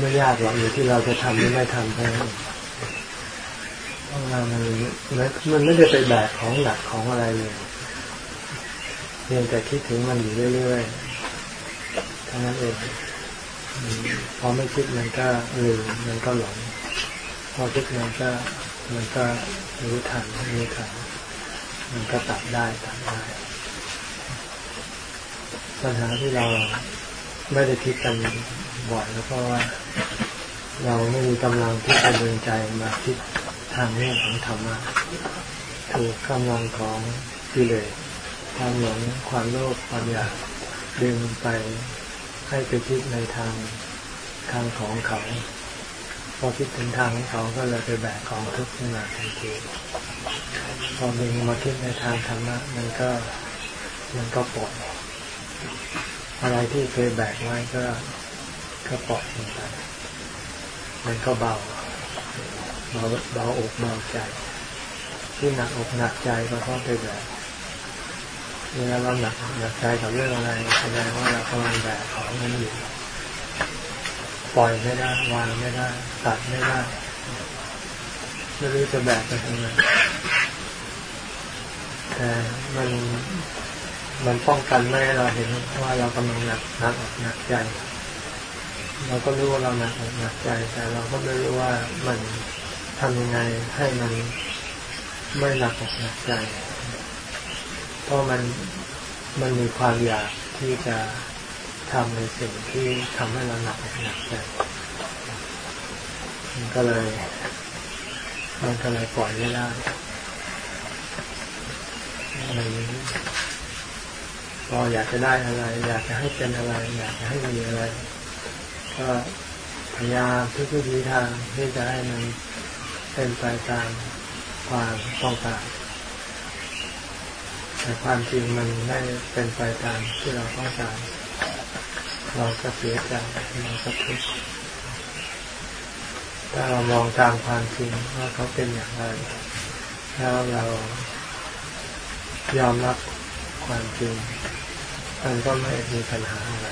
ไม่ยากหรอกอยู่ที่เราจะทำหรือไม่ทำเท่านั้นเพราะว่ามันมันไม่ได้ไปแบกของหนักของอะไรเลยเพียงแต่คิดถึงมันอยู่เรื่อยๆเท่านั้นเองพอไม่คิดมันก็ลืมมันก็หลงพอคิดมันก็มันก็รู้ทันรู้ทันมันก็ตัดได้ตัดได้ปัญหาที่เราไม่ได้คิดกัน บ่อยแล้วเพราะว่าเราไม่มีกำลังที่จะเดินใจมาคิดทางเรื่องของธรรมะถูกกำลังของกิเลสความหลงความโลภความอยากดึงไปให้ไปคิดในทางทางของเขาพอคิดถึงทางของเขาก็เลยไปแบกของทุกข์ขึ้นมาทันทีพอดึงมาคิดในทางธรรมะมันก็มันก็ปลดอะไรที่เคยแบกไว้ก็ ก็ปลดลงไปมันก็เบาเบาเบาอกเบาใจ ที่หนักอกหนักใจก็เพราะไปแบกเวลาเราหนักหนักใจกับเรื่องอะไรแสดงว่าเรากำลังแบกของนั้นอยู่ปล่อยไม่ได้วางไม่ได้ตัดไม่ได้ไม่รู้จะแบกไปทำไมแต่มันมันป้องกันไม่ให้เราเห็นว่าเรากำลังหนักหนักหนักใจ เราก็รู้ว่าเราหนักหนักใจ แต่เราก็ไม่รู้ว่ามันทำยังไงให้มันไม่หนักหนักใจ เพราะมันมันมีความอยากที่จะทำในสิ่งที่ทำให้เราหนักหนักใจมันก็เลยมันก็เลยปล่อยไม่ได้มันพออยากจะได้อะไร อยากจะให้เป็นอะไร อยากจะให้มีอะไร ก็พยายามทุกวิธีทางที่จะให้มันเป็นไปตามความต้องการแต่ความจริงมันไม่เป็นไปตามที่เราต้องการเราก็เสียใจเราก็ทุกข์ถ้าเรามองตามความจริงว่าเขาเป็นอย่างไรแล้วเรายอมรับความจริงมันก็ไม่มีปัญหาอะไร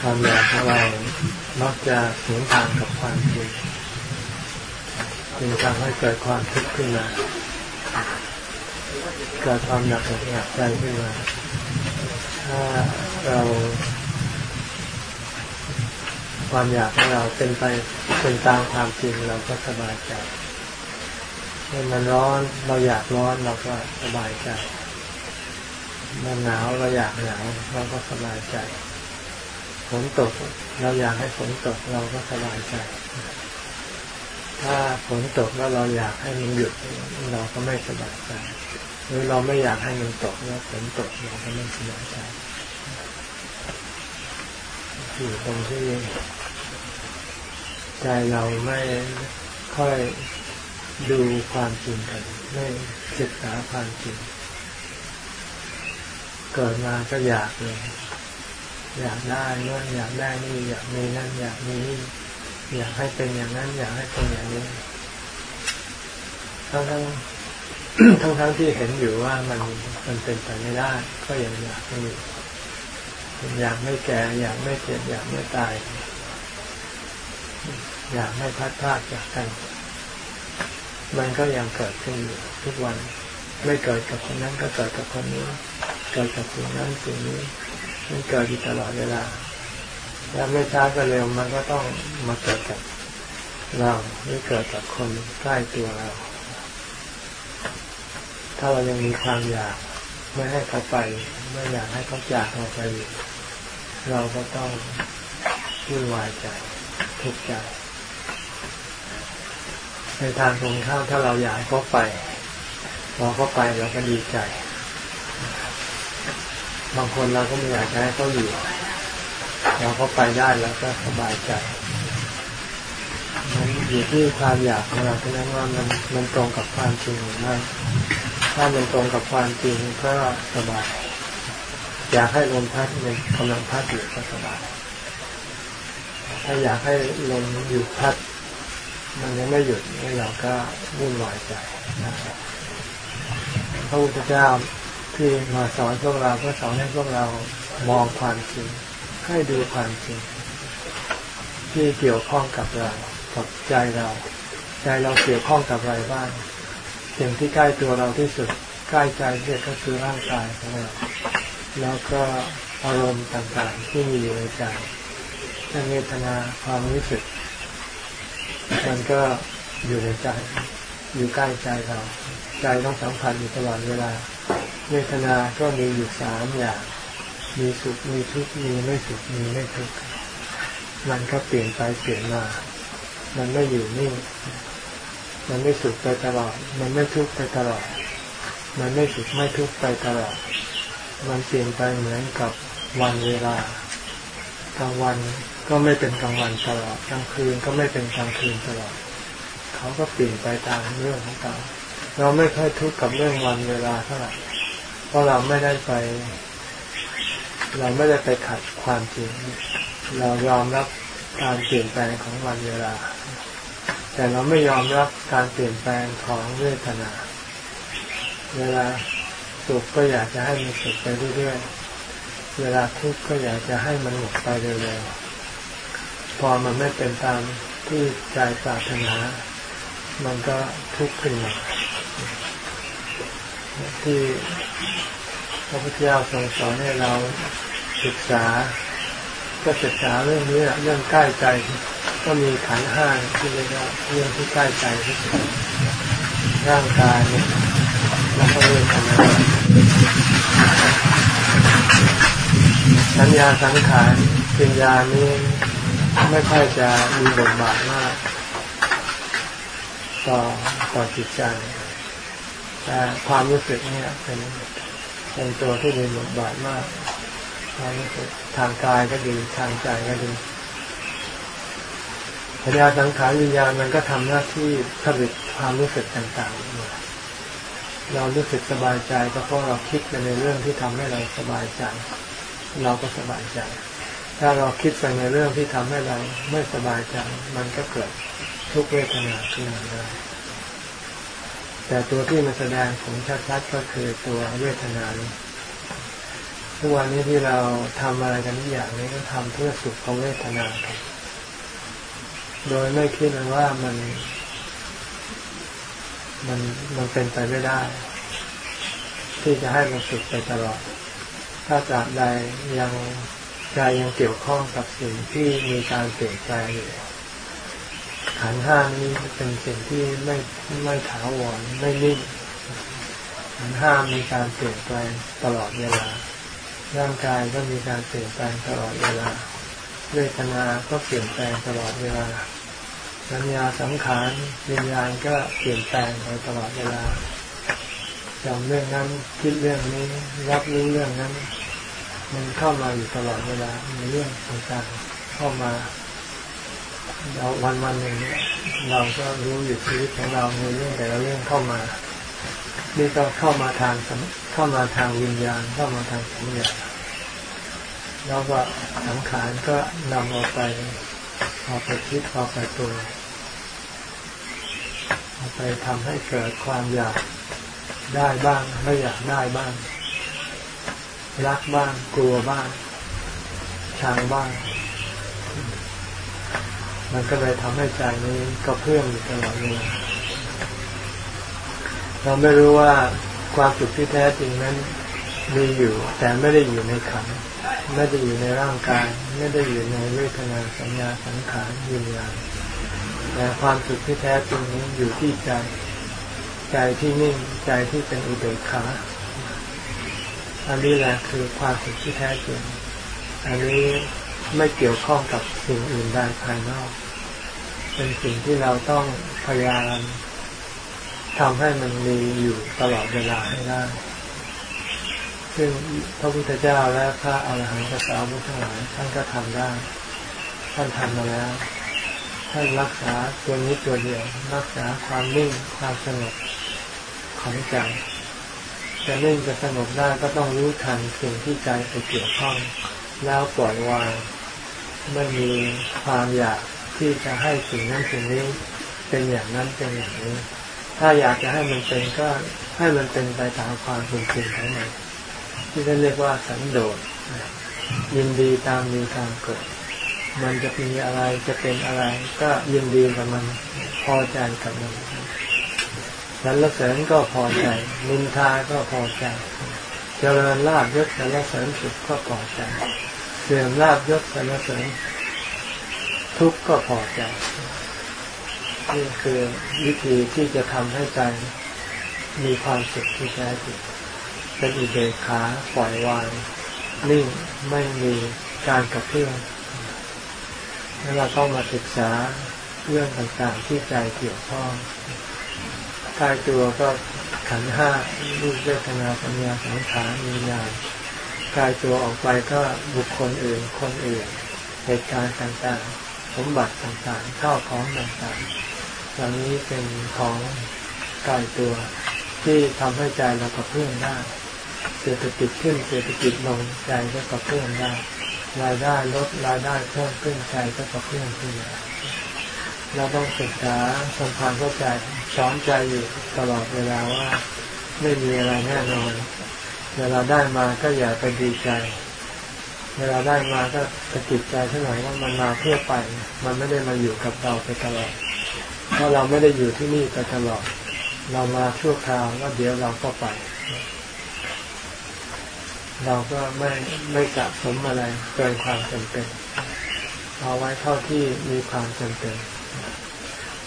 ความอยากของเรามักจะสวนทางกับความจริงจึงทำให้เกิดความทุกข์ขึ้นมาเกิดความหนักอกหนักใจขึ้นมา ถ้าเรา ความอยากของเราเป็นไปเป็นตามความจริงเราก็สบายใจเมื่อมันร้อนเราอยากร้อนเราก็สบายใจมันหนาวเราอยากหนาวเราก็สบายใจ ฝนตก เราอยากให้ฝนตกเราก็สบายใจ ถ้าฝนตกแล้วเราอยากให้มันหยุดเราก็ไม่สบายใจหรือเราไม่อยากให้มันตกแล้วฝนตกเราก็ไม่สบายใจอยู่ตรงที่ใจเราไม่ค่อยดูความจริงกันไม่ศึกษาความจริง เกิดมาก็อยากเลย อยากได้นู่นอยากได้นี่อยากมีนั่นอยากมีนี่อยากให้เป็นอย่างนั้น อยากให้เป็นอย่างนี้ทั้งทั้งทั้งทั้งที่เห็นอยู่ว่ามันมันเป็นไปไม่ได้ ก็ยังอยากอยู่อยากไม่แก่ อยากไม่เจ็บอยากไม่ตาย อยากไม่พัดพลาดจากกัน มันก็ยังเกิดขึ้นอยู่ทุกวัน ไม่เกิดกับคนนั้นก็เกิดกับคนนี้ เกิดกับสิ่งนั้นสิ่งนี้ มันเกิดอยู่ตลอดเวลา แล้วไม่ช้าก็เร็วมันก็ต้องมาเกิดกับเราหรือเกิดกับคนใกล้ตัวเรา ถ้าเรายังมีความอยากไม่ให้เขาไป ไม่อยากให้เขาจากเราไป เราก็ต้องวุ่นวายใจทุกข์ใจ ในทางตรงข้ามถ้าเราอยากให้เขาไปพอเขาไปเราก็ดีใจ บางคนเราก็ไม่อยากให้เขาอยู่เราก็ไปได้แล้วก็สบายใจมันอยู่ที่ความอยากของเราเท่านั้นว่ามันมันตรงกับความจริงหรือไม่ถ้ามันตรงกับความจริงก็สบาย อยากให้ลมพัดมันกำลังพัดอยู่ก็สบาย ถ้าอยากให้ลมหยุดพัด มันยังไม่หยุดเราก็วุ่นวายใจนะครับพระพุทธเจ้า ที่มาสอนพวกเราก็สอนให้พวกเรามองความจริงให้ดูความจริง ที่เกี่ยวข้องกับเรากับใจเรา ใจเราเกี่ยวข้องกับอะไรบ้างสิ่งที่ใกล้ตัวเราที่สุดใกล้ใจที่ก็คือร่างกายของเราแล้วก็อารมณ์ต่างๆที่มีอยู่ในใจเช่นเวทนาความรู้สึก มันก็อยู่ในใจ อยู่ใกล้ใจเรา ใจต้องสัมผัสอยู่ตลอดเวลา เวทนาก็มีอยู่สามอย่าง มีสุข มีทุกข์ มีไม่สุข มีไม่ทุกข์ มันก็เปลี่ยนไปเปลี่ยนมา มันไม่อยู่นิ่ง มันไม่สุขไปตลอด มันไม่ทุกข์ไปตลอด มันไม่สุขไม่ทุกข์ไปตลอด มันเปลี่ยนไปเหมือนกับวันเวลากลางวันก็ไม่เป็นกลางวันตลอด กลางคืนก็ไม่เป็นกลางคืนตลอด เขาก็เปลี่ยนไปตามเรื่องของเขาเราไม่ค่อยทุกข์กับเรื่องวันเวลาเท่าไหร่ เพราะเราไม่ได้ไป เราไม่ได้ไปขัดความจริง เรายอมรับการเปลี่ยนแปลงของวันเวลา แต่เราไม่ยอมรับการเปลี่ยนแปลงของเวทนา เวลาสุขก็อยากจะให้มันสุขไปเรื่อยๆ เวลาทุกข์ก็อยากจะให้มันหมดไปเร็วๆ พอมันไม่เป็นตามที่ใจปรารถนา มันก็ทุกข์ขึ้นมา ที่พระพุทธเจ้าทรงสอนให้เราศึกษา ก็ศึกษาเรื่องนี้เรื่องใกล้ใจ ก็มีขันห้าที่เรียกว่าเรื่องที่ใกล้ใจที่สุดร่างกายเนี่ยแล้วก็เรื่องทำงานสัญญาสังขารปัญญานี้ไม่ค่อยจะมีบทบาทมาก ต่อต่อจิตใจ แต่ความรู้สึกเนี่ยเป็นเป็นตัวที่มีบทบาทมากความรู้สึกทางกายก็ดีทางใจก็ดีสัญญาสังขารวิญญาณมันก็ทำหน้าที่ผลิตความรู้สึกต่างๆมาเรารู้สึกสบายใจก็เพราะเราคิดในเรื่องที่ทำให้เราสบายใจ เราก็สบายใจ ถ้าเราคิดไปในเรื่องที่ทำให้เราไม่สบายใจ มันก็เกิดทุกเวทนาขึ้นมาได้ แต่ตัวที่มันแสดงผลชัดๆก็คือตัวเวทนาทุกวันนี้ที่เราทำอะไรกันทุกอย่างนี้ก็ทำเพื่อสุขของเวทนาครับโดยไม่คิดเลยว่ามัน มันมันเป็นไปไม่ได้ ที่จะให้มันสุขไปตลอด ถ้าจากใดยังใจยังเกี่ยวข้องกับสิ่งที่มีการเปลี่ยนแปลงอยู่ ขันห้านี้เป็นสิ่งที่ไม่ไม่ถาวรไม่นิ่งขันห้ามีการเปลี่ยนแปลงตลอดเวลา ร่างกายก็มีการเปลี่ยนแปลงตลอดเวลาเวทนาก็เปลี่ยนแปลงตลอดเวลาสัญญาสังขารวิญญาณก็เปลี่ยนแปลงไปตลอดเวลาจำเรื่องนั้นคิดเรื่องนี้รับรู้เรื่องนั้น มันเข้ามาอยู่ตลอดเวลาในเรื่องต่างๆเข้ามา เราวันวันหนึ่งเราก็รู้อยู่ชีวิตของเราในเรื่องแต่ละเรื่องเข้ามานี่ก็เข้ามาทางเข้ามาทางวิญญาณเข้ามาทางสัญญาแล้วก็สังขารก็นำเอาไปเอาไปคิดเอาไปตัวเอาไปทำให้เกิดความอยากได้บ้างไม่อยากได้บ้าง รักบ้างกลัวบ้างชังบ้าง มันก็เลยทำให้ใจนี้ก็เพื่อมอยู่ตลอดเวลาเราไม่รู้ว่าความสุขที่แท้จริงนั้นมีอยู่ แต่ไม่ได้อยู่ในขันไม่ได้อยู่ในร่างกาย ไม่ได้อยู่ในเวทนาสัญญาสังขารวิญญาณแต่ความสุขที่แท้จริงนี้อยู่ที่ใจ ใจที่นิ่งใจที่เป็นอุเบกขาอันนี้แหละคือความสุขที่แท้จริงอันนี้ ไม่เกี่ยวข้องกับสิ่งอื่นใดภายนอก เป็นสิ่งที่เราต้องพยายามทำให้มันมีอยู่ตลอดเวลาให้ได้ ซึ่งพระพุทธเจ้าและพระอาหารหันตสาวกทั้งหลายท่านก็ทำได้ ท่านทำมาแล้ว ท่านรักษาตัวนี้ตัวเดียว รักษาความนิ่งความสงบของใจจะนิ่งจะสงบได้ก็ต้องรู้ทันสิ่งที่ใจไปเกี่ยวข้อง แล้วปล่อยวาง ไม่มีความอยากที่จะให้สิ่งนั้นสิ่งนี้เป็นอย่างนั้นเป็นอย่างนี้ ถ้าอยากจะให้มันเป็นก็ให้มันเป็นไปตามความเป็นจริงของมันที่เรียกว่าสันโดษยินดีตามมีตามเกิด มันจะมีอะไรจะเป็นอะไร ก็ยินดีกับมันพอใจกับมันสรรเสริญก็พอใจนินทาก็พอใจ เจริญลาบยศสรรเสริญสุขก็พอใจ สื่อมลาบยศสรรเสริญทุกข์ก็พอใจนี่คือวิธีที่จะทำให้ใจมีความสุขที่แท้จริงเป็นอิเดขาปล่อยวางนิ่งไม่มีการกระเพื่อมแล้วเราต้องมาศึกษาเรื่องต่างๆที่ใจเกี่ยวข้องกายตัวก็ขันห้ารูปเวทนาสัญญาสังขารมีญาณ กายตัวออกไปก็บุคคลอื่นคนอื่น เหตุการณ์ต่างๆ สมบัติต่างๆข้าของต่างๆเหล่านี้เป็นของกายตัวที่ทำให้ใจเรากระเพื่อมได้เศรษฐกิจขึ้นเศรษฐกิจลงใจก็กระเพื่อมได้รายได้ลดรายได้เพิ่มขึ้นใจก็กระเพื่อมขึ้นเราต้องศึกษาทำความเข้าใจสอนใจอยู่ตลอดเวลาว่าไม่มีอะไรแน่นอน เวลาได้มาก็อย่าไปดีใจ เวลาได้มาก็สะกิดใจเท่าไหร่ว่ามันมาเพื่อไป มันไม่ได้มาอยู่กับเราไปตลอดเพราะเราไม่ได้อยู่ที่นี่ไปตลอด เรามาชั่วคราวแล้วเดี๋ยวเราก็ไป เราก็ไม่ไม่สะสมอะไรเกินความจำเป็นเอาไว้เท่าที่มีความจำเป็น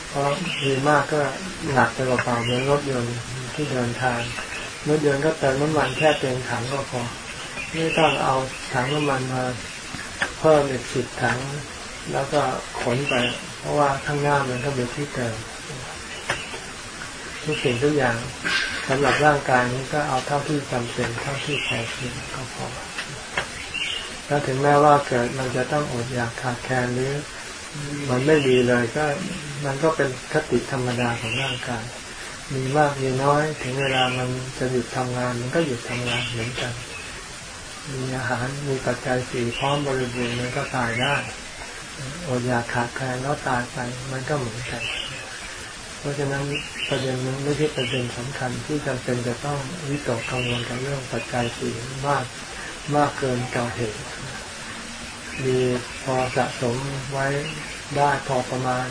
เพราะมีมากก็หนักไปกเปล่าเหมือนรถยนต์ที่เดินทาง รถยนต์ก็เติมน้ำมันแค่เต็มถังก็พอ ไม่ต้องเอาถังน้ำมันมาเพิ่มอีกสิบถัง แล้วก็ขนไป เพราะว่าข้างหน้ามันก็เป็นที่เติมทุกสิ่งทุกอย่างสำหรับร่างกายนี้ก็เอาเท่าที่จำเป็นเท่าที่พอเพียงก็พอแล้วถึงแม้ว่าเกิดมันจะต้องอดอยากขาดแคลนหรือ มันไม่ดีเลยก็มันก็เป็นคติธรรมดาของร่างกาย มีมากมีน้อย ถึงเวลามันจะหยุดทำงาน มันก็หยุดทำงานเหมือนกัน มีอาหารมีปัจจัยสี่พร้อมบริบูรณ์มันก็ตายได้อดอยากขาดแคลนแล้วตายไปมันก็เหมือนกัน เพราะฉะนั้นประเด็นมันไม่ใช่ประเด็นสำคัญที่จำเป็นจะต้องวิตกกังวลกับเรื่องปัจจัยสี่มากมากเกินกาเหตุมีพอสะสมไว้ได้พอประมาณ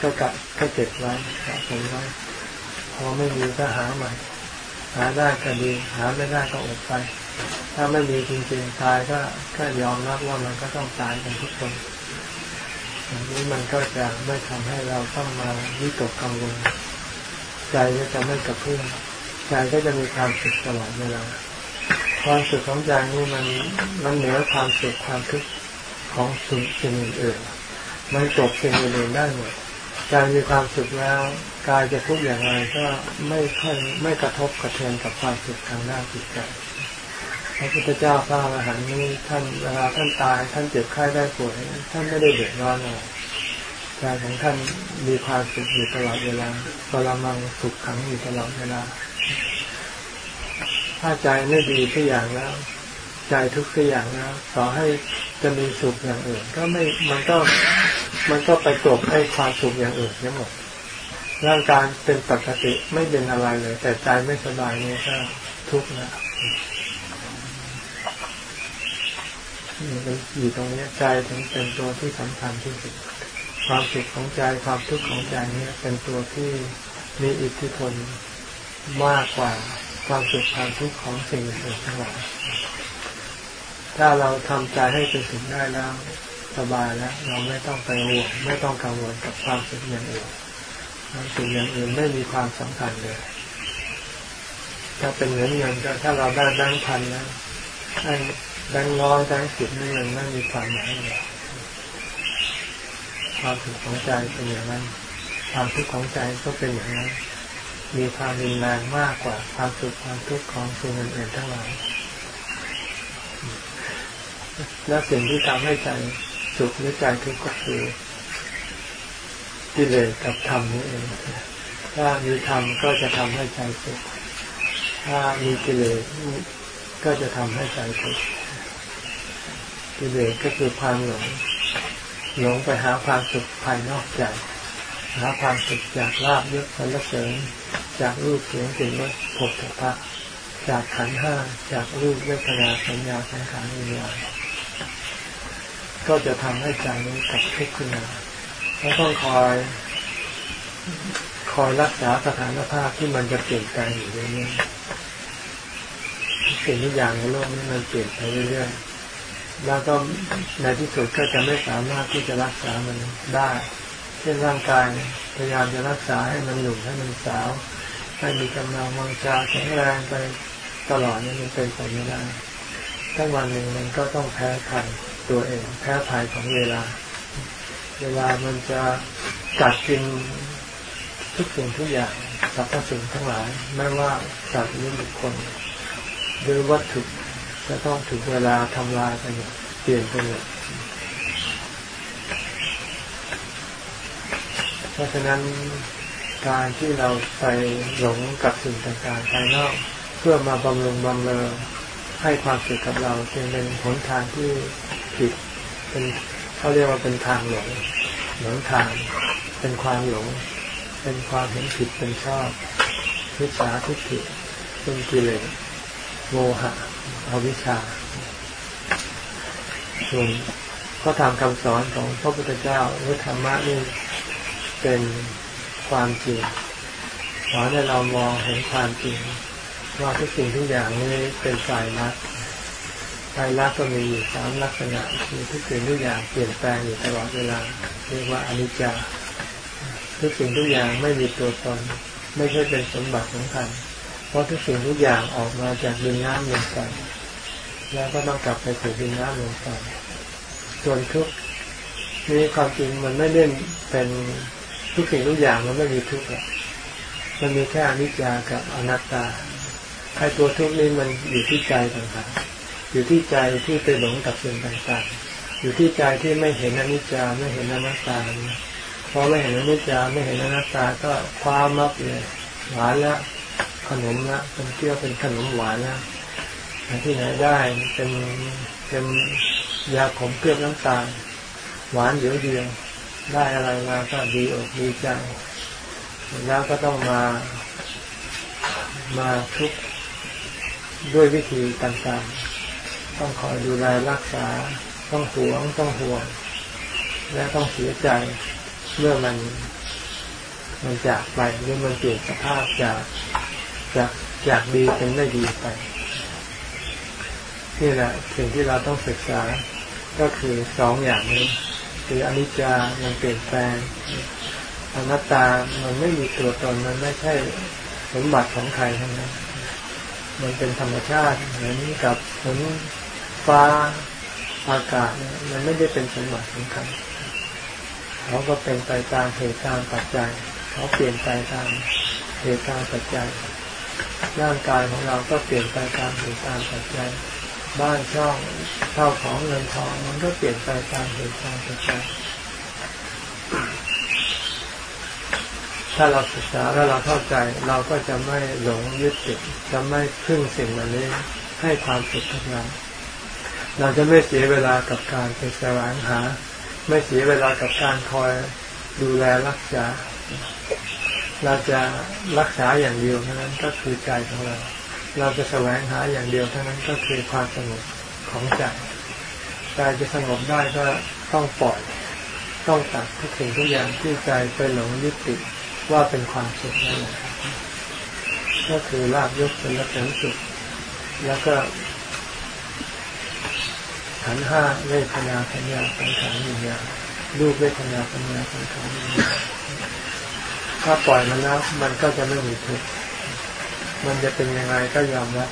ก็กะก็เก็บไว้สะสมไว้ พอไม่มีก็หาใหม่ หาได้ก็ดี หาไม่ได้ก็อดไป ถ้าไม่มีจริงๆตายก็ก็ยอมรับว่ามันก็ต้องตายกันทุกคนอย่างนี้มันก็จะไม่ทำให้เราต้องมาวิตกกังวลใจก็จะไม่กระเพื่อมใจก็จะมีความสุขตลอดเวลาความสุขของใจนี่มันมันเหนือความสุขความทุกข์ของสิ่งอื่นๆมันจบสิ่งอื่นๆได้หมดการมีความสุขแล้ว กายจะทุกข์อย่างไรก็ไม่ค่อยไม่กระทบกระเทือนกับความสุขทางด้าจิตใจพระพุทธเจ้าพระอรหันต์นี้ท่านเวลาท่านตาย ท่านเจ็บไข้ได้ป่วยท่านไม่ได้เดือดร้อนอะไรใจของท่านมีความสุขอยู่ตลอดเวลาปรมังสุขขังอยู่ตลอดเวลา ถ้าใจไม่ดีทุกอย่างแล้ว ใจทุกสิ่อย่างแล้วต่อให้จะมีสุขอย่างอื่น ก็ไม่มันก็มันก็ไปกลบให้ความสุขอย่างอื่นทั้งหมด ร่างกายเป็นปกติไม่เป็นอะไรเลย แต่ใจไม่สบายนี่ก็ทุกข์นะนี่เป็นอยู่ตรงนี้ใจถึงเป็นตัวที่สำคัญที่สุดความสุขของใจความทุกข์ของใจนี้เป็นตัวที่มีอิทธิพลมากกว่าความสุขความทุกข์ของสิ่งอื่นทั้งหลายถ้าเราทำใจให้เป็นสุขได้แล้วสบายแล้ว เราไม่ต้องไปห่วงไม่ต้องกังวลกับความสุขอย่างอื่น สุขอย่างอื่นไม่มีความสำคัญเลย ถ้าเป็นเงินเงินก็ถ้าเราได้แบงค์พันแล้วได้แบงค์ร้อยแบงค์สิบนี่มันไม่มีความหมายเลยความสุขของใจเป็นอย่างนั้น ความทุกข์ของใจก็เป็นอย่างนั้น มีความรุนแรงมากกว่าความสุขความทุกข์ของสิ่งอื่นๆทั้งหลายและสิ่งที่ทำให้ใจสุขหรือใจทุกข์ก็คือ กิเลสกับธรรมนี่เอง ถ้ามีธรรมก็จะทำให้ใจสุข ถ้ามีกิเลสก็จะทำให้ใจทุกข์กิเลสก็คือความหลง หลงไปหาความสุขภายนอกใจหาความสุขจากลาบยศสรรเสริญ จากรูปเสียงกลิ่นรสผลพระจากขันห้าจากรูปเวทนาสัญญาสังขารวิญญาณก็จะทำให้ใจนี้กับทุกข์ขึ้นมา แล้วต้องคอย คอยรักษาสถานภาพที่มันจะเปลี่ยนแปลงอยู่เรื่อยๆสิ่งทุกอย่างในโลกนี้มันเปลี่ยนไปเรื่อยๆแล้วก็ในที่สุดก็จะไม่สามารถที่จะรักษามันได้เช่นร่างกายพยายามจะรักษาให้มันหนุ่มให้มันสาวให้มีกำลังวังชาแข็งแรงไปตลอดนี่มันเป็นไปไม่ได้ทั้งวันหนึ่งมันก็ต้องแพ้ภัยตัวเอง แพ้ภัยของเวลา เวลามันจะกัดกินทุกสิ่งทุกอย่างสรรพสิ่งทั้งหลาย ไม่ว่าสัตว์หรือบุคคลหรือวัตถุจะต้องถึงเวลาทำลายไปเปลี่ยนไปหมดเพราะฉะนั้นการที่เราไปหลงกับสิ่งต่างๆภายนอกเพื่อมาบำรุงบำเรอให้ความสุขกับเราจึงเป็นหนทางที่ผิดเป็น เขาเรียกว่าเป็นทางหลงหลงทาง เป็นความหลง เป็นความเห็นผิดเป็นชอบวิชาทิฏฐิเป็นกิเลสโมหะอวิชชาส่วนก็ทำคำสอนของพระพุทธเจ้าหรือธรรมะนี่เป็นความจริงสอให้เรามองเห็นความจริงว่าทุกสิ่งทุกอย่างนี้เป็นสายรัก สายรักก็มีอยู่สามลักษณะคือทุกสิ่งทุกอย่างเปลี่ยนแปลงอยู่ตลอดเวลา เรียกว่าอนิจจาทุกสิ่งทุกอย่างไม่มีตัวตน ไม่ใช่เป็นสมบัติสำคัญเพราะทุกสิ่งทุกอย่างออกมาจากดินน้ำลมไฟแล้วก็ต้องกลับไปสู่ดินน้ำลมไฟส่วนทุกนี้ความจริงมันไม่ได้เป็นทุกสิ่งทุกอย่างมันไม่มีทุกข์มันมีแค่อนิจจากับอนัตตาไอ้ตัวทุกข์นี้มันอยู่ที่ใจต่างๆ อยู่ที่ใจที่ไปหลงกับสิ่งต่างๆ อยู่ที่ใจที่ไม่เห็นอนิจจาไม่เห็นอนัตตาพอไม่เห็นอนิจจาไม่เห็นอนัตตาก็คว้ามับเลยหวานล้วขนมละเป็นเกลือเป็นขนมหวานล้วที่ไหนได้เป็นเป็นยาขมเกลือน้ำตาลหวานเดียวเดียวได้อะไรมาก็ดีอกดีใจแล้วก็ต้องมา มาทุกด้วยวิธีต่างๆ ต้องคอยดูแลรักษา ต้องหวงต้องห่วง และต้องเสียใจเมื่อมัน มันจากไปหรือมันเปลี่ยนสภาพจากจากจากดีเป็นไม่ดีไปนี่แหละสิ่งที่เราต้องศึกษาก็คือสองอย่างนี้ คืออนิจจามันเปลี่ยนแปลงอนัตตามันไม่มีตัวตนมันไม่ใช่สมบัติของใครทั้งนั้นมันเป็นธรรมชาติเหมือนกับฝน ฟ้าอากาศเนี่ยมันไม่ได้เป็นสมบัติของใครเขาก็เป็นไปตามเหตุการณ์ปัจจัย เขาเปลี่ยนไปตามเหตุการณ์ปัจจัย ร่างกายของเราก็เปลี่ยนไปตามเหตุการณ์ปัจจัย บ้านช่องเท่าของเงินทองมันก็เปลี่ยนไปตามเหตุการณ์ปัจจัย ถ้าเราศึกษาและเราเข้าใจเราก็จะไม่หลงยึดติดจะไม่พึ่งสิ่งเหล่านี้ให้ความสุขกับเรา เราจะไม่เสียเวลากับการไปแสวงหา ไม่เสียเวลากับการคอยดูแลรักษา เราจะรักษาอย่างเดียวเท่านั้นก็คือใจของเรา เราจะแสวงหาอย่างเดียวเท่านั้นก็คือความสงบของใจใจจะสงบได้ก็ต้องปล่อย ต้องตัดทุกสิ่งทุกอย่างที่ใจไปหลงยึดติดว่าเป็นความสุขนั่นแหละก็คือลาบยกเป็นลักษณะสุขแล้วก็ ขันห้าเวทนาสัญญาสังขารวิญญาณรูปเวทนาสัญญาสังขารวิญญาณถ้าปล่อยมันแล้วมันก็จะไม่มีทุกข์มันจะเป็นยังไงก็ยอมรับ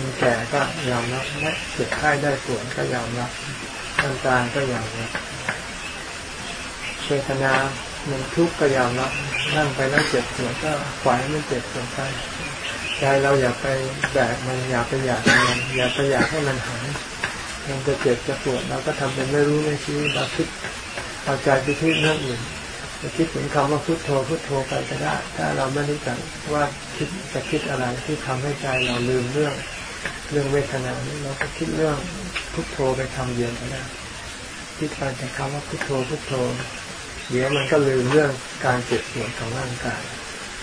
มีแก่ก็ยอมรับไม่เจ็บไข้ได้ปวดก็ยอมรับน้ำตายก็ยอมรับเวทนามันทุกข์ก็ยอมรับนั่งไปแล้วเจ็บปวดก็ปล่อยมันเจ็บปวดไป ใจเราอย่าไปแบกมันอย่าไปอยากมันอย่าไปอยากให้มันหายมันจะเจ็บจะปวดเราก็ทำเป็นไม่รู้ไม่ชี้เราคิดเอาใจไปคิดเรื่องอื่นจะคิดถึงคำว่าพุทโธพุทโธไปก็ได้ ถ้าเราไม่รู้จักว่าคิดจะคิดอะไรที่ทำให้ใจเราลืมเรื่องเรื่องเวทนานี้เราก็คิดเรื่องพุทโธไปทำเย็นก็ได้คิดไปแต่คำว่าพุทโธพุทโธเดี๋ยวมันก็ลืมเรื่องการเจ็บปวดของร่างกาย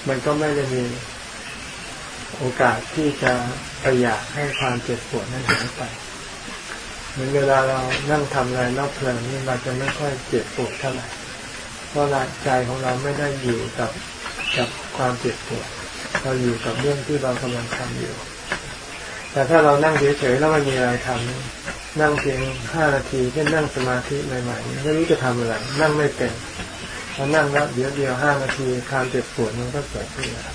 มันก็ไม่ได้มี โอกาสที่จะไปอยากให้ความเจ็บปวดนั้นหายไป เหมือนเวลาเรานั่งทำอะไรนอกเพลินนี่เราจะไม่ค่อยเจ็บปวดเท่าไหร่ เพราะใจของเราไม่ได้อยู่กับกับความเจ็บปวด เราอยู่กับเรื่องที่เรากำลังทำอยู่ แต่ถ้าเรานั่งเฉยๆแล้วมันมีอะไรทำนั่งเพียงห้านาทีเช่นนั่งสมาธิใหม่ๆไม่รู้จะทำอะไรนั่งไม่เป็นพอนั่งแล้วเดี๋ยวเดียวห้านาทีความเจ็บปวดมันก็เกิดขึ้นแล้ว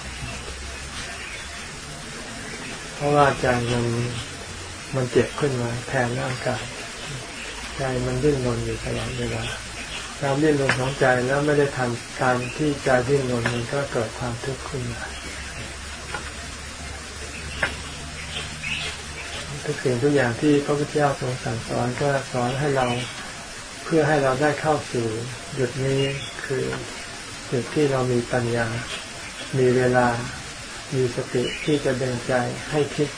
เพราะว่าใจมันมันเจ็บขึ้นมาแทนร่างกายใจมันดิ้นรนอยู่ตลอดเวลาการดิ้นรนของใจแล้วไม่ได้ทำการที่ใจดิ้นรนมันก็เกิดความทุกข์ขึ้นมาทุกสิ่งทุกอย่างที่พระพุทธเจ้าทรงสั่งสอนก็สอนให้เราเพื่อให้เราได้เข้าสู่จุดนี้คือจุดที่เรามีปัญญา มีเวลา มีสติที่จะเดินใจให้คิด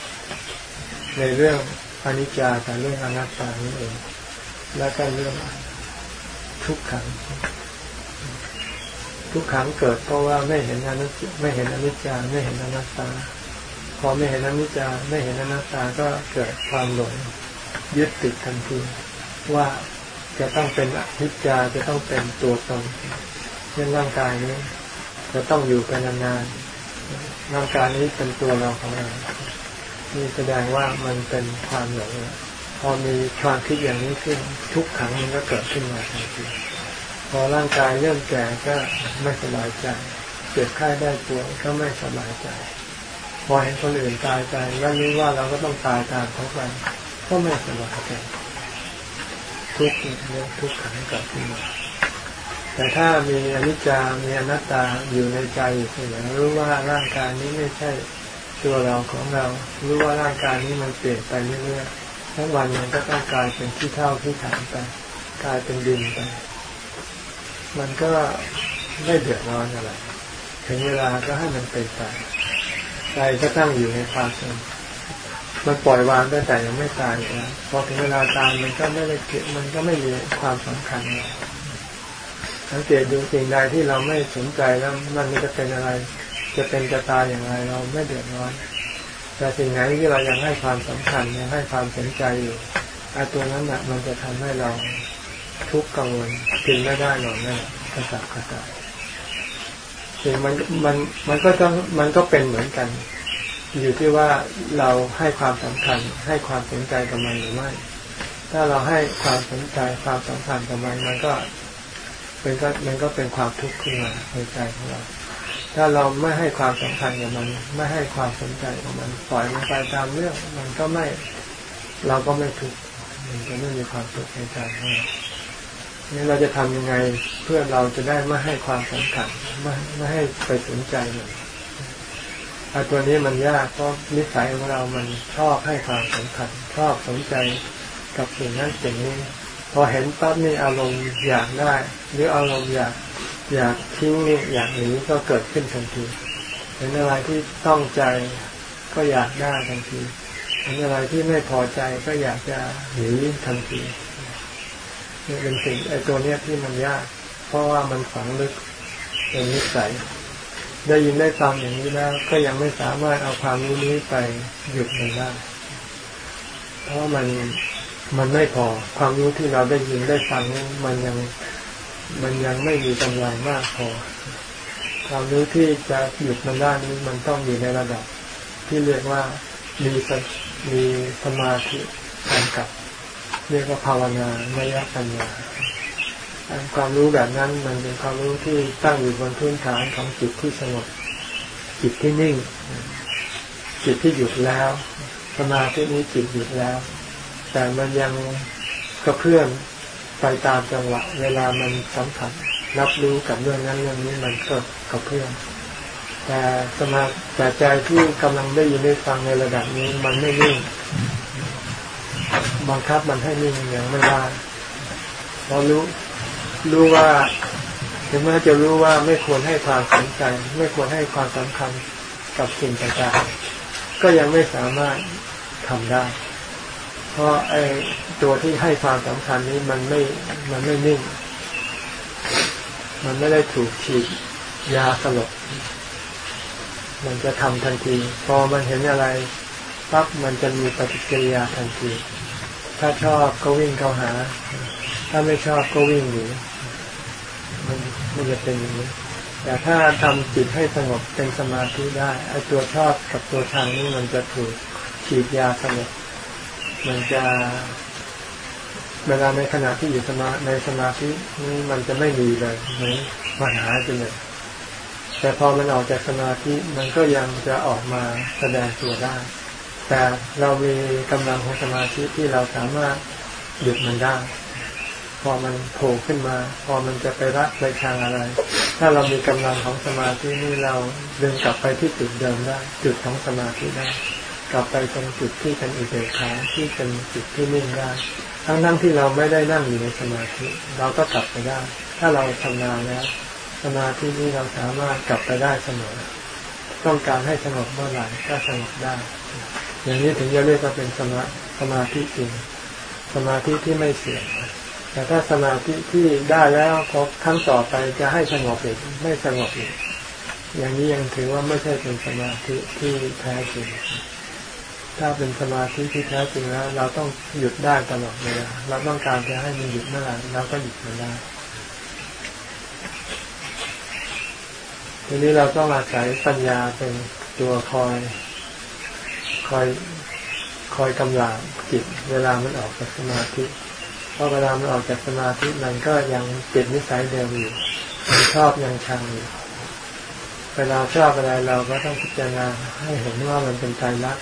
ในเรื่องอนิจจากับเรื่องอนัตตานี่เอง แล้วก็เรื่องทุกขัง ทุกขังเกิดเพราะว่าไม่เห็นอนิจไม่เห็นอนิจจาไม่เห็นอนัตตา พอไม่เห็นอนิจจาไม่เห็นอนัตตาก็เกิดความหลงยึดติดทันทีว่าจะต้องเป็นอนิจจาจะต้องเป็นตัวตนเช่นร่างกายนี้จะต้องอยู่กันนานๆ ร่างกายนี้เป็นตัวเราของเรานี่แสดงว่ามันเป็นความหลงพอมีความคิดอย่างนี้ขึ้นทุกขังมันก็เกิดขึ้นมาทันทีพอร่างกายเริ่มแก่ก็ไม่สบายใจเจ็บไข้ได้ป่วยก็ไม่สบายใจพอเห็นคนอื่นตายใจแล้วรู้ว่าเราก็ต้องตายตามเขาไปก็ไม่สบายใจทุกข์เนี่ยทุกขังเกิดขึ้นมา แต่ถ้ามีอนิจจามีอนัตตาอยู่ในใจอยู่เสมอรู้ว่าร่างกายนี้ไม่ใช่ตัวเราของเรา รู้ว่าร่างกายนี้มันเปลี่ยนไปเรื่อยๆทั้งวันมันก็ต้องกลายเป็นที่เท่าที่ฐานไปกลายเป็นดินไป มันก็ไม่เดือดร้อนอะไรถึงเวลาก็ให้มันเป็นไปใจก็ตั้งอยู่ในความสงบมันปล่อยวางได้แต่ยังไม่ตายนะพอถึงเวลาตายมันก็ไม่ได้เกิดมันก็ไม่มีความสำคัญ สังเกตดูสิ่งใดที่เราไม่สนใจแล้วมันจะเป็นอะไร จะเป็นจะตายอย่างไรเราไม่เดือดร้อนแต่สิ่งไหนที่เรายังให้ความสำคัญยังให้ความสนใจอยู่ไอ้ตัวนั้นน่ะมันจะทำให้เราทุกข์กังวลกินไม่ได้หรอกนั่นกระสับกระส่ายสิ่งมันมันมันก็ต้องมันก็เป็นเหมือนกัน อยู่ที่ว่าเราให้ความสำคัญ ให้ความสนใจกับมันหรือไม่ ถ้าเราให้ความสนใจความสำคัญกับมันมันก็ เป็นก็มันก็เป็นความทุกข์ขึ้นมาในใจของเราถ้าเราไม่ให้ความสำคัญกับมัน ไม่ให้ความสนใจกับมันปล่อยมันไปตามเรื่อง มันก็ไม่เราก็ไม่ทุกข์มันจะไม่มีความทุกข์ในใจของเรานี่เราจะทำยังไงเพื่อเราจะได้ไม่ให้ความสำคัญไม่ไม่ให้ไปสนใจมันไอ้ตัวนี้มันยากเพราะนิสัยของเรามันชอบให้ความสำคัญชอบสนใจกับสิ่งนั้นสิ่งนี้ พอเห็นปั๊บนี่อารมณ์อยากได้ หรืออารมณ์อยากอยากทิ้งนี่อยากหนีก็เกิดขึ้นทันทีเห็นอะไรที่ต้องใจก็อยากได้ทันทีเห็นอะไรที่ไม่พอใจก็อยากจะหนีทันทีนี่เป็นสิ่งไอ้ตัวเนี้ยที่มันยาก เพราะว่ามันฝังลึกเป็นนิสัย ได้ยินได้ฟังอย่างนี้แล้วก็ยังไม่สามารถเอาความรู้นี้ไปหยุดมันได้เพราะมัน มันไม่พอความรู้ที่เราได้ยินได้ฟังมันยังมันยังไม่มีกำลังมากพอ ความรู้ที่จะหยุดมันได้นี้มันต้องอยู่ในระดับ ที่เรียกว่ามีสมีสมาธิกำกับ เรียกว่าภาวนาไมยปัญญาความรู้แบบนั้นมันเป็นความรู้ที่ตั้งอยู่บนพื้นฐานของจิตที่สงบจิตที่นิ่ง จิตที่หยุดแล้ว สมาธินี้จิตหยุดแล้ว แต่มันยังกระเพื่อมไปตามจังหวะ เวลามันสัมผัสรับรู้กับเรื่องนั้นเรื่องนี้มันก็กับเพื่อนแต่สมาแต่ใจที่กำลังได้ยินได้ฟังในระดับนี้มันไม่นิ่งบังคับมันให้นิ่งอย่างไม่ได้เรารู้รู้ว่าถึงแม้จะรู้ว่าไม่ควรให้ความสนใจ ไม่ควรให้ความสำคัญกับสิ่งต่างๆก็ยังไม่สามารถทำได้ เพราะไอ้ตัวที่ให้ความสำคัญนี้มันไม่มันไม่นิ่ง มันไม่ได้ถูกฉีดยาสลบ มันจะทำทันที พอมันเห็นอะไรปั๊บมันจะมีปฏิกิริยาทันที ถ้าชอบก็วิ่งเข้าหา ถ้าไม่ชอบก็วิ่งหนีมันมันจะเป็นอย่างนี้แต่ถ้าทำจิตให้สงบเป็นสมาธิได้ไอ้ตัวชอบกับตัวทางนี้มันจะถูกฉีดยาสงบ มันจะเวลาในขณะที่อยู่สมาในสมาธินี่มันจะไม่มีเลยเหมือนมหาจเลยแต่พอมันออกจากสมาธิมันก็ยังจะออกมาแสดงตัวได้ แต่เรามีกำลังของสมาธิที่เราสามารถหยุดมันได้ พอมันโผล่ขึ้นมา พอมันจะไปรักไปทางอะไร ถ้าเรามีกำลังของสมาธินี่เราเดินกลับไปที่จุดเดิมได้ จุดของสมาธิได้ กลับไปตรงจุดที่เป็นอุเบกขาที่เป็นจุดที่นิ่งได้ทั้งทั้งที่เราไม่ได้นั่งอยู่ในสมาธิ เราก็กลับไปได้ ถ้าเราชำนาแล้ว สมาธินี้เราสามารถกลับไปได้เสมอ ต้องการให้สงบเมื่อไหร่ก็สงบได้ อย่างนี้ถึงจะเรียกว่าเป็นสมาสมาธิจริง สมาธิที่ไม่เสื่อมแต่ถ้าสมาธิที่ได้แล้วพอครั้งต่อไปจะให้สงบอีกไม่สงบอีกอย่างนี้ยังถือว่าไม่ใช่เป็นสมาธิที่แท้จริง ถ้าเป็นสมาธิที่แท้จริงแล้ว เราต้องหยุดได้ตลอดเวลาเราต้องการจะให้มันหยุดเมื่อไหร่เราก็หยุดมันได้ทีนี้เราต้องอาศัยปัญญาเป็นตัวคอย คอยคอยกำลังจิต เวลามันออกจากสมาธิเพราะเวลามันออกจากสมาธิมันก็ยังติดนิสัยเดิมอยู่มันชอบยังชังอยู่เวลาชอบอะไรเราก็ต้องพิจารณาให้เห็นว่ามันเป็นใจรัก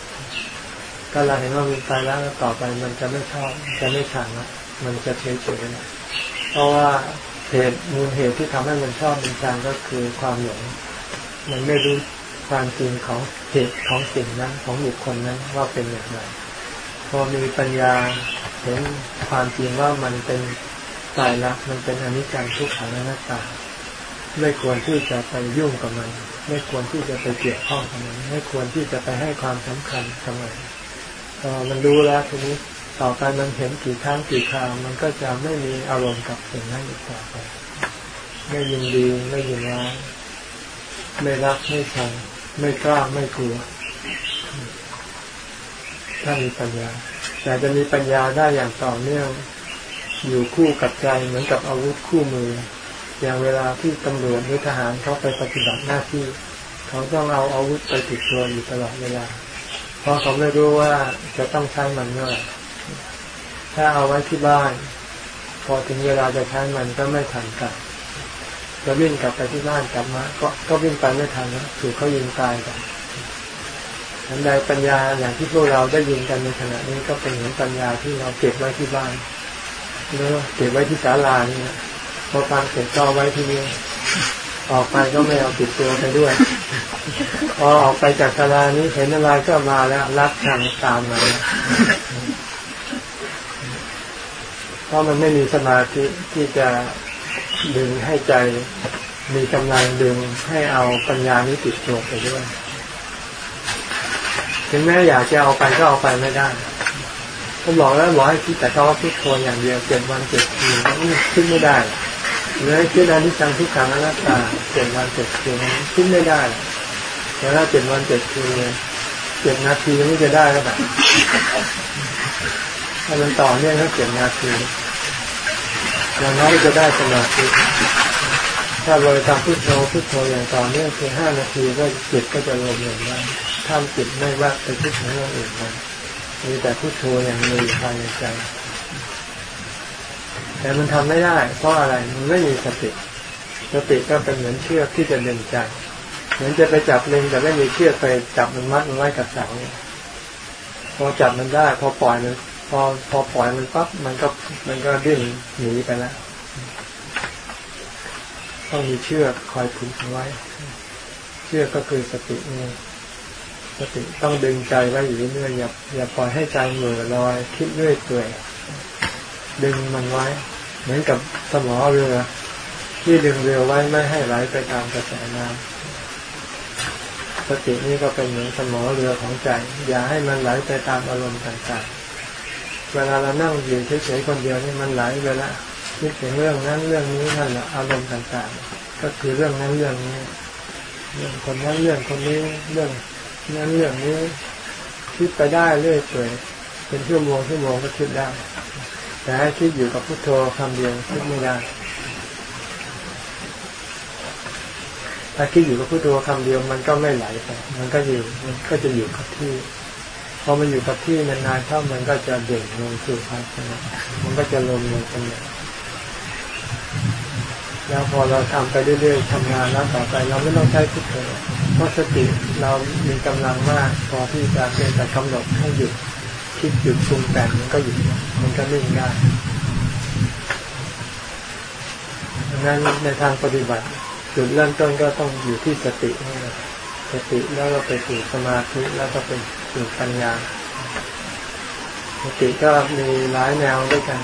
ก็เราเห็นว่ามันใจรักแล้วต่อไปมันจะไม่ชอบจะไม่ชังละมันจะเฉยเฉยเพราะว่าเหตุมูลเหตุที่ทำให้มันชอบมันชังก็คือความหลงมันไม่รู้ความจริงของเหตุของสิ่งนั้นของบุคคลนั้นว่าเป็นอย่างไรพอมีปัญญาเห็นความจริงว่ามันเป็นตายรักมันเป็นอนิจจังทุกขังอนัตตาไม่ควรที่จะไปยุ่งกับมัน ไม่ควรที่จะไปเกี่ยวข้องกับมัน ไม่ควรที่จะไปให้ความสำคัญกับมัน มันรู้แล้วทีนี้ต่อไปมันเห็นกี่ครั้งกี่คราวมันก็จะไม่มีอารมณ์กับสิ่งนั้นอีกต่อไปไม่ยินดีไม่ยินร้ายไม่รักไม่ชังไม่กล้าไม่กลัวถ้ามีปัญญา แต่จะมีปัญญาได้อย่างต่อเนื่องอยู่คู่กับใจเหมือนกับอาวุธคู่มือ อย่างเวลาที่ตำรวจหรือทหารเขาไปปฏิบัติหน้าที่ เขาต้องเอาอาวุธไปติดตัวอยู่ตลอดเวลา เพราะเขาไม่รู้ว่าจะต้องใช้มันเมื่อไหร่ถ้าเอาไว้ที่บ้าน พอถึงเวลาจะใช้มันก็ไม่ทันกันจะวิ่งกลับไปที่บ้านกลับมา ก็ก็วิ่งไปไม่ทันนะถูกเขายิงตายกันทันใดปัญญาอย่างที่พวกเราได้ยินกันในขณะนี้ก็เป็นเหมือนปัญญาที่เราเก็บไว้ที่บ้านหรือเก็บไว้ที่ศาลานี่พอฟังเสร็จก็ไว้ที่นี่ ออกไปก็ไม่เอาติดตัวไปด้วย พอออกไปจากศาลานี้เห็นอะไรก็มาแล้วรักชังตามมาแล้วเพราะมันไม่มีสมาธิที่จะดึงให้ใจมีกำลังดึงให้เอาปัญญานี้ติดตัวไปด้วย ถึงแม้อยากจะเอาไปก็เอาไปไม่ได้ผมบอกแล้วบอกให้คิดแต่เขาว่าพุทโธอย่างเดียวเจ็ดวันเจ็ดคืนนี่คิดไม่ได้ หรือคิดอนิจจังทุกขังอนัตตาเจ็ดวันเจ็ดคืนคิดไม่ได้แต่ถ้าเจ็ดวันเจ็ดคืนเจ็ดนาทีนี่จะได้แล้วแบบถ้ามันต่อเนื่องก็เจ็ดนาทีอย่างน้อยจะได้สมาธิถ้าเราทำพุทโธพุทโธอย่างต่อเนื่องเพียงห้านาทีก็จิตก็จะรวมลงได้ทำจิตไม่ว่าไปพุทโธเรื่องอื่นมันมีแต่พุทโธอย่างเดียวภายในใจ แต่มันทำไม่ได้ เพราะอะไรมันไม่มีสติ สติก็เป็นเหมือนเชือกที่จะดึงใจเหมือนจะไปจับเล็งแต่ไม่มีเชือกไปจับมันมัดมันไว้กับเสาพอจับมันได้ พอปล่อยมันพอพอปล่อยมันปั๊บมันก็มันก็ดิ้นหนีไปแล้วต้องมีเชือกคอยผูกไว้ เชือกก็คือสตินี่สติต้องดึงใจไว้อยู่เรื่อยอย่าอย่าปล่อยให้ใจเหม่อลอยคิดเรื่อยเปื่อยดึงมันไว้ เหมือนกับสมอเรือ ที่ดึงเรือไว้ไม่ให้ไหลไปตามกระแสน้ำสตินี่ก็เป็นเหมือนสมอเรือของใจ อย่าให้มันไหลไปตามอารมณ์ต่างๆ เวลาเรานั่งอยู่เฉยๆคนเดียวนี่มันไหลไปละคิดถึงเรื่องนั้นเรื่องนี้นั่นแหละอารมณ์ต่างๆ ก็คือเรื่องนั้นเรื่องนี้เรื่องคนนั้นเรื่องคนนี้เรื่องนั้นเรื่องนี้คิดไปได้เรื่อยเปื่อยเป็นชั่วโมงชั่วโมงก็คิดได้ แต่ให้คิดอยู่กับพุทโธคำเดียวคิดไม่ได้ ถ้าคิดอยู่กับพุทโธคำเดียวมันก็ไม่ไหลไปมันก็อยู่มันก็จะอยู่กับที่พอมันอยู่กับที่นานๆเข้ามันก็จะเด่นลงสู่ภายในมันก็จะลงลงเป็นแล้วพอเราทำไปเรื่อยๆทำงานแล้วต่อไปเราไม่ต้องใช้พุทโธเพราะสติเรามีกำลังมากพอที่จะเป็นแต่กำหนดให้หยุด คิดหยุดปรุงแต่งมันก็หยุดมันก็นิ่งได้ดังนั้นในทางปฏิบัติจุดเริ่มต้นก็ต้องอยู่ที่สตินี่แหละสติแล้วก็ไปสู่สมาธิแล้วก็เป็นสู่ปัญญาสติก็มีหลายแนวด้วยกัน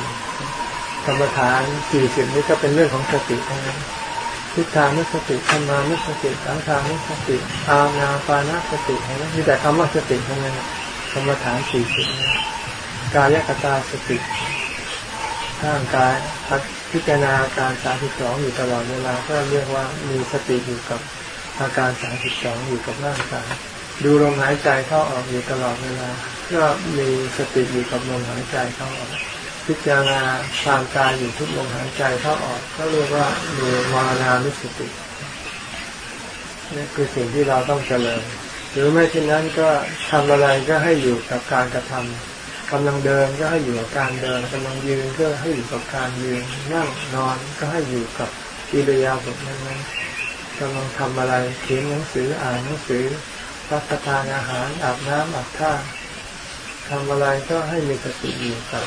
กรรมฐานสี่สิบนี้ก็เป็นเรื่องของสติทั้งนั้นทิฏฐานุสติธรรมานุสติสังขานุสติอาณาปานาสตินะมีแต่คำว่าสติทั้งนั้น กรรมฐานสี่สิบกายกตาสติร่างกายพิจารณาการสามสิบสองอยู่ตลอดเวลาก็เรียกว่ามีสติอยู่กับอาการสามสิบสองอยู่กับร่างกายดูลมหายใจเข้าออกอยู่ตลอดเวลา ก็มีสติอยู่กับลมหายใจเข้าออก พิจารณาความกายอยู่ทุกลมหายใจเข้าออก ก็เรียกว่ามีวานานุสตินี่คือสิ่งที่เราต้องเจริญ หรือไม่เช่นนั้นก็ทำอะไรก็ให้อยู่กับการกระทำกำลังเดินก็ให้อยู่กับการเดินกำลังยืนก็ให้อยู่กับการยืน นั่งนอนก็ให้อยู่กับอิริยาบถนั้นๆกำลังทำอะไรเขียนหนังสืออ่านหนังสือรับประทานอาหารอาบน้ำอาบท่าทำอะไรก็ให้มีสติอยู่กับ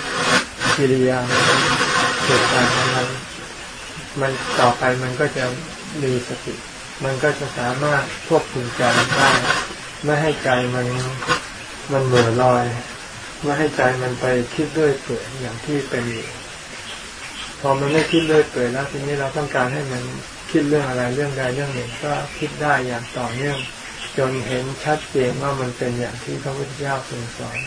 กิริยาเกิดการทำนั้นมันต่อไปมันก็จะมีสติ มันก็จะสามารถควบคุมใจได้ไม่ให้ใจมันมันเหม่อลอยไม่ให้ใจมันไปคิดด้วยเปื่อยอย่างที่เป็นอยู่พอมันไม่คิดด้วยเปื่อยแล้วทีนี้เราต้องการให้มันคิดเรื่องอะไรเรื่องใดเรื่องหนึ่งก็คิดได้อย่างต่อเนื่องจนเห็นชัดเจนว่ามันเป็นอย่างที่พระพุทธเจ้าทรงสอน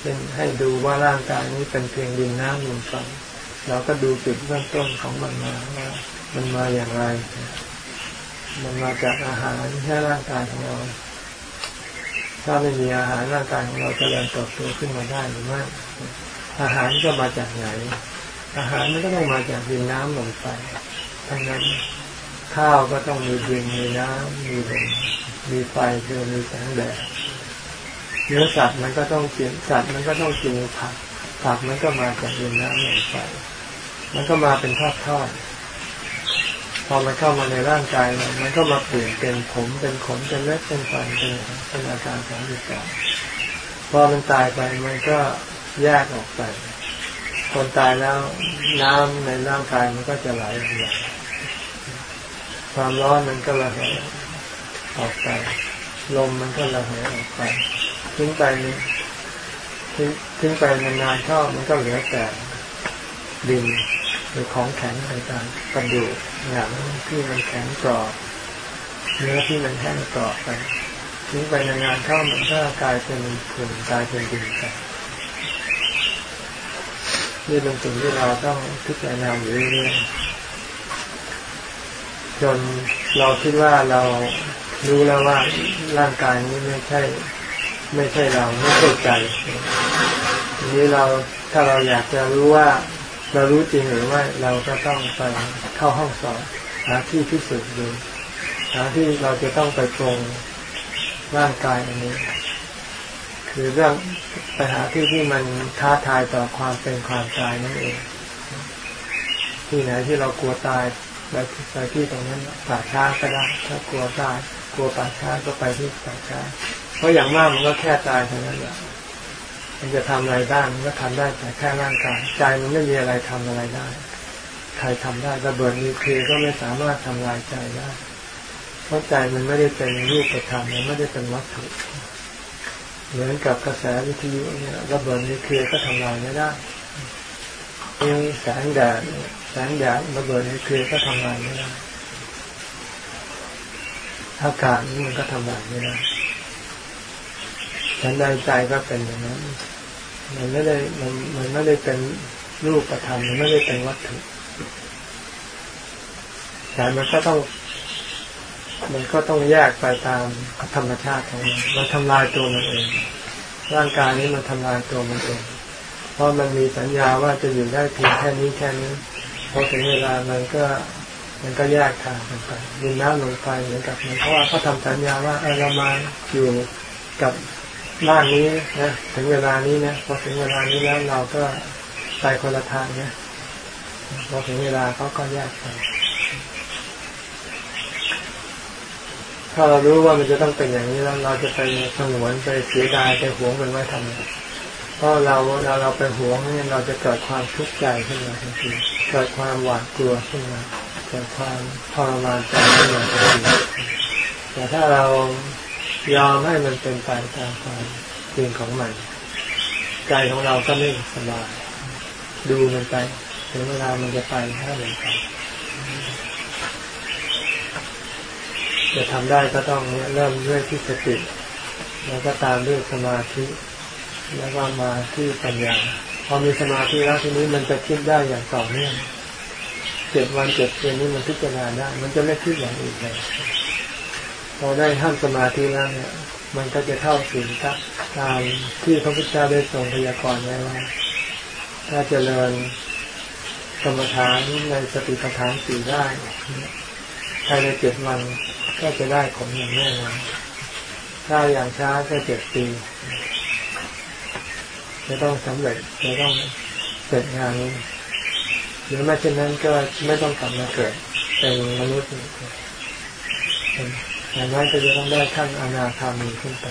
เป็นให้ดูว่าร่างกายนี้เป็นเพียงดินน้ำลมไฟเราก็ดูจุดเริ่มต้นของมันมาว่ามันมาอย่างไร มันมาจากอาหารแค่ร่างกายของเรา ถ้าไม่มีอาหารร่างกายของเราจะเริญเติบโตขึ้นมาได้หรือไม่อาหารก็มาจากไหน อาหารมันก็ต้องมาจากดินน้ำลมไฟทั้งนั้นข้าวก็ต้องมีดินมีน้ำมีลมมีไฟคือมีแสงแดดเนื้อสัตว์มันก็ต้องกินสัตว์มันก็ต้องกินผักผักมันก็มาจากดินน้ำลมไฟมันก็มาเป็นทอดทอด พอมันเข้ามาในร่างกายมันก็มาเปลี่ยนเป็นผมเป็นขนเป็นเล็บเป็นฟันเป็นเป็นอาการสามสิบสองพอมันตายไปมันก็แยกออกไป คนตายแล้วน้ำในร่างกายมันก็จะไหลออกมาความร้อนมันก็ระเหยออกไป ลมมันก็ระเหยออกไปทิ้งไปทิ้งทิ้งไปนานๆเข้ามันก็เหลือแต่ดิน รือของแข็งต่างๆกระดูกหนังที่มันแข็งกรอบเนื้อที่มันแห้งกรอบไปทิ้งไปนานๆเข้ามันก็กลายเป็นฝุ่นกลายเป็นดินไปนี่เป็นสิ่งที่เราต้องพิจารณาอยู่เรื่อยๆจนเราคิดว่าเรารู้แล้วว่าร่างกายนี้ไม่ใช่ ไม่ใช่เราไม่ใช่ใจทีนี้เราถ้าเราอยากจะรู้ว่า เรารู้จริงหรือไม่เราก็ต้องไปเข้าห้องสอบหาที่พิสูจน์ดูหาที่เราจะต้องไปปรงร่างกายอันนี้ คือเรื่องไปหาที่ที่มันท้าทายต่อความเป็นความตายนั่นเอง ที่ไหนที่เรากลัวตายไปไปที่ตรงนั้นป่าช้าก็ได้ถ้ากลัวตายกลัวป่าช้าก็ไปที่ป่าช้าเพราะอย่างมากมันก็แค่ตายเท่านั้นแหละ มันจะทำอะไรได้มันก็ทำได้แต่แค่ร่างกายใจมันไม่มีอะไรทำอะไรได้ ใครทำได้ระเบิดนิวเคลียร์ก็ไม่สามารถทำลายใจได้เพราะใจมันไม่ได้เป็นรูปธรรมมันไม่ได้เป็นวัตถุเหมือนกับกระแสวิทยุเนี่ยระเบิดนิวเคลียร์ก็ทำลายไม่ได้ยังแสงแดดแสงแดดระเบิดนิวเคลียร์ก็ทำลายไม่ได้อากาศนี่มันก็ทำลายไม่ได้ ฉันใดใจก็เป็นอย่างนั้น มันไม่ได้มันมันไม่ได้เป็นรูปธรรมมันไม่ได้เป็นวัตถุแต่มันก็ต้อง มันก็ต้องแยกไปตามธรรมชาติของมันมันทำลายตัวมันเอง ร่างกายนี้มันทำลายตัวมันเอง เพราะมันมีสัญญาว่าจะอยู่ได้เพียงแค่นี้แค่นี้พอถึงเวลามันก็มันก็แยกทางกันไปดินน้ำลมไฟเหมือนกับมันเพราะว่าเขาทาสัญญาว่าเออเรามาอยู่กับ ร่างนี้นะถึงเวลานี้นะพอถึงเวลานี้แล้วเราก็ไปคนละทางนะพอถึงเวลาเขาก็แยกไปถ้าเรารู้ว่ามันจะต้องเป็นอย่างนี้แล้ว เราจะไปสงวนไปเสียดายไปหวงมันไว้ทำไมเพราะเราเราเราไปหวงเนี่ยเราจะเกิดความทุกข์ใจขึ้นมาทันทีเกิดความหวาดกลัวขึ้นมาเกิดความทรมานใจขึ้นมาทันทีแต่ถ้าเรา ยอมให้มันเป็นไปตามความจริงของมัน ใจของเราก็ไม่สบายดูมันไปถึงเวลามันจะไปถ้ามันไปจะทำได้ก็ต้องเริ่มด้วยที่สติ แล้วก็ตามด้วยสมาธิ แล้วก็มาที่ปัญญา พอมีสมาธิแล้วทีนี้มันจะคิดได้อย่างต่อเนื่องเจ็ดวันเจ็ดคืนนี้มันพิจารณาได้ มันจะไม่คิดอย่างอื่นเลย พอได้ห้ามสมาธิแล้วเนี่ย มันก็จะเข้าถึงตามที่พระพุทธเจ้าได้ทรงพยากรณ์ไว้ว่าถ้าเจริญกรรมฐานในสติปัฏฐานสี่ได้ภายในเจ็ดวันก็จะได้ผลอย่างแน่นอนถ้าอย่างช้าก็เจ็ดปีจะต้องสำเร็จจะต้องเสร็จงานนี้หรือไม่เช่นนั้นก็ไม่ต้องกลับมาเกิดเป็นมนุษย์ อย่างน้อยก็จะต้องได้ขั้นอนาคามีขึ้นไป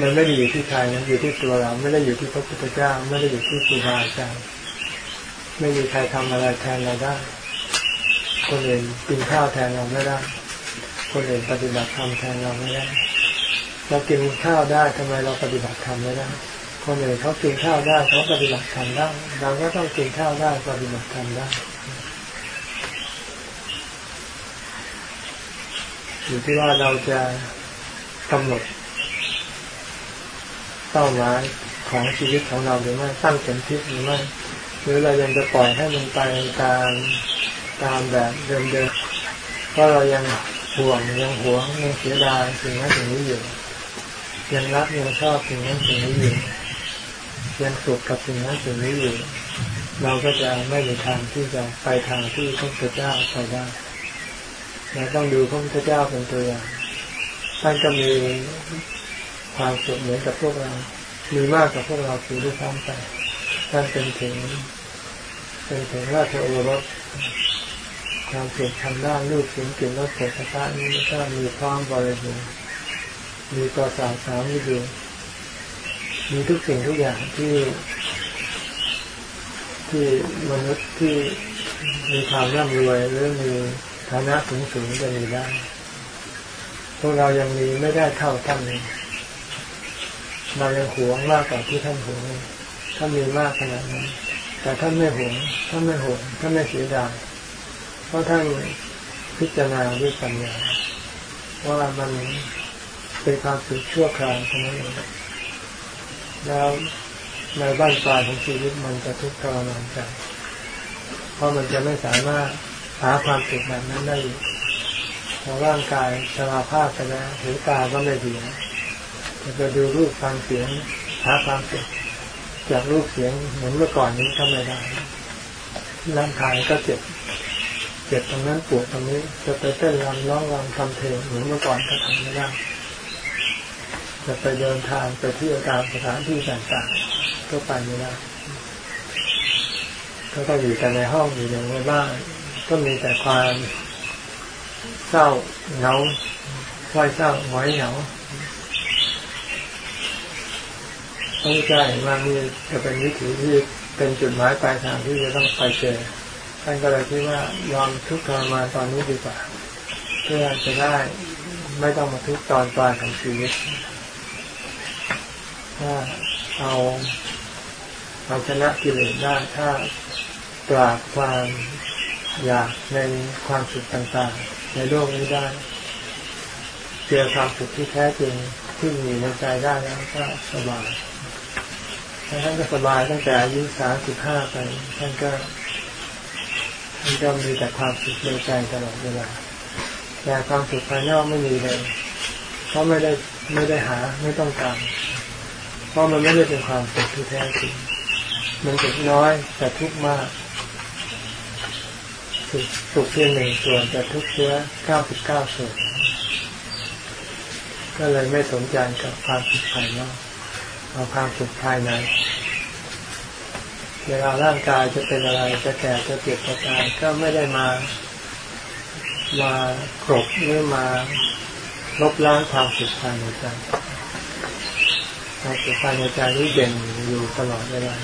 มันไม่ได้อยู่ที่ใครนะอยู่ที่ตัวเรา ไม่ได้อยู่ที่พระพุทธเจ้า ไม่ได้อยู่ที่ครูบาอาจารย์ไม่มีใครทำอะไรแทนเราได้ คนอื่นกินข้าวแทนเราไม่ได้ คนอื่นปฏิบัติธรรมแทนเราไม่ได้ เรากินข้าวได้ทำไมเราปฏิบัติธรรมไม่ได้ คนอื่นเขากินข้าวได้เขาปฏิบัติธรรมได้ เราก็ต้องกินข้าวได้ปฏิบัติธรรมได้ อยู่ที่ว่าเราจะกำหนดเป้าหมายของชีวิตของเราหรือไม่ตั้งเป็นทิศหรือไม่หรือเรายังจะปล่อยให้มันไปตามตามแบบเดิมๆเพราะเรายังห่วงยังหวงยังเสียดายสิ่งนั้นสิ่งนี้อยู่ยังรักยังชอบสิ่งนั้นสิ่งนี้อยู่ยังสุขกับสิ่งนั้นสิ่งนี้อยู่ เราก็จะไม่มีทางที่จะไปทางที่พระพุทธเจ้าไปได้ เราต้องดูพระพุทธเจ้าเป็นตัวอย่างท่านก็มีความสุขเหมือนกับพวกเรา มีมากกว่าพวกเราคือด้วยซ้ำไปท่านเป็นถึง เป็นถึงราชโอรสความสุขทางด้านรูปเสียงกลิ่นรสโผฏฐะนี้ก็มีพร้อมบริบูรณ์มีกอสาสามวิดีมีทุกสิ่งทุกอย่างที่ ที่มนุษย์ที่มีความร่ำรวยหรือมี ฐานะสูงสูงจะมีได้ พวกเรายังมีไม่ได้เท่าท่านนี้เรายังหวงมากกว่าที่ท่านหวงท่านมีมากขนาดนั้น แต่ท่านไม่หวง ท่านไม่หวง ท่านไม่เสียดาย เพราะท่านพิจารณาด้วยปัญญาว่ามันเป็นความสุขชั่วคราวเท่านั้นเองแล้วในบ้านปลายของชีวิตมันจะทุกข์ทรมานใจเพราะมันจะไม่สามารถ หาความสุขแบบนั้นได้อยู่พอร่างกายสมาภาพไปแล้วหูตาก็ไม่ดีจะดูรูปฟังเสียงหาความสุขจากรูปเสียงเหมือนเมื่อก่อนนี้ก็ไม่ได้ร่างกายก็เจ็บเจ็บตรงนั้นปวดตรงนี้จะไปเต้นรำร้องรำทำเพลงเหมือนเมื่อก่อนก็ทำไม่ได้จะไปเดินทางไปเที่ยวตามสถานที่ต่างๆก็ไปไม่ได้ก็ต้องอยู่แต่ในห้องอยู่ในบ้าน ก็มีแต่ความเศร้าเหงาว้อยเศร้าหงอยเหงาพระเจ้าเห็นว่านี่จะเป็นวิถีที่เป็นจุดหมายปลายทางที่จะต้องไปเจอท่านก็เลยคิดว่ายอมทุกข์ทรมานตอนนี้ดีกว่า เพื่อจะได้ไม่ต้องมาทุกข์ตอนปลายของชีวิตถ้าเอาเอาชนะกิเลสได้ถ้าปราบความ อยากในความสุขต่างๆ ในโลกนี้ได้ เจอความสุขที่แท้จริงที่มีในใจได้แล้วก็สบายท่านก็สบายตั้งแต่อายุสามสิบห้าไปท่านก็ท่านก็มีแต่ความสุขในใจตลอดเวลาแต่ความสุขภายนอกไม่มีเลยเพราะไม่ได้ไม่ได้หาไม่ต้องการเพราะมันไม่ได้เป็นความสุขที่แท้จริงมันสุขน้อยแต่ทุกข์มาก สุขสุขเพียงหนึ่งส่วนแต่ทุกเชื้อเก้าสิบเก้าส่วน ก็เลยไม่สนใจกับความสุขภายนอกเอาความสุขภายในเวลาร่างกายจะเป็นอะไรจะแก่จะเจ็บจะตายก็ไม่ได้มา มากรบหรือมาลบล้างความสุขภายในใจความสุขภายในใจนี้เด่นอยู่ตลอดเวลา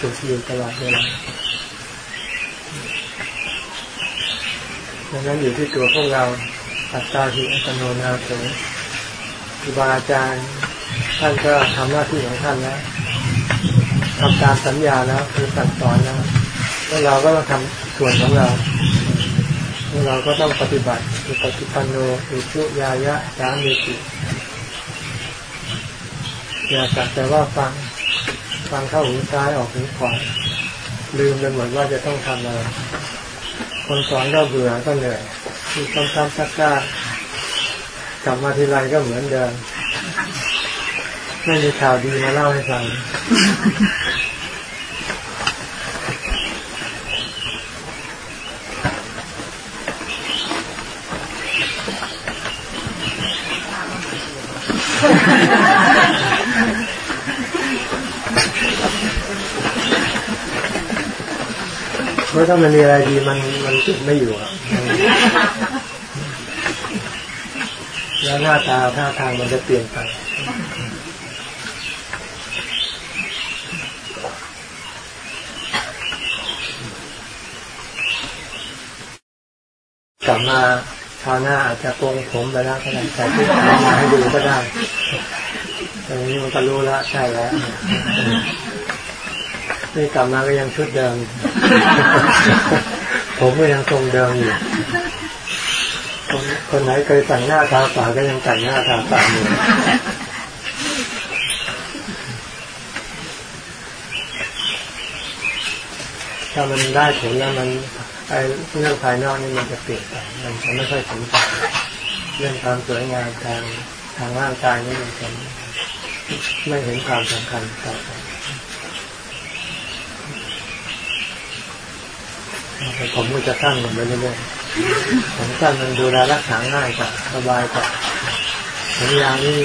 สุขอยู่ตลอดเวลา ดังนั้นอยู่ที่ตัวพวกเราอัตตาหิอัตโนนาโถครูบาอาจารย์ท่านก็ทำหน้าที่ของท่านแล้วทำตามสัญญาแล้วคือสั่งสอนแล้วแล้วเราก็ต้องทำส่วนของเราแล้วเราก็ต้องปฏิบัติอุปฏิปันโนอุชุยายะสามีติอย่าสักแต่ว่าฟังฟังเข้าหูซ้ายออกหูขวาลืมไปหมดว่าจะต้องทำอะไร คนสอนก็เบื่อก็เหนื่อยที่ซ้ำๆซักก้ากลับมาทีไรก็เหมือนเดิม ไม่มีข่าวดีมาเล่าให้ฟัง ราะถ้ามันมีอะไรดีมันมันติดไม่อยู่อะแล้วหน้าตาท่าทางมันจะเปลี่ยนไปกลับมาคราวหน้าอาจจะโกงผมไปแล้วก็ได้แต่ที่มาให้ดูก็ได้แต่นี้มันก็รู้แล้วใช่แล้ว นี่กลับมาก็ยังชุดเดิม ผมก็ยังทรงเดิมอยู่คนคนไหนเคยแต่งหน้าทาปากก็ยังแต่งหน้าทาปากอยู่ถ้ามันได้ผลแล้วมันไอ้เรื่องภายนอกนี่มันจะเปลี่ยนไปมันจะไม่ค่อยสนใจเรื่องความสวยงามทางทางร่างกายนี่มันจะไม่เห็นความสำคัญต่อไป ผมก็จะตั้งลงไปเรื่อยๆผมสั้นมันดูแลรักษาง่ายกว่าสบายกว่าผมยาวนี่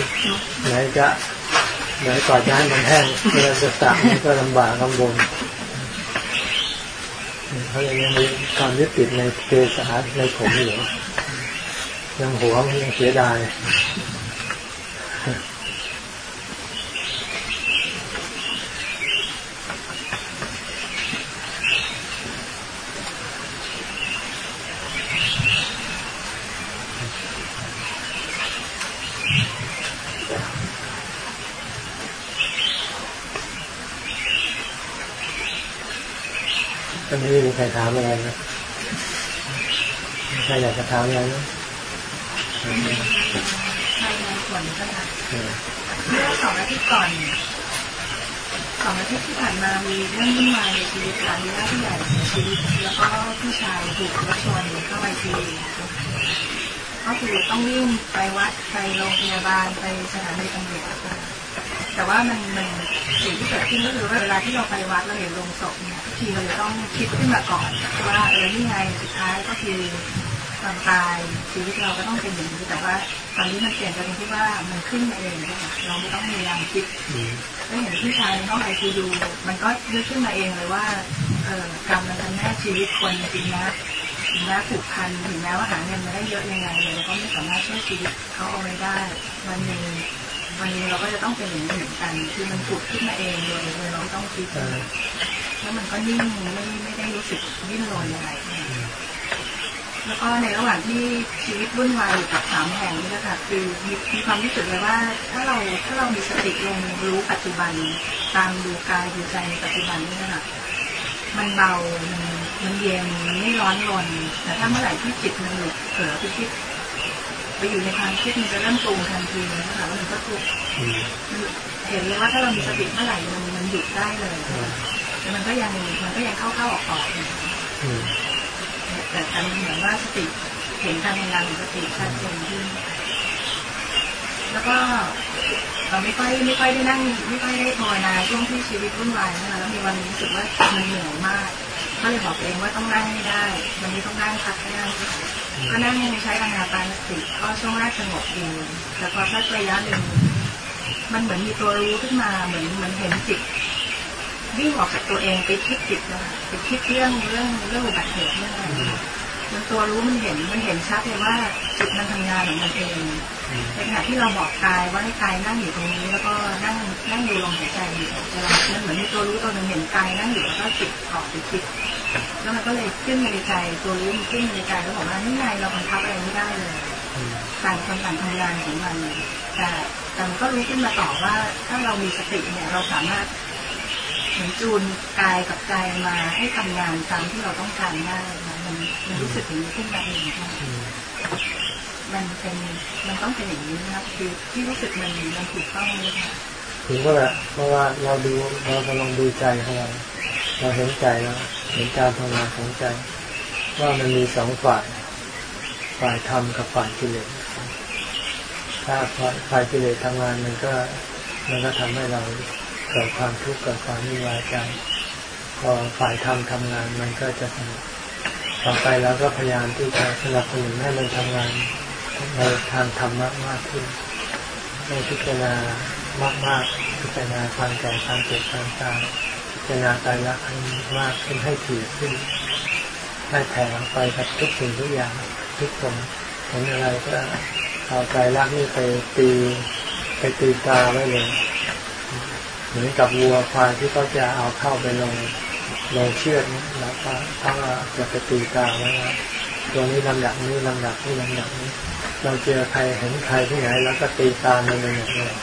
ไหนจะไหนก่อนจะให้มันแห้งเวลาจะตักมันก็ลำบากลำบนเขายังมีความยึดติดในเกสาในผมอยู่ยังหัวยังเสียดาย ตอนนี้มีใครถามอะไรไหมใครอยากจะถามอะไรไหมภายในส่วนก็ได้เมื่อสองอาทิตย์ก่อนสองอาทิตย์ที่ผ่านมามีเรื่องวุ่นวายในชีวิตหลานญาติผู้ใหญ่เสียชีวิตแล้วก็พี่ชายถูกรถชนเข้าไอซีก็คือต้องวิ่งไปวัดไปโรงพยาบาลไปสถานีตำรวจ แต่ว่ามันมันสิ่งที่เกิดขึ้นก็คือว่าเวลาที่เราไปวัดเราเห็นโรงศพเนี่ยทีเราจะต้องคิดขึ้นมาก่อนว่าเออนี่ไงสุดท้ายก็คือความตายชีวิตเราก็ต้องเป็นอย่างนี้แต่ว่าตอนนี้มันเปลี่ยนไปตรงที่ว่ามันขึ้นมาเองนะคะเราไม่ต้องพยายามคิดก็เห็นพี่ชายในห้องไอซียูมันก็นึกขึ้นมาเองเลยว่าเออกรรมมันทำแน่ชีวิตคนจริงนะถึงแม้ผูกพันถึงแม้ว่าหาเงินมาได้เยอะยังไงเราก็ไม่สามารถช่วยชีวิตเขาเอาไว้ได้ มันมี วันหนึ่งวันนี้เราก็จะต้องเป็นอย่างนี้เหมือนกัน คือมันผุดขึ้นมาเองโดยโดยเราไม่ต้องคิดแล้วมันก็นิ่งไม่ไม่ได้รู้สึกดิ้นรนอะไรแล้วก็ในระหว่างที่ชีวิตวุ่นวายอยู่กับสามแห่งนี่นะคะคือมีมีความรู้สึกเลยว่า ถ้าเราถ้าเรามีสติลงรู้ปัจจุบันตามดูกายดูใจในปัจจุบันนี่นะคะมันเบา มันมันเย็นมันไม่ร้อนรนแต่ถ้าเมื่อไหร่ที่จิตมันหลุดเผลอไปคิด ไปอยู่ในความคิดมันจะเริ่มปรุงทันทีนะคะแล้วมันก็ทุกเห็นเลยว่าถ้าเรามีสติเมื่อไหร่มันมันหยุดได้เลยแต่มันก็ยังมันก็ยังเข้าเข้าออกออกอยู่แต่แต่เหมือนว่าสติเห็นการทำงานของสติชัดเจนขึ้นแล้วก็เราไม่ค่อยไม่ค่อยได้นั่งไม่ค่อยได้ภาวนาช่วงที่ชีวิตวุ่นวายนะคะแล้วมีวันนี้รู้สึกว่ามันเหนื่อยมากก็เลยบอกเองว่าต้องนั่งให้ได้ วันนี้ต้องนั่งพักให้ได้ ก็นั่งใช้อานาปานสติก็ช่วงแรกสงบดีแต่พอสักระยะหนึ่งมันเหมือนมีตัวรู้ขึ้นมาเหมือนเหมือนเห็นจิตวิ่งออกจากตัวเองไปคิดจิตนะคะไปคิดเรื่องเรื่องเรื่องอุบัติเหตุเรื่องอะไรมันตัวรู้มันเห็นมันเห็นชัดเลยว่าจิตมันทำงานของมันเอง ในขณะที่เราบอกกายว่าให้กายนั่งอยู่ตรงนี้ แล้วก็นั่งนั่งดูลมหายใจอยู่เวลามันเหมือนมีตัวรู้ตัวนึงเห็นกายนั่งอยู่แล้วก็จิตออกไปคิดแล้วมันก็เลยขึ้นมาในใจตัวรู้มันขึ้นมาในใจแล้วบอกว่านี่ไงเราบังคับอะไรไม่ได้เลยต่างคนต่างทำงานของมันแต่แต่มันก็รู้ขึ้นมาต่อว่า ถ้าเรามีสติเนี่ยเราสามารถเหมือนจูนกายกับใจมาให้ทำงานตามที่เราต้องการได้นะมันมันรู้สึกอย่างนี้ขึ้นมาเองค่ะ มันเป็นมันต้องเป็นอย่างนี้นะครับคือที่รู้สึกมันมันถูกต้องเลยค่ะถึงก็แหละเพราะว่าเราดูเรากำลังดูใจของเราเราเห็นใจแล้วเห็นการทำงานของใจ ว่ามันมีสองฝ่าย ฝ่ายธรรมกับฝ่ายกิเลสถ้าฝ่ายกิเลสทำงานมันก็มันก็ทำให้เราเกิดความทุกข์เกิดความวุ่นวายใจพอฝ่ายธรรมทำงานมันก็จะสงบต่อไปแล้วก็พยายามที่จะสนับสนุนให้มันทำงาน ในทางธรรมะมากขึ้นในพิจารณามากๆพิจารณาความแก่ความเจ็บความตายพิจารณาใจรักให้มากขึ้นให้ถี่ขึ้นให้แผ่ไปกับทุกสิ่งทุกอย่างทุกคนเห็นอะไรก็เอาใจรักนี่ไปตีไปตีตาไว้เลยเหมือนกับวัวควายที่เขาจะเอาเข้าไปลงลงเชือดแล้วก็ถ้าจะไปตีตาไว้ว่ ตัวนี้ลำดับนี้ลำดับนี้ลำดับนี้ เราเจอใครเห็นใครที่ไหนแล้วก็ตีตามันเลยเนี่ย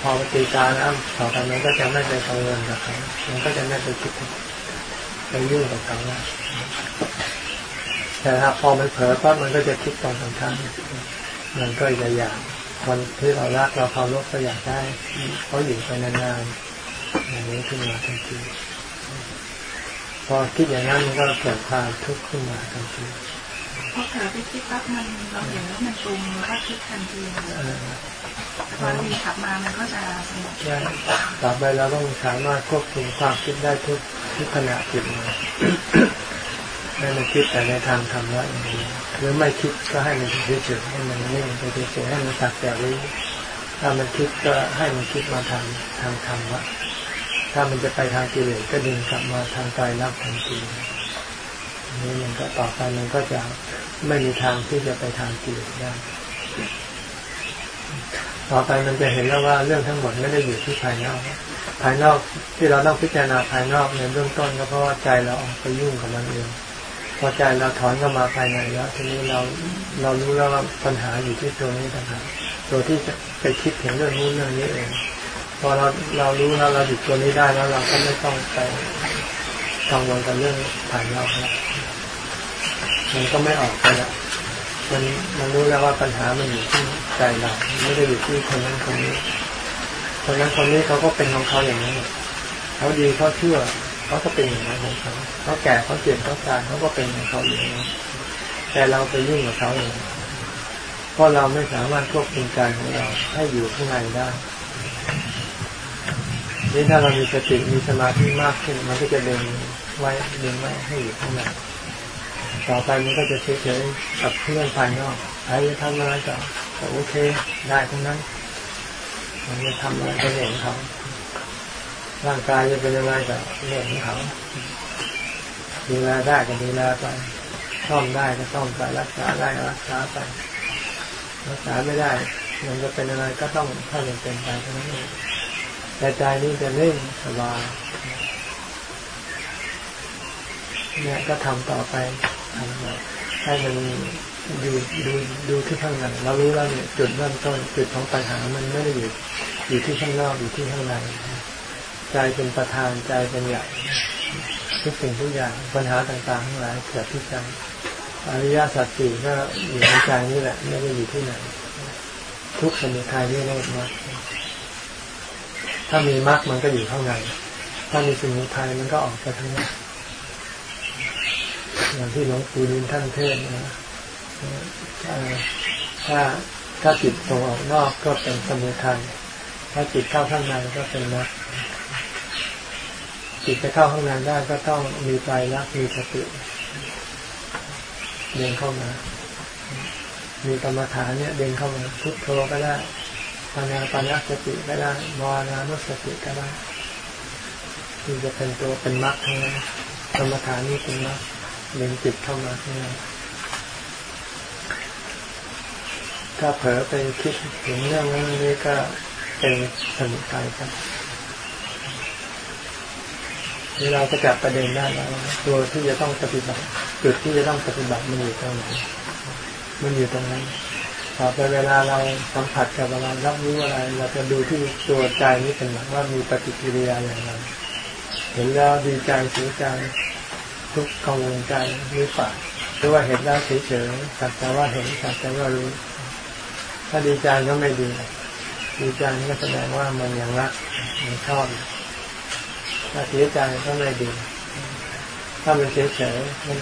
พอตีตาแล้วต่อไปมันก็จะไม่ไปกังวลกับเขามันก็จะไม่ไปคิดไปยุ่งกับเขาแต่ถ้าพอมันเผลอปั๊บมันก็จะคิดตอนสำคัญมันก็จะอยากคนที่เรารักเราเคารพก็อยากได้เขาอยู่ไปนานๆอย่างนี้ขึ้นมาทันที พอคิดอย่างนั้นมันก็เกิดความทุกข์ขึ้นมาทันทีพอเกิดไปคิดปั๊บมันเราเห็นแล้วมันปรุงแล้วก็คิดทันทีพอมีขับมามันก็จะสงบใช่ต่อไปเราต้องสามารถควบคุมความคิดได้ทุกทุกขณะจิตมาให้มันคิดแต่ในทางธรรมะอย่างนี้หรือไม่คิดก็ให้มันเฉยๆให้มันนิ่งไปเฉยๆให้มันสักแต่รู้ถ้ามันคิดก็ให้มันคิดมาทางทางธรรมะ ถ้ามันจะไปทางกิเลสก็ดึงกลับมาทางใจรับทันทีนี้มันก็ต่อไปมันก็จะไม่มีทางที่จะไปทางกิเลสได้ต่อไปมันจะเห็นแล้วว่าเรื่องทั้งหมดไม่ได้อยู่ที่ภายนอก ภายนอกที่เราต้องพิจารณาภายนอกในเบื้องต้นก็เพราะว่าใจเราออกไปยุ่งกับมันเองพอใจเราถอนเข้ามาภายในแล้ว ทีนี้เราเรารู้แล้วว่าปัญหาอยู่ที่ตัวนี้ต่างหากตัวที่จะไปคิดถึงเรื่องนู้นเรื่องนี้เอง พอเราเรารู้แล้วเราหยุดตัวนี้ได้แล้ว เราก็ไม่ต้องไปกังวลกับเรื่องภายนอกแล้วมันก็ไม่ออกไปแล้วมันมันรู้แล้วว่าปัญหามันอยู่ที่ใจเราไม่ได้อยู่ที่คนนั้นคนนี้คนนั้นคนนี้เขาก็เป็นของเขาอย่างนั้นเขาดีเขาเชื่อเขาก็เป็นอย่างนั้นของเขาเขาแก่เขาเจ็บเขาตายเขาก็เป็นของเขาอย่างนั้นแต่เราไปยุ่งกับเขาเองเพราะเราไม่สามารถควบคุมใจของเราให้อยู่ข้างในได้ นี่ถ้าเรามีสติมีสมาธิมากขึ้น มันก็จะดึงไว้ดึงไว้ให้อยู่ข้างในต่อไปมันก็จะเฉยๆกับเพื่อนภายนอกใครจะทำอะไรก็โอเคได้ทั้งนั้น มันจะทำอะไรก็เรื่องเขาร่างกายจะเป็นยังไงก็เรื่องของเขาดูแลได้ก็ดูแลไปซ่อมได้ก็ซ่อมไปรักษาได้ก็รักษาไปรักษาไม่ได้ มันจะเป็นอะไรก็ต้องถ้ามันเป็นไปเท่านั้นเอง แต่ใจนี้จะเล่นสบายเนี่ยก็ทำต่อไปทำให้มันดูดูดูที่ข้างในเรารู้แล้วเนี่ยจุดเริ่มต้นจุดของปัญหามันไม่ได้อยู่อยู่ที่ข้างนอกอยู่ที่ข้างในใจเป็นประธานใจเป็นใหญ่ทุกสิ่งทุกอย่างปัญหาต่างๆทั้งหลายเกิดที่ใจอริยสัจสี่ก็อยู่ในใจนี่แหละไม่ได้อยู่ที่ไหน ทุกสมุทัยนี่โลดมา ถ้ามีมรรคมันก็อยู่ข้างใน ถ้ามีสมุทัยมันก็ออกไปทางนั้อย่างที่หลวงปู่ดินท่านเทศนะถ้าถ้าจิตตรงออกนอกก็เป็นสมุทัยถ้าจิตเข้าข้างในก็เป็นมรรคจิตจะเข้าข้างในได้ก็ต้องมีใจรักมีสติเดินเข้ามา มีกรรมฐานเนี่ยเดินเข้ามาพุทโธก็ได้ นาปานาสติก็ได้มรณานุสติก็ได้ที่จะเป็นตัวเป็นมรรคทั้งนั้นกรรมฐานนี้เป็นมรรคเดินจิตเข้ามาข้างในถ้าเผลอไปคิดถึงเรื่องนั้นนี้ก็เป็นสมุทัยครับเวลาจะจับประเด็นได้แล้วตัวที่จะต้องปฏิบัติจุดที่จะต้องปฏิบัติมันอยู่ตรงไหนมันอยู่ตรงนั้น ต่อไปเวลาเราสัมผัสกับอะไรรับรู้อะไร เราจะดูที่ตัวใจนี้เป็นหลักว่ามีปฏิกิริยาอย่างไรเห็นแล้วดีใจเสียใจทุกข์กังวลใจหรือเปล่าหรือว่าเห็นแล้วเฉยๆสักแต่ว่าเห็นสักแต่ว่ารู้ ถ้าดีใจก็ไม่ดี ดีใจก็แสดงว่ามันยังรักมันชอบถ้าเสียใจก็ไม่ดี ถ้ามันเฉยๆมัน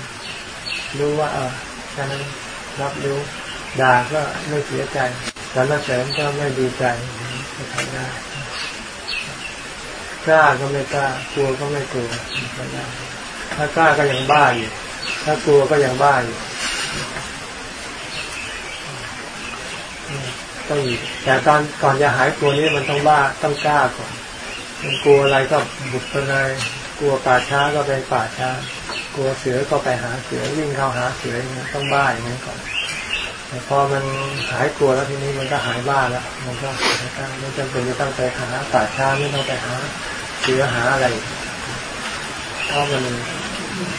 รู้ว่าเออแค่นั้นรับรู้ ด่าก็ไม่เสียใจแต่ละเสริมก็ไม่ดีใจก็ทำได้กล้าก็ไม่กล้ากลัวก็ไม่กลัวทำได้ถ้ากล้าก็ยังบ้าอยู่ถ้ากลัวก็ยังบ้าอยู่ต้องแต่ตอนก่อนจะหายกลัวนี้มันต้องบ้าต้องกล้าก่อนมันกลัวอะไรก็บุกไปเลยกลัวป่าช้าก็ไปป่าช้ากลัวเสือก็ไปหาเสือวิ่งเข้าหาเสือต้องบ้าอย่างนี้ก่อน แต่พอมันหายกลัวแล้วทีนี้มันก็หายบ้าแล้ว มันก็ไม่จำเป็นจะต้องไปหาป่าช้าไม่ต้องไปหาเสือหาอะไรเพราะมัน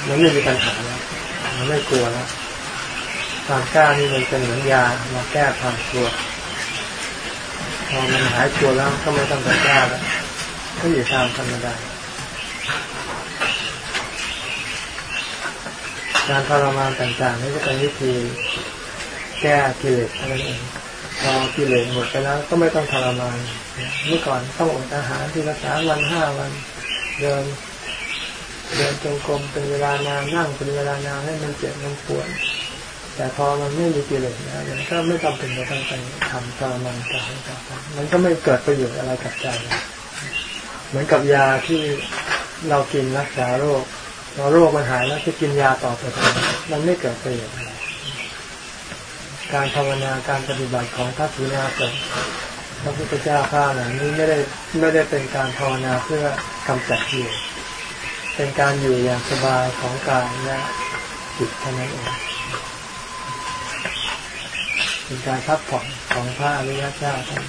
มันไม่มีปัญหาแล้วมันไม่กลัวแล้วความกล้านี่มันเป็นเหมือนยามาแก้ความกลัวพอมันหายกลัวแล้วก็ไม่ต้องไปกล้าแล้วก็อยู่ตามธรรมดาการทรมานต่างๆนี่ก็เป็นวิธี แก้กิเลสเท่านั้นเองพอกิเลสหมดไปแล้วก็ไม่ต้องทรมานเมื่อก่อนต้องอดอาหารที่ละสามวันห้าวันเดินเดินจงกรมเป็นเวลานานนั่งเป็นเวลานานให้มันเจ็บมันปวดแต่พอมันไม่มีกิเลสแล้วมันก็ไม่จำเป็นจะต้องไปทำทรมานกายต่อไปมันก็ไม่เกิดประโยชน์อะไรกับใจเหมือนกับยาที่เรากินรักษาโรคพอโรคมันหายแล้วจะกินยาต่อไปมันไม่เกิดประโยชน์อะไร การภาวนาการปฏิบัติของพระสุนาสงพระพุทธเจ้าข้าหนังนี้ไม่ได้ไม่ได้เป็นการภาวนาเพื่อกำจัดกิเลสเป็นการอยู่อย่างสบายของกายและจิตเท่านั้นเองเป็นการพักผ่อนของพระอริยเจ้าท่าน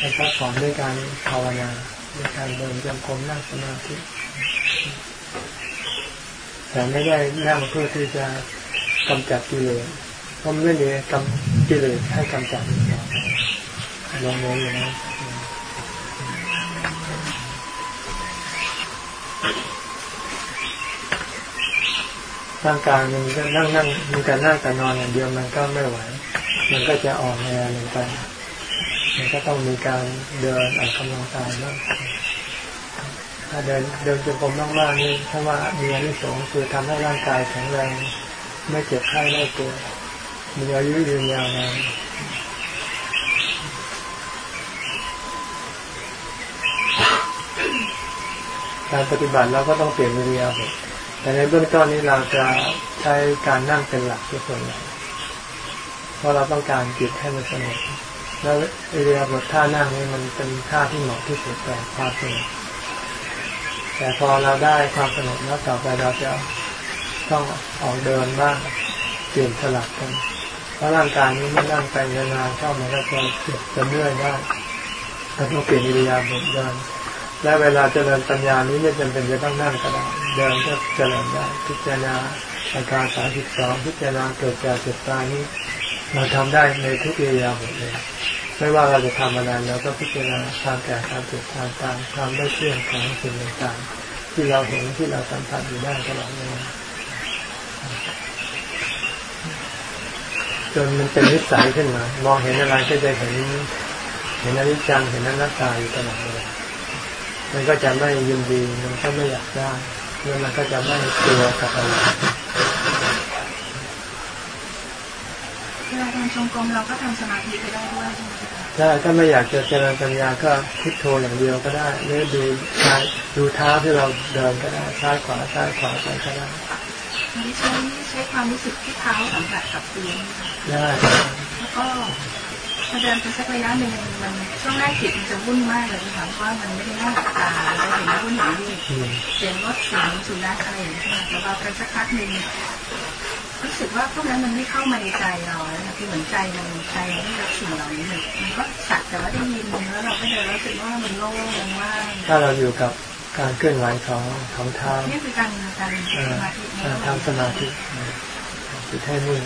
การพักผ่อนด้วยการภาวนาด้วยการเดินจงกรมนั่งสมาธิแต่ไม่ได้นั่งเพื่อที่จะกำจัดกิเลส เพราะไม่มีกำกิเลสให้กำจัดลงโน้นอย่างนั้นร่างกายมันก็นั่งนั่งมีการนั่งแต่นอนอย่างเดียวมันก็ไม่ไหว มันก็จะอ่อนแอลงไปมันก็ต้องมีการเดินออกกำลังกายบ้างถ้าเดินเดินจงกรมมากๆนี่ถ้าว่ามีอนิสงส์คือทำให้ร่างกายแข็งแรง ไม่เจ็บไข้ไม่ป่วย มีอายุยืนยาวนานการปฏิบัติเราก็ต้องเปลี่ยนวิธีเอาแต่ในเบื้องต้นนี้เราจะใช้การนั่งเป็นหลักที่ส่วนใหญ่เพราะเราต้องการจิตให้มันสงบแล้วเรียบทท่านั่งนี้มันเป็นท่าที่เหมาะที่สุดแต่ความสงบแต่พอเราได้ความสงบแล้วต่อไปเราจะต้องออกเดินบ้างเปลี่ยนสลับกัน เพราะร่างกายนี้ไม่นั่งไปนานๆเข้ามันก็จะเจ็บจะเมื่อยได้เราต้องเปลี่ยนอิริยาบถเดินและเวลาเจริญปัญญานี้ไม่จำเป็นจะต้องนั่งก็ได้เดินก็เจริญได้พิจารณาอาการสามสิบสองพิจารณาเกิดจากเจ็บตายนี้เราทำได้ในทุกอิริยาบถเลยไม่ว่าเราจะทำอะไรเราก็พิจารณาความแก่ความเจ็บความตายความได้เชื่อของสิ่งต่างๆที่เราเห็นที่เราสัมผัสอยู่ได้ตลอดเวลา จนมันเป็นนิสัยขึ้นมา มองเห็นอะไรก็จะเห็น เห็นอนิจจังเห็นอนัตตาอยู่ตลอดเวลามันก็จะไม่ยินดีมันก็ไม่อยากได้แล้วมันก็จะไม่กลัวกับอะไรวลาทำชงกรมเราก็ทำสมาธิไปได้ด้วยใช่ไหมใช่ถ้าไม่อยากจะเจริญปัญญาก็พุทโธอย่างเดียวก็ได้หรือดูดูเท้าที่เราเดินก็ได้ซ้ายขวาซ้ายขวาไปก็ได้ ใช้ใช้ความรู้สึกที่เท้าสัมผัสกับพื้นได้แล้วก็พอเดินไปสักระยะหนึ่งมันช่วงแรกจิตมันจะวุ่นมากเลยค่ะเพราะว่ามันไม่ได้นั่งหลับตาเราเห็นวุ่นอย่างนี้เสียงรถเสียงสุนัขอะไรอย่างเงี้ยแต่ว่าไปสักพักหนึ่งรู้สึกว่าพวกนั้นมันไม่เข้ามาในใจเราแล้วคือเหมือนใจมันใจไม่รับสิ่งเหล่านี้เลยมันก็สักแต่ว่าได้ยินแล้วเราก็เดินรู้สึกว่ามันโล่งว่างถ้าเราอยู่กับ การเคลื่อนไหวของของเท้านี่คือการการสมาธิทำสมาธิจิตให้นิ่ง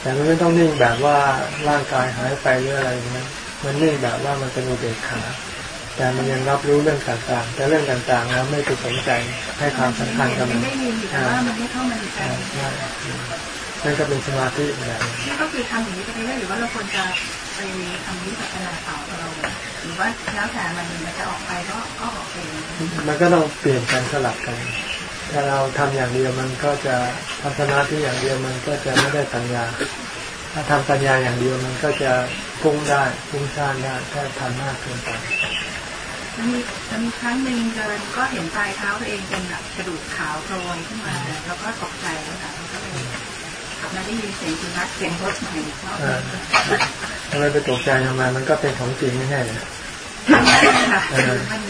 แต่มันไม่ต้องนิ่งแบบว่าร่างกายหายไปหรืออะไรนะมันนิ่งแบบว่ามันเป็นอุเบกขาแต่มันยังรับรู้เรื่องต่างๆ แต่เรื่องต่างๆแล้วไม่ไปสนใจให้ความสำคัญกับมันไม่ยินแต่ว่ามันไม่เข้ามาในใจนั่นก็เป็นสมาธิแบบนี่ก็คือทำอย่างนี้ไปเรื่อยหรือว่าเราควรจะไปทำวิปัสสนาต่อเรา หรือว่าแล้วแต่มันมันจะออกไปก็ก็ออกไปมันก็ต้องเปลี่ยนกันสลับกัน ถ้าเราทำอย่างเดียวมันก็จะทำสมาธิอย่างเดียวมันก็จะไม่ได้ปัญญา ถ้าทำปัญญาอย่างเดียวมันก็จะพุ่งได้พุ่งสร้างได้ถ้าทำมากเกินไปมันมีมันมีครั้งหนึ่งเดินก็เห็นปลายเท้าตัวเองเป็นแบบกระดูกขาวโปรยขึ้นมาแล้วก็ตกใจแล้วค่ะก็เลย มาได้ยินเสียงสุนัขเสียงรถใหม่ทำไมไปตกใจทำไมมันก็เป็นของจริงไม่ใช่เหรอค่ะมัน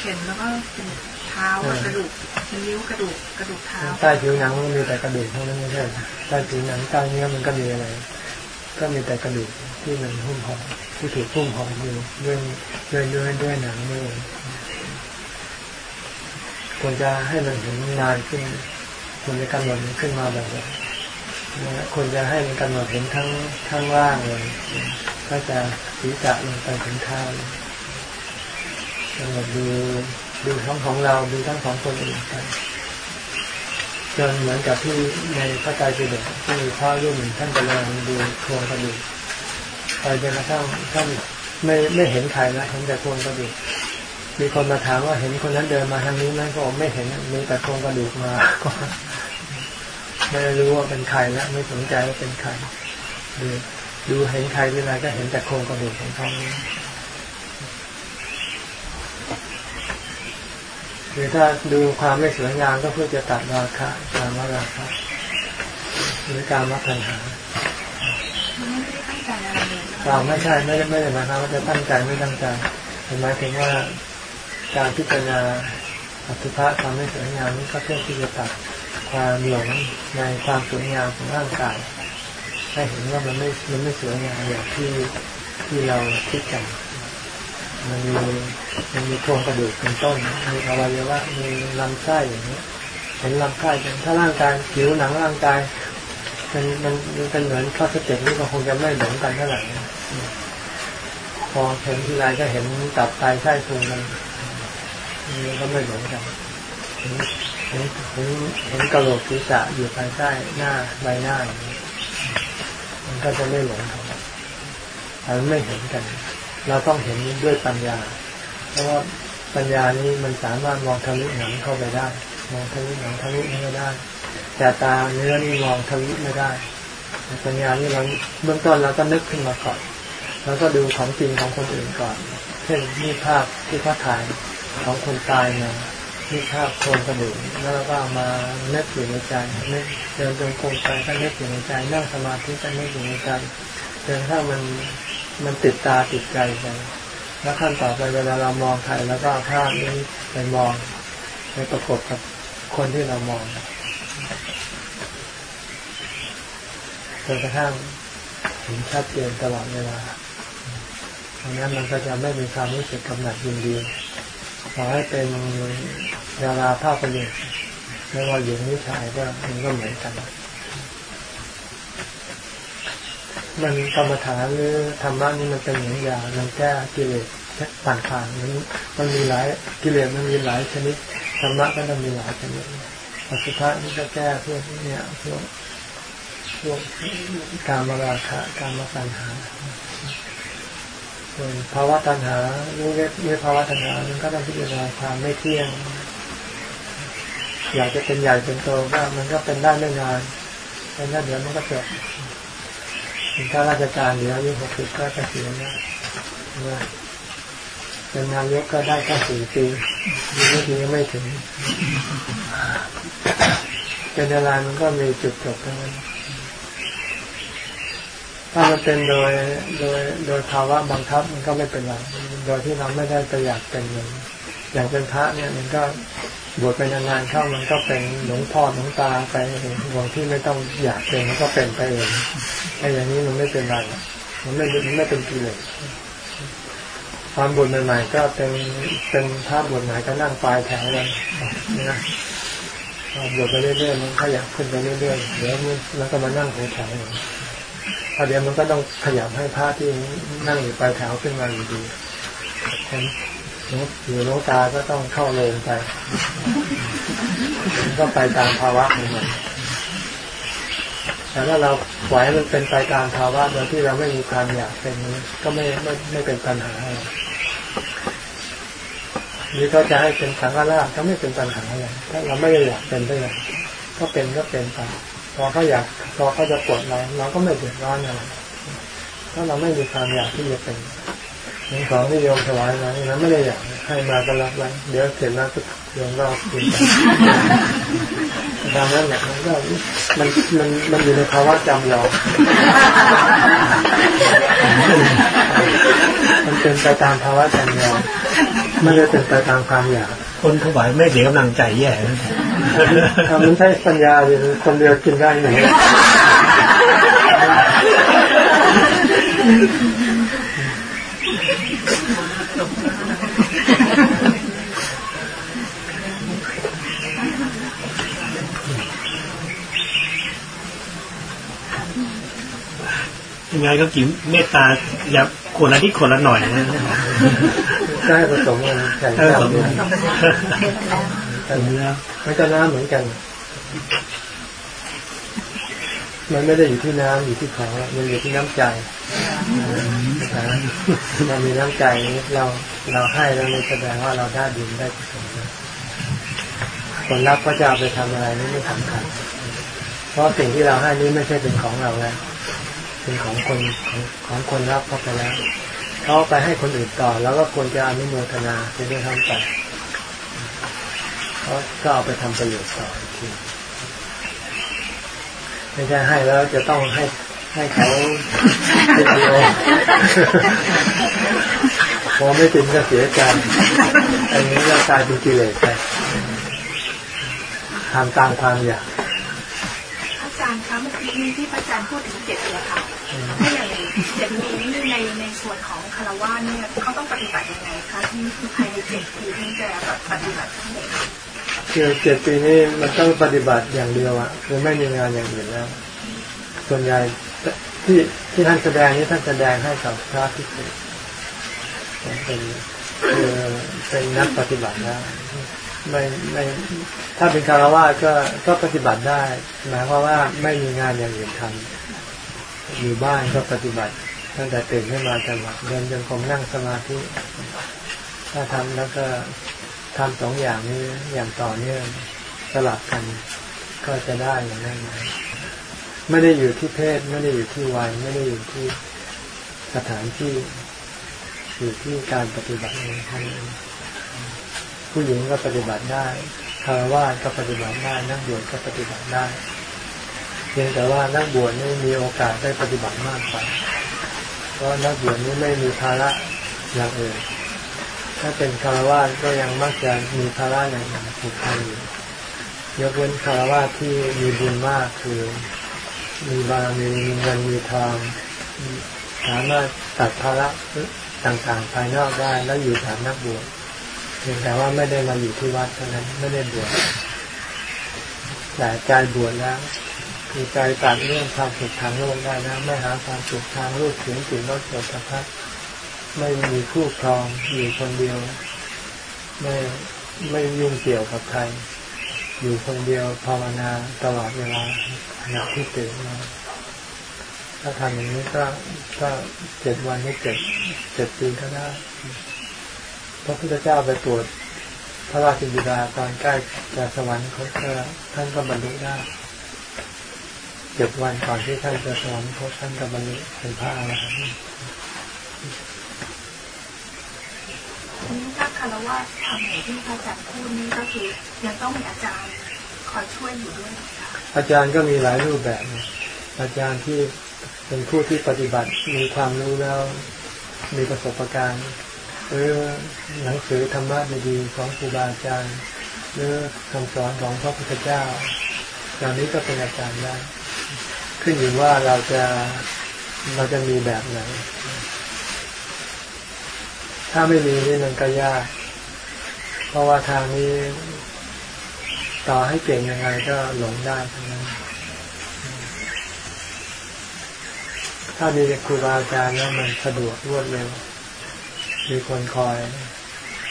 เข็นแล้วก็เป็นเท้ากระดูกนิ้วกระดูกกระดูกเท้าใต้ผิวหนังมันมีแต่กระดูกเท่านั้นไม่ใช่ใต้ผิวหนังใต้เนื้อมันก็มีอะไร ก็มีแต่กระดูกที่มันหุ้มห่อที่ถูกหุ้มห่ออยู่ด้วยด้วยด้วยด้วยหนังนี่ควรจะให้มันเห็นนานขึ้นควรจะกำหนดขึ้นมาแบบนี้ ควรจะให้มันกำหนดเห็นทั้งทั้งล่างเลยก็จะศีรษะลงไปถึงเท้ากำหนดดูดูทั้งของเราดูทั้งของคนอื่นกันจนเหมือนกับที่ในพระไตรปิฎกที่พระรุ่นท่านกำลังดูโครงกระดูกไปจนกระทั่งท่านไม่ไม่เห็นใครนะเห็นแต่โครงกระดูกมีคนมาถามว่าเห็นคนนั้นเดินมาทางนี้ไหมก็ไม่เห็นมีแต่โครงกระดูกมาก็ ไม่รู้ว่าเป็นใครแล้วไม่สนใจว่าเป็นใครดูดูเห็นใครเวลาก็เห็นแต่โครงกระดูกของเขาคือถ้าดูความไม่สวยงามก็เพื่อจะตัดราคะการมาราคะหรือการมาปัญหาเราไม่ใช่ไม่ได้ไม่ได้หมายความว่าจะตั้งใจไม่ตั้งใจหมายถึงว่าการพิจารณาอัตุภะความไม่สวยงามนี้ก็เพื่อที่จะตัด ความหลงในความสวยงามของร่างกายให้เห็นว่ามันไม่มันไม่สวยงามอย่างที่ที่เราคิดกัน มันมีมันมีโครงกระดูกเป็นต้น มีอวัยวะมีลำไส้อย่างนี้เห็นลำไส้ถ้าร่างกายผิวหนังร่างกายมันมันมันเป็นเหมือนพลาสติกนี่ก็คงจะไม่หมือนกันเท่าไหร่พอเห็นทีไรก็เห็นตับไตไส้พุงมันนี่ก็ไม่หมือนกัน เห็นเห็นเห็นกระโหลกศีรษะอยู่ภายใต้หน้าใบหน้าอย่างนี้มันก็จะไม่หลงกันมันไม่เห็นกัน เราต้องเห็นด้วยปัญญา เพราะว่าปัญญานี้มันสามารถมองทะลุหนังเข้าไปได้ มองทะลุหนังทะลุนี้ก็ได้ แต่ตาเนื้อนี่มองทะลุไม่ได้ปัญญานี่เราเบื้องต้นเราก็นึกขึ้นมาก่อนแล้วก็ดูของจริงของคนอื่นก่อน เช่นนี่ภาพที่เขาถ่ายของคนตายเนี่ย นี่ภาพโครงกระดูกแล้วก็มาเนึกอยู่ในใจนึกเดินจงกรมไปก็นึกอยู่ในใจนั่งสมาธิก็นึกอยู่ในใจจนถ้ามันมันติดตาติดใจไปแล้วขั้นต่อไปเวลาเรามองใครแล้วก็ภาพนี้ไปมองไปประกบกับคนที่เรามองจนกระทั่งเห็นชัดเจนตลอดเวลาดังนั้นมันก็จะไม่มีความรู้สึกกำหนัดยินดี ขอให้เป็นดาราภาพยนตร์ไม่ว่าหญิงหรือชายก็มันก็เหมือนกัน มันกรรมฐานหรือธรรมะนี่มันเป็นอย่างยามันแก้กิเลสต่างๆมันมันมีหลายกิเลสมันมีหลายชนิดธรรมะก็ต้องมีหลายชนิดปัสุภะนี่ก็แก้พวกเนี่ยพวกพวกการมาราคะการมาปัญหา ภาวะตัณหารู้เรื่องภาวะตัณหามันก็ต้องพิจารณาความไม่เที่ยง อยากจะเป็นใหญ่เป็นโตก็มันก็เป็นได้ไม่นานเป็นได้เดี๋ยวมันก็จบเป็นข้าราชการเดี๋ยวอายุหกสิบก็เกษียณแล้วเป็นนายกก็ได้แค่สี่ปียี่ปีไม่ถึง เป็นอะไรมันก็มีจุดจบทั้งนั้น ถ้ามันเป็นโดยโดยโดยภาวะบังคับมันก็ไม่เป็นไร โดยที่เราไม่ได้ไปอยากเป็นเลยอย่างเป็นพระเนี่ยมันก็บวชไปนานๆเข้ามันก็เป็นหลวงพ่อหลวงตาไปเองหลวงที่ไม่ต้องอยากเป็นมันก็เป็นไปเองไอ้อย่างนี้มันไม่เป็นไรมันไม่มันไม่เป็นกิเลสความบุญใหม่ๆก็เป็นเป็นภาพบวชใหม่ก็นั่งปลายแถวเลยนะบวชไปเรื่อยๆมันขยับขึ้นไปเรื่อยๆเดี๋ยวมันก็มานั่งหัวแถว พอเดี๋ยวมันก็ต้องขยับให้พระที่นั่งอยู่ปลายแถวขึ้นมาอยู่ดีอยู่โลกาก็ต้องเข้าโรงไป ก็ไปตามภาวะของมันแต่ถ้าเราไหวมันเป็นไปตามภาวะโดยที่เราไม่มีความอยากเป็นก็ไม่ไม่ไม่เป็นปัญหาหรือเขาจะให้เป็นสังฆราชก็ไม่เป็นปัญหาอะไรถ้าเราไม่ได้อยากเป็นได้เลยก็เป็นก็เป็นไป พอเขาอยากพอเขาจะปวดเราเราก็ไม่เดือดร้อนอะไรถ้าเราไม่มีความอยากที่จะเป็นในของที่โยมถวายมานั้นไม่ได้อยากให้มาก็รับไว้เดี๋ยวเสร็จแล้วก็โยมก็กินดังนั้นเนี่ยมันก็มันมันมันอยู่ในภาวะจำลองมันเป็นไปตามภาวะจำลองไม่ได้เป็นไปตามความอยาก คนถวายไม่เสียกำลังใจแย่ทำมันใช้ปัญญาดิคนเดียวกินได้หนึ่งยังไงก็กินเมตตาอย่า คนละที่คนละหน่อยนะได้ผสมกันแข่งกันแล้วมันก็น้ำเหมือนกัน มันไม่ได้อยู่ที่น้ำอยู่ที่ของมันอยู่ที่น้ำใจมันมีน้ำใจเราเราให้แล้วแสดงว่าเราได้ดินได้ผสมคนรับก็จะเอาไปทำอะไรนี่ไม่สำคัญเพราะสิ่งที่เราให้นี้ไม่ใช่เป็นของเราแล้ว เป็นของคนของของคนรับเข้าไปแล้วเขาไปให้คนอื่นต่อ แล้วก็ควรจะอนุโมทนาจะได้ทำไปเขาก็เอาไปทำประโยชน์ต่ออีกทีไม่ใช่ให้แล้วจะต้องให้ให้เขาติดเดียวพอไม่ติดก็เสียใจอันนี้ก็กลายเป็นกิเลสไปทำตามความอยากอาจารย์คะ เมื่อกี้ที่อาจารย์พูดถึงเจ็ดเลยค่ะถ้าอย่างเจ็ดปีนี้ในในส่วนของคารวะเนี่ยเขาต้องปฏิบัติยังไงคะที่ภายในเจ็ดปีที่จะปฏิบัติทั้งหมดคือเจ็ดปีนี้มันต้องปฏิบัติอย่างเดียวอะคือไม่มีงานอย่างอื่นแล้ว ส่วนใหญ่ที่ที่ท่านแสดงนี้ท่านแสดงให้กับพระพิสุเป็นเป็นนักปฏิบัติแล้ว ไม่ไม่ถ้าเป็นคารวะก็ก็ปฏิบัติได้หมายความว่าไม่มีงานอย่างอื่นทำอยู่บ้านก็ปฏิบัติตั้งแต่ตื่นขึ้นมาจนหลับเดินจงกรมนั่งสมาธิถ้าทำแล้วก็ทำสองอย่างนี้อย่างต่อเนื่องสลับกันก็จะได้อย่างนั้นไม่ได้อยู่ที่เพศ ไม่ได้อยู่ที่วัยไม่ได้อยู่ที่สถานที่อยู่ที่การปฏิบัติเองท่าน ผู้หญิงก็ปฏิบัติได้คารวะก็ปฏิบัติได้ นักบวชก็ปฏิบัติได้ เพียงแต่ว่านักบวชนี่มีโอกาสได้ปฏิบัติมากกว่าเพราะนักบวชนี่ไม่มีภาระอย่างอื่น ถ้าเป็นคารวะก็ยังมักจะมีภาระอย่างอื่นผูกพันอยู่ยกเว้นคารวะที่มีบุญมากคือมีบารมีมีเงินมีทองสามารถตัดภาระต่างๆภายนอกได้แล้วอยู่ฐานนักบวช เพียงแต่ว่าไม่ได้มาอยู่ที่วัดเท่านั้นไม่ได้บวชแต่ใจบวชแล้วคือใจตัดเรื่องความสุขทางโลกได้นะไม่หาความสุขทางรูปเสียงกลิ่นรสโผฏฐัพพไม่มีคู่ครองอยู่คนเดียว ไม่ไม่ยุ่งเกี่ยวกับใคร อยู่คนเดียวภาวนาตลอดเวลาขณะที่ตื่นมาถ้าทำอย่างนี้ก็ก็เจ็ดวันให้เจ็ดเจ็ดปีก็ได้ ระพุทธเจ้าไปตรวจพระราชินีดาตอนใกล้จะสวรรค์เขาท่านก็บรรลุได้เจ็ดวันก่อนที่ท่านจะสอนพบท่านกับรรลุเป็นพระอรหันต์นี่ถ้าคารวะทำไหนที่พระอาจารย์พูดนี่ก็คือยังต้องมีอาจารย์คอยช่วยอยู่ด้วยนะคะอาจารย์ก็มีหลายรูปแบบนะอาจารย์ที่เป็นผู้ที่ปฏิบัติมีความรู้แล้วมีประสบการณ์ หรือหนังสือธรรมะดีๆของครูบาอาจารย์หรือคำสอนของพระพุทธเจ้าเหล่านี้ก็เป็นอาจารย์ได้ ขึ้นอยู่ว่าเราจะเราจะมีแบบไหน ถ้าไม่มีนี่มันก็ยาก เพราะว่าทางนี้ต่อให้เก่งยังไงก็หลงได้ทั้งนั้น ถ้ามีครูบาอาจารย์แล้วมันสะดวกรวดเร็ว มีคนคอย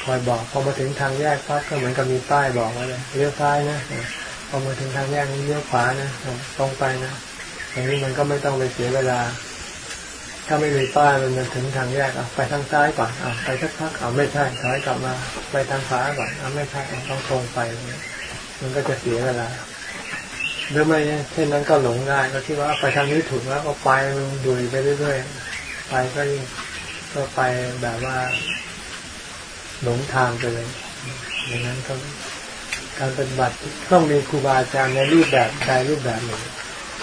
คอยบอกพอมาถึงทางแยกปั๊บก็เหมือนกับมีป้ายบอกไว้เลยเลี้ยวซ้ายนะพอมาถึงทางแยกนี้เลี้ยวขวานะตรงไปนะอย่างนี้มันก็ไม่ต้องไปเสียเวลา ถ้าไม่มีป้ายมันมาถึงทางแยกอะไปทางซ้ายก่อนอะไปสักพักอะไม่ใช่ถอยกลับมา ไปทางขวาก่อนอะไม่ใช่ต้องตรงไป มันก็จะเสียเวลาหรือไม่เช่นนั้นก็หลงได้ก็คิดว่าไปทางนี้ถูกแล้วก็ไปมันดุยไปเรื่อยๆไปก็ยิ่ง ก็ไปแบบว่าหลงทางไปเลยอย่างนั้นก็การปฏิบัติต้องมีครูบาอาจารย์ในรูปแบบใดรูปแบบหนึ่ง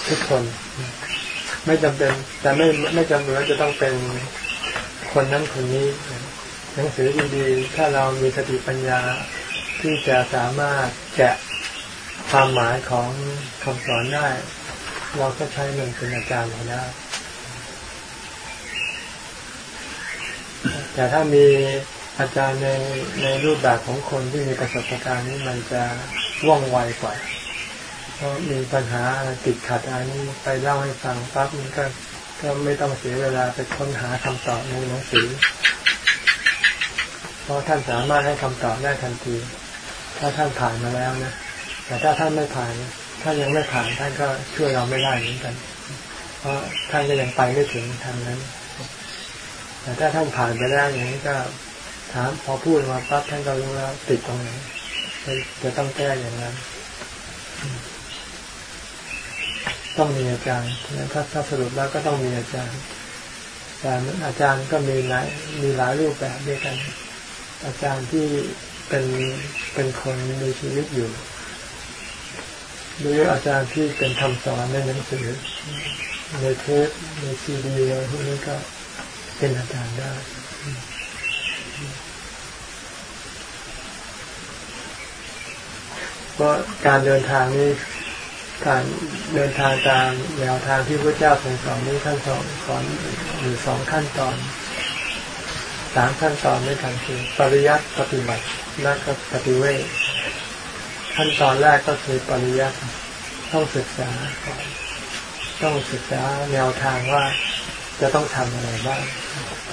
ทุกคน ไม่จำเป็น แต่ไม่ไม่จำเป็นว่าจะต้องเป็นคนนั้นคนนี้ หนังสือดีๆถ้าเรามีสติปัญญาที่จะสามารถแกะความหมายของคำสอนได้ เราก็ใช้มันเป็นอาจารย์เราได้ แต่ถ้ามีอาจารย์ในในรูปแบบของคนที่มีประสบการณ์นี้มันจะว่องไวกว่าเพราะมีปัญหาติดขัดอะไรนี้ไปเล่าให้ฟังปั๊บมันก็ก็ไม่ต้องเสียเวลาไปค้นหาคำตอบในหนังสือ เพราะท่านสามารถให้คำตอบได้ทันที ถ้าท่านผ่านมาแล้วนะ แต่ถ้าท่านไม่ผ่านถ้านยังไม่ผ่านท่านก็ช่วยเราไม่ได้เหมือนกัน เพราะท่านก็ยังไปไม่ถึงทางนั้น แต่ถ้าท่านผ่านไปแล้วอย่างนี้ก็ถามพอพูดมาปั๊บท่านก็รู้แล้วติดตรงไหนจะต้องแก้อย่างนั้น ต้องมีอาจารย์ถ้าถ้าสรุปแล้วก็ต้องมีอาจารย์แต่อาจารย์ก็มีหลายมีหลายรูปแบบด้วยกัน อาจารย์ที่เป็นเป็นคนมีชีวิตอยู่หรืออาจารย์ที่เป็นคำสอนในหนังสือในเทปในซีดีอะไรพวกนี้ก็ เป็นอาจารย์ได้ เพราะการเดินทางนี้การเดินทางตามแนวทางที่พระเจ้าทรงสอนนี้ท่านสอนสอนอยู่สองขั้นตอนสามขั้นตอนด้วยกันคือปริยัติปฏิบัติและก็ปฏิเวทขั้นตอนแรกก็คือปริยัติต้องศึกษา ต้องศึกษาแนวทางว่าจะต้องทำอะไรบ้าง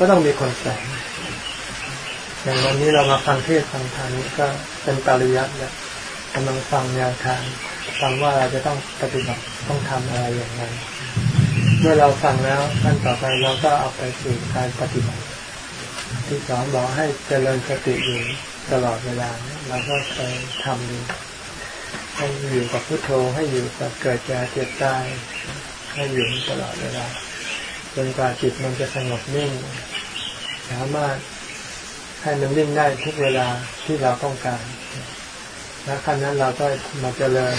ก็ต้องมีคนสอนอย่างวันนี้เรามาฟังเทศฟังธรรมก็เป็นปริยัติแล้วกำลังฟังแนวทางฟังว่าเราจะต้องปฏิบัติต้องทำอะไรอย่างไรเมื่อเราฟังแล้วขั้นต่อไปเราก็เอาไปสู่การปฏิบัติ ที่สอนบอกให้เจริญสติอยู่ตลอดเวลาเราก็ไปทำดูให้อยู่กับพุทโธให้อยู่กับเกิดแก่เจ็บตายให้อยู่ตลอดเวลาจนกว่าจิตมันจะสงบนิ่ง สามารถให้มันนิ่งได้ทุกเวลาที่เราต้องการและขั้นนั้นเราก็มาเจริญ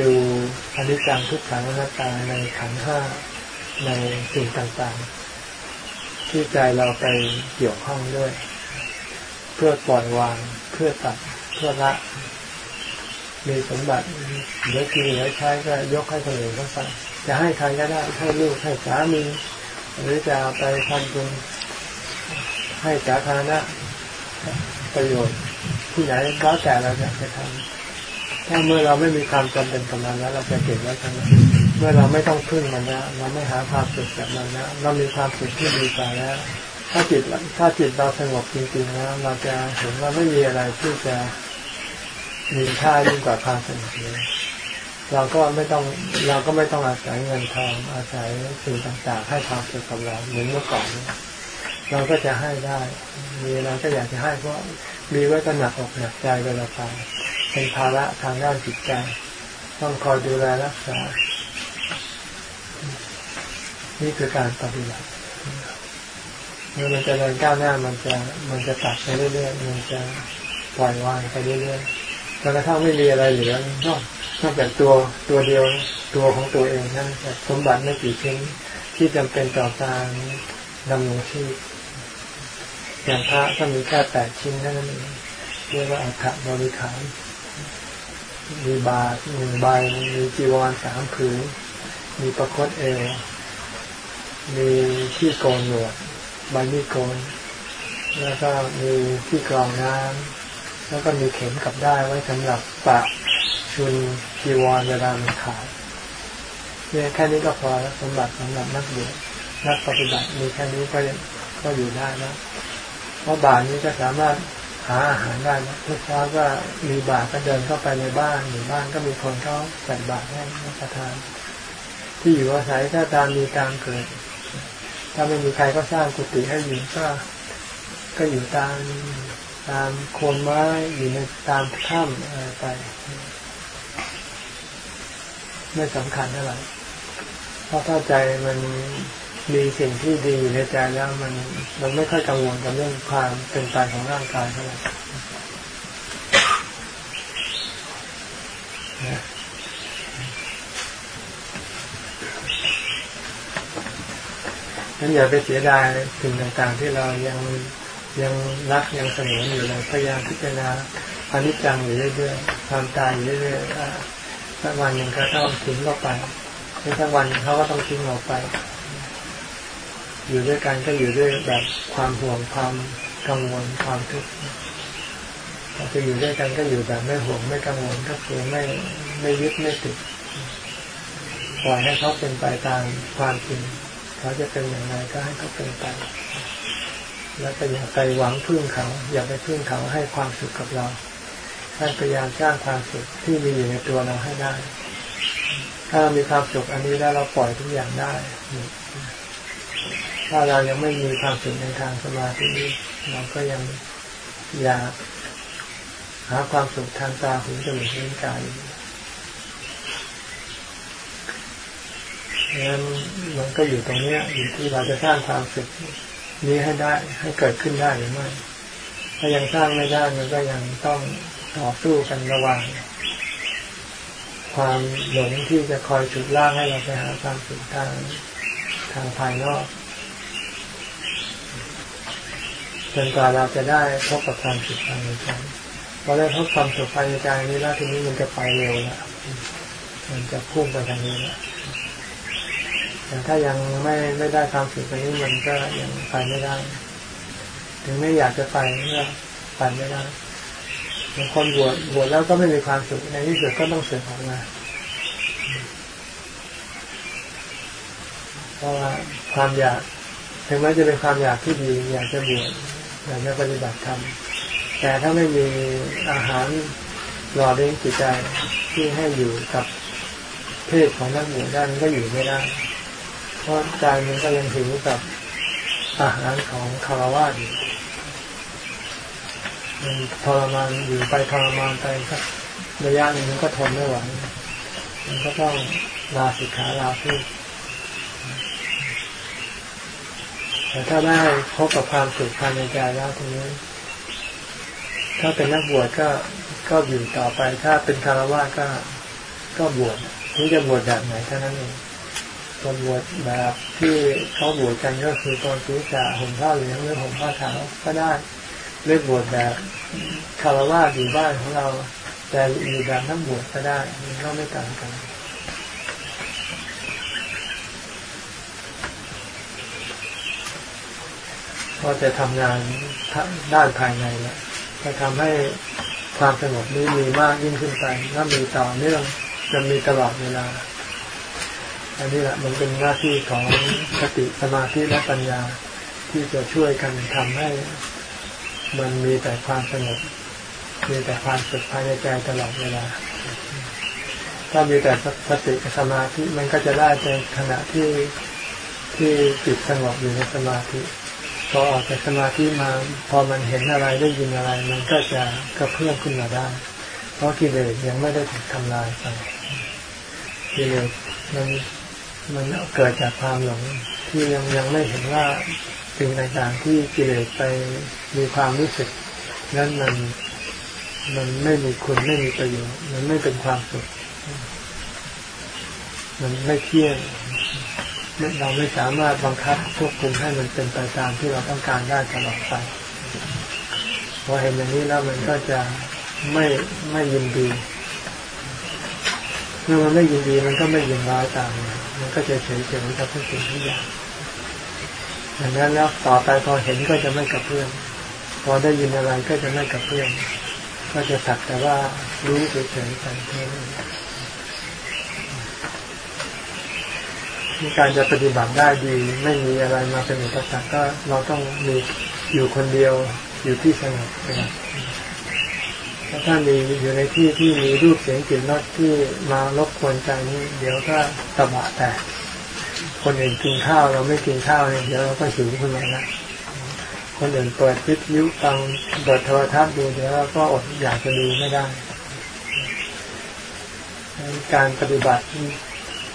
ดูอนิจจังทุกขังอนัตตาในขันห้าในสิ่งต่างๆ ที่ใจเราไปเกี่ยวข้องด้วย เพื่อปล่อยวางเพื่อตัดเพื่อละ มีสมบัติเหลือกินเหลือใช้ก็ยกให้คนอื่นก็ใส่จะให้ใครก็ได้ให้ลูกให้สามีหรือจะไปทำบุญ ให้สาธารณะประโยชน์ที่ไหนก็แต่เราจะไปทำถ้าเมื่อเราไม่มีความจำเป็นกับมันแล้ว เราจะเก็บไว้ทำไมเมื่อเราไม่ต้องพึ่งมันแล้วเราไม่หาความสุขจากมันแล้วเรามีความสุขที่ดีกว่าแล้วถ้าจิตถ้าจิตเราสงบจริงๆแล้วเราจะเห็นว่าไม่มีอะไรที่จะมีค่ายิ่งกว่าความสงบเลยเราก็ไม่ต้องเราก็ไม่ต้องอาศัยเงินทองอาศัยสิ่งต่างๆ ให้ความสุขกับเราเหมือนเมื่อก่อน เราก็จะให้ได้ มีอะไรก็อยากจะให้เพราะมีไว้ก็หนักอกหนักใจเวลาไปเป็นภาระทางด้านจิตใจ ต้องคอยดูแลรักษา นี่คือการปฏิบัติเมื่อมันจะเดินก้าวหน้ามันจะมันจะตัดไปเรื่อยๆมันจะปล่อยวางไปเรื่อยๆจนกระทั่งไม่มีอะไรเหลือนอกนอกจากตัวตัวเดียวตัวของตัวเองนั่นสมบัติไม่กี่ชิ้นที่จำเป็นต่อการดำรงชีพ อย่างพระก็มีแค่แปดชิ้นเท่านั้นเองเรียกว่าอัฐบริขารมีบาทหนึ่งใบมีจีวรสามผืนมีประคตเอวมีที่โกนหนวดใบมีโกน แล้วก็มีที่กรองน้ำแล้วก็มีเข็มกับได้ไว้สำหรับปะชุนจีวรเวลามันขาดเนี่ยแค่นี้ก็พอสมบัติสำหรับนักบวชนักปฏิบัติมีแค่นี้ก็ก็อยู่ได้แล้ว เพราะบาทนี้ก็สามารถหาอาหารได้นะทุกเช้าก็มีบาทก็เดินเข้าไปในบ้านหรือบ้านก็มีคนเขาใส่บาทให้รับประทาน ที่อยู่อาศัยถ้าตามมีตามเกิด ถ้าไม่มีใครก็สร้างกุฏิให้อยู่ก็ก็อยู่ตามตามโคนไม้อยู่ในตามถ้ำอะไรไป ไม่สำคัญเท่าไหร่เพราะถ้าใจมัน มีสิ่งที่ดีอยู่ในใจแล้วมันมันไม่ค่อยกังวลกับเรื่องความเป็นไปของร่างกายเท่าไหร่นั้นอย่าไปเสียดายสิ่งต่างๆ ที่เรายังยังรักยังสงวนอยู่เลยพยายามพิจารณาอนิจจังอยู่เรื่อยๆความตายอยู่เรื่อยๆสักวันหนึ่งก็ต้องทิ้งเราไปสักวันเขาก็ต้องทิ้งเราไป อยู่ด้วยกันก็อยู่ด้วยแบบความห่วงความกังวลความทุกข์เราจะอยู่ด้วยกันก็อยู่แบบไม่ห่วงไม่กังวลก็คือไม่ไม่ยึดไม่ติดปล่อยให้เขาเป็นไปตามความจริงเขาจะเป็นอย่างไรก็ให้เขาเป็นไป แล้วก็อย่าไปหวังพึ่งเขา อย่าไปพึ่งเขาให้ความสุขกับเราให้พยายามสร้างความสุขที่มีอยู่ในตัวเราให้ได้ ถ้าเรามีความสุขอันนี้แล้วเราปล่อยทุกอย่างได้ ถ้าเรายังไม่มีความสุขในทางสมาธิเราก็ยังอยากหาความสุขทางตาหูจมูกลิ้นกายงั้นมันก็อยู่ตรงนี้อยู่ที่เราจะสร้างความสุขนี้ให้ได้ให้เกิดขึ้นได้หรือไม่ ถ้ายังสร้างไม่ได้มันก็ยังต้องต่อสู้กันระหว่างความหลงที่จะคอยฉุดล่างให้เราไปหาความสุขทางทางภายนอก จนกว่าเราจะได้พบกับความสุขภายในใจพอได้พบความสุขภายในใจนี้แล้วทีนี้มันจะไปเร็วละมันจะพุ่งไปทางนี้ละแต่ถ้ายังไม่ไม่ได้ความสุขตรงนี้มันก็ยังไปไม่ได้ ถึงไม่อยากจะไปก็ไปไม่ได้บางคนบวชบวชแล้วก็ไม่มีความสุขในที่สุดก็ต้องเสื่อมออกมาเพราะว่าความอยากถึงแม้จะเป็นความอยากที่ดีอยากจะบวช อยากจะปฏิบัติธรรมแต่ถ้าไม่มีอาหารหล่อเลี้ยงจิตใจที่ให้อยู่กับเพศของนักบวชได้นก็อยู่ไม่ได้เพราะใจมันก็ยังหิวกับอาหารของคารวะอยู่มันทรมานอยู่ไปทรมานไปสักระยะหนึ่งมันก็ทนไม่ไหวมันก็ต้องลาสิกขาลาพูด แต่ถ้าได้พบกับความสุขภายในใจแล้วทีนี้ถ้าเป็นนักบวชก็ก็อยู่ต่อไป ถ้าเป็นคารวะก็ก็บวชนี่จะบวชแบบไหนเท่านั้นเองตอนบวชแบบที่เขาบวชกันก็คือตอนศีรษะห่มผ้าเหลืองหรือห่มผ้าขาวก็ได้เลือกบวชแบบคารวะอยู่บ้านของเรา แต่อยู่แบบนักบวชก็ได้มันก็ไม่ต่างกัน ก็จะทำงานด้านภายในแล้วจะทำให้ความสงบนี้มีมากยิ่งขึ้นไปถ้ามีต่อเนื่องจะมีตลอดเวลา อันนี้แหละมันเป็นหน้าที่ของสติสมาธิและปัญญาที่จะช่วยกันทำให้ มันมีแต่ความสงบมีแต่ความสุขภายในใจตลอดเวลา ถ้ามีแต่สติสมาธิมันก็จะได้ในขณะที่ที่จิตสงบอยู่ในสมาธิ อออกจากสมาธิมาพอมันเห็นอะไรได้ยินอะไร มันก็จะกระเพื่อมขึ้นมาได้ เพราะกิเลสยังไม่ได้ถูกทำลายไปกิเลสมันมันเกิดจากความหลงที่ยังยังไม่เห็นว่าสิ่งต่างๆที่กิเลสไปมีความรู้สึก นั้นมันมันไม่มีคุณไม่มีประโยชน์มันไม่เป็นความสุข มันไม่เที่ยง เราไม่สามารถบังคับควบคุมให้มันเป็นไปตามที่เราต้องการได้ตลอดไปพอเห็นอย่างนี้แล้วมันก็จะไม่ไม่ยินดีเมื่อมันไม่ยินดีมันก็ไม่ยินร้ายตามมันก็จะเฉยเฉยกับทุกสิ่งทุกอย่างอย่างนั้นแล้วต่อไปพอเห็นก็จะไม่กับเพื่อน พอได้ยินอะไรก็จะไม่กับเพื่อน ก็จะสักแต่ว่ารู้เฉยๆไปเท่านั้น การจะปฏิบัติได้ดีไม่มีอะไรมาเป็นอุปสรรคก็เราต้องมีอยู่คนเดียวอยู่ที่สงบนะครับถ้ามีอยู่ในที่ที่มีรูปเสียงกลิ่นรสที่มารบกวนใจนี้เดี๋ยวก็ตะบะแตกคนอื่นกินข้าวเราไม่กินข้าวเนี่ยเดี๋ยวเราก็หิวขึ้นมาละคนอื่นเปิดวิทยุฟังเปิดโทรทัศน์ดูเดี๋ยวเราก็อดอยากจะดูไม่ได้ การปฏิบัติ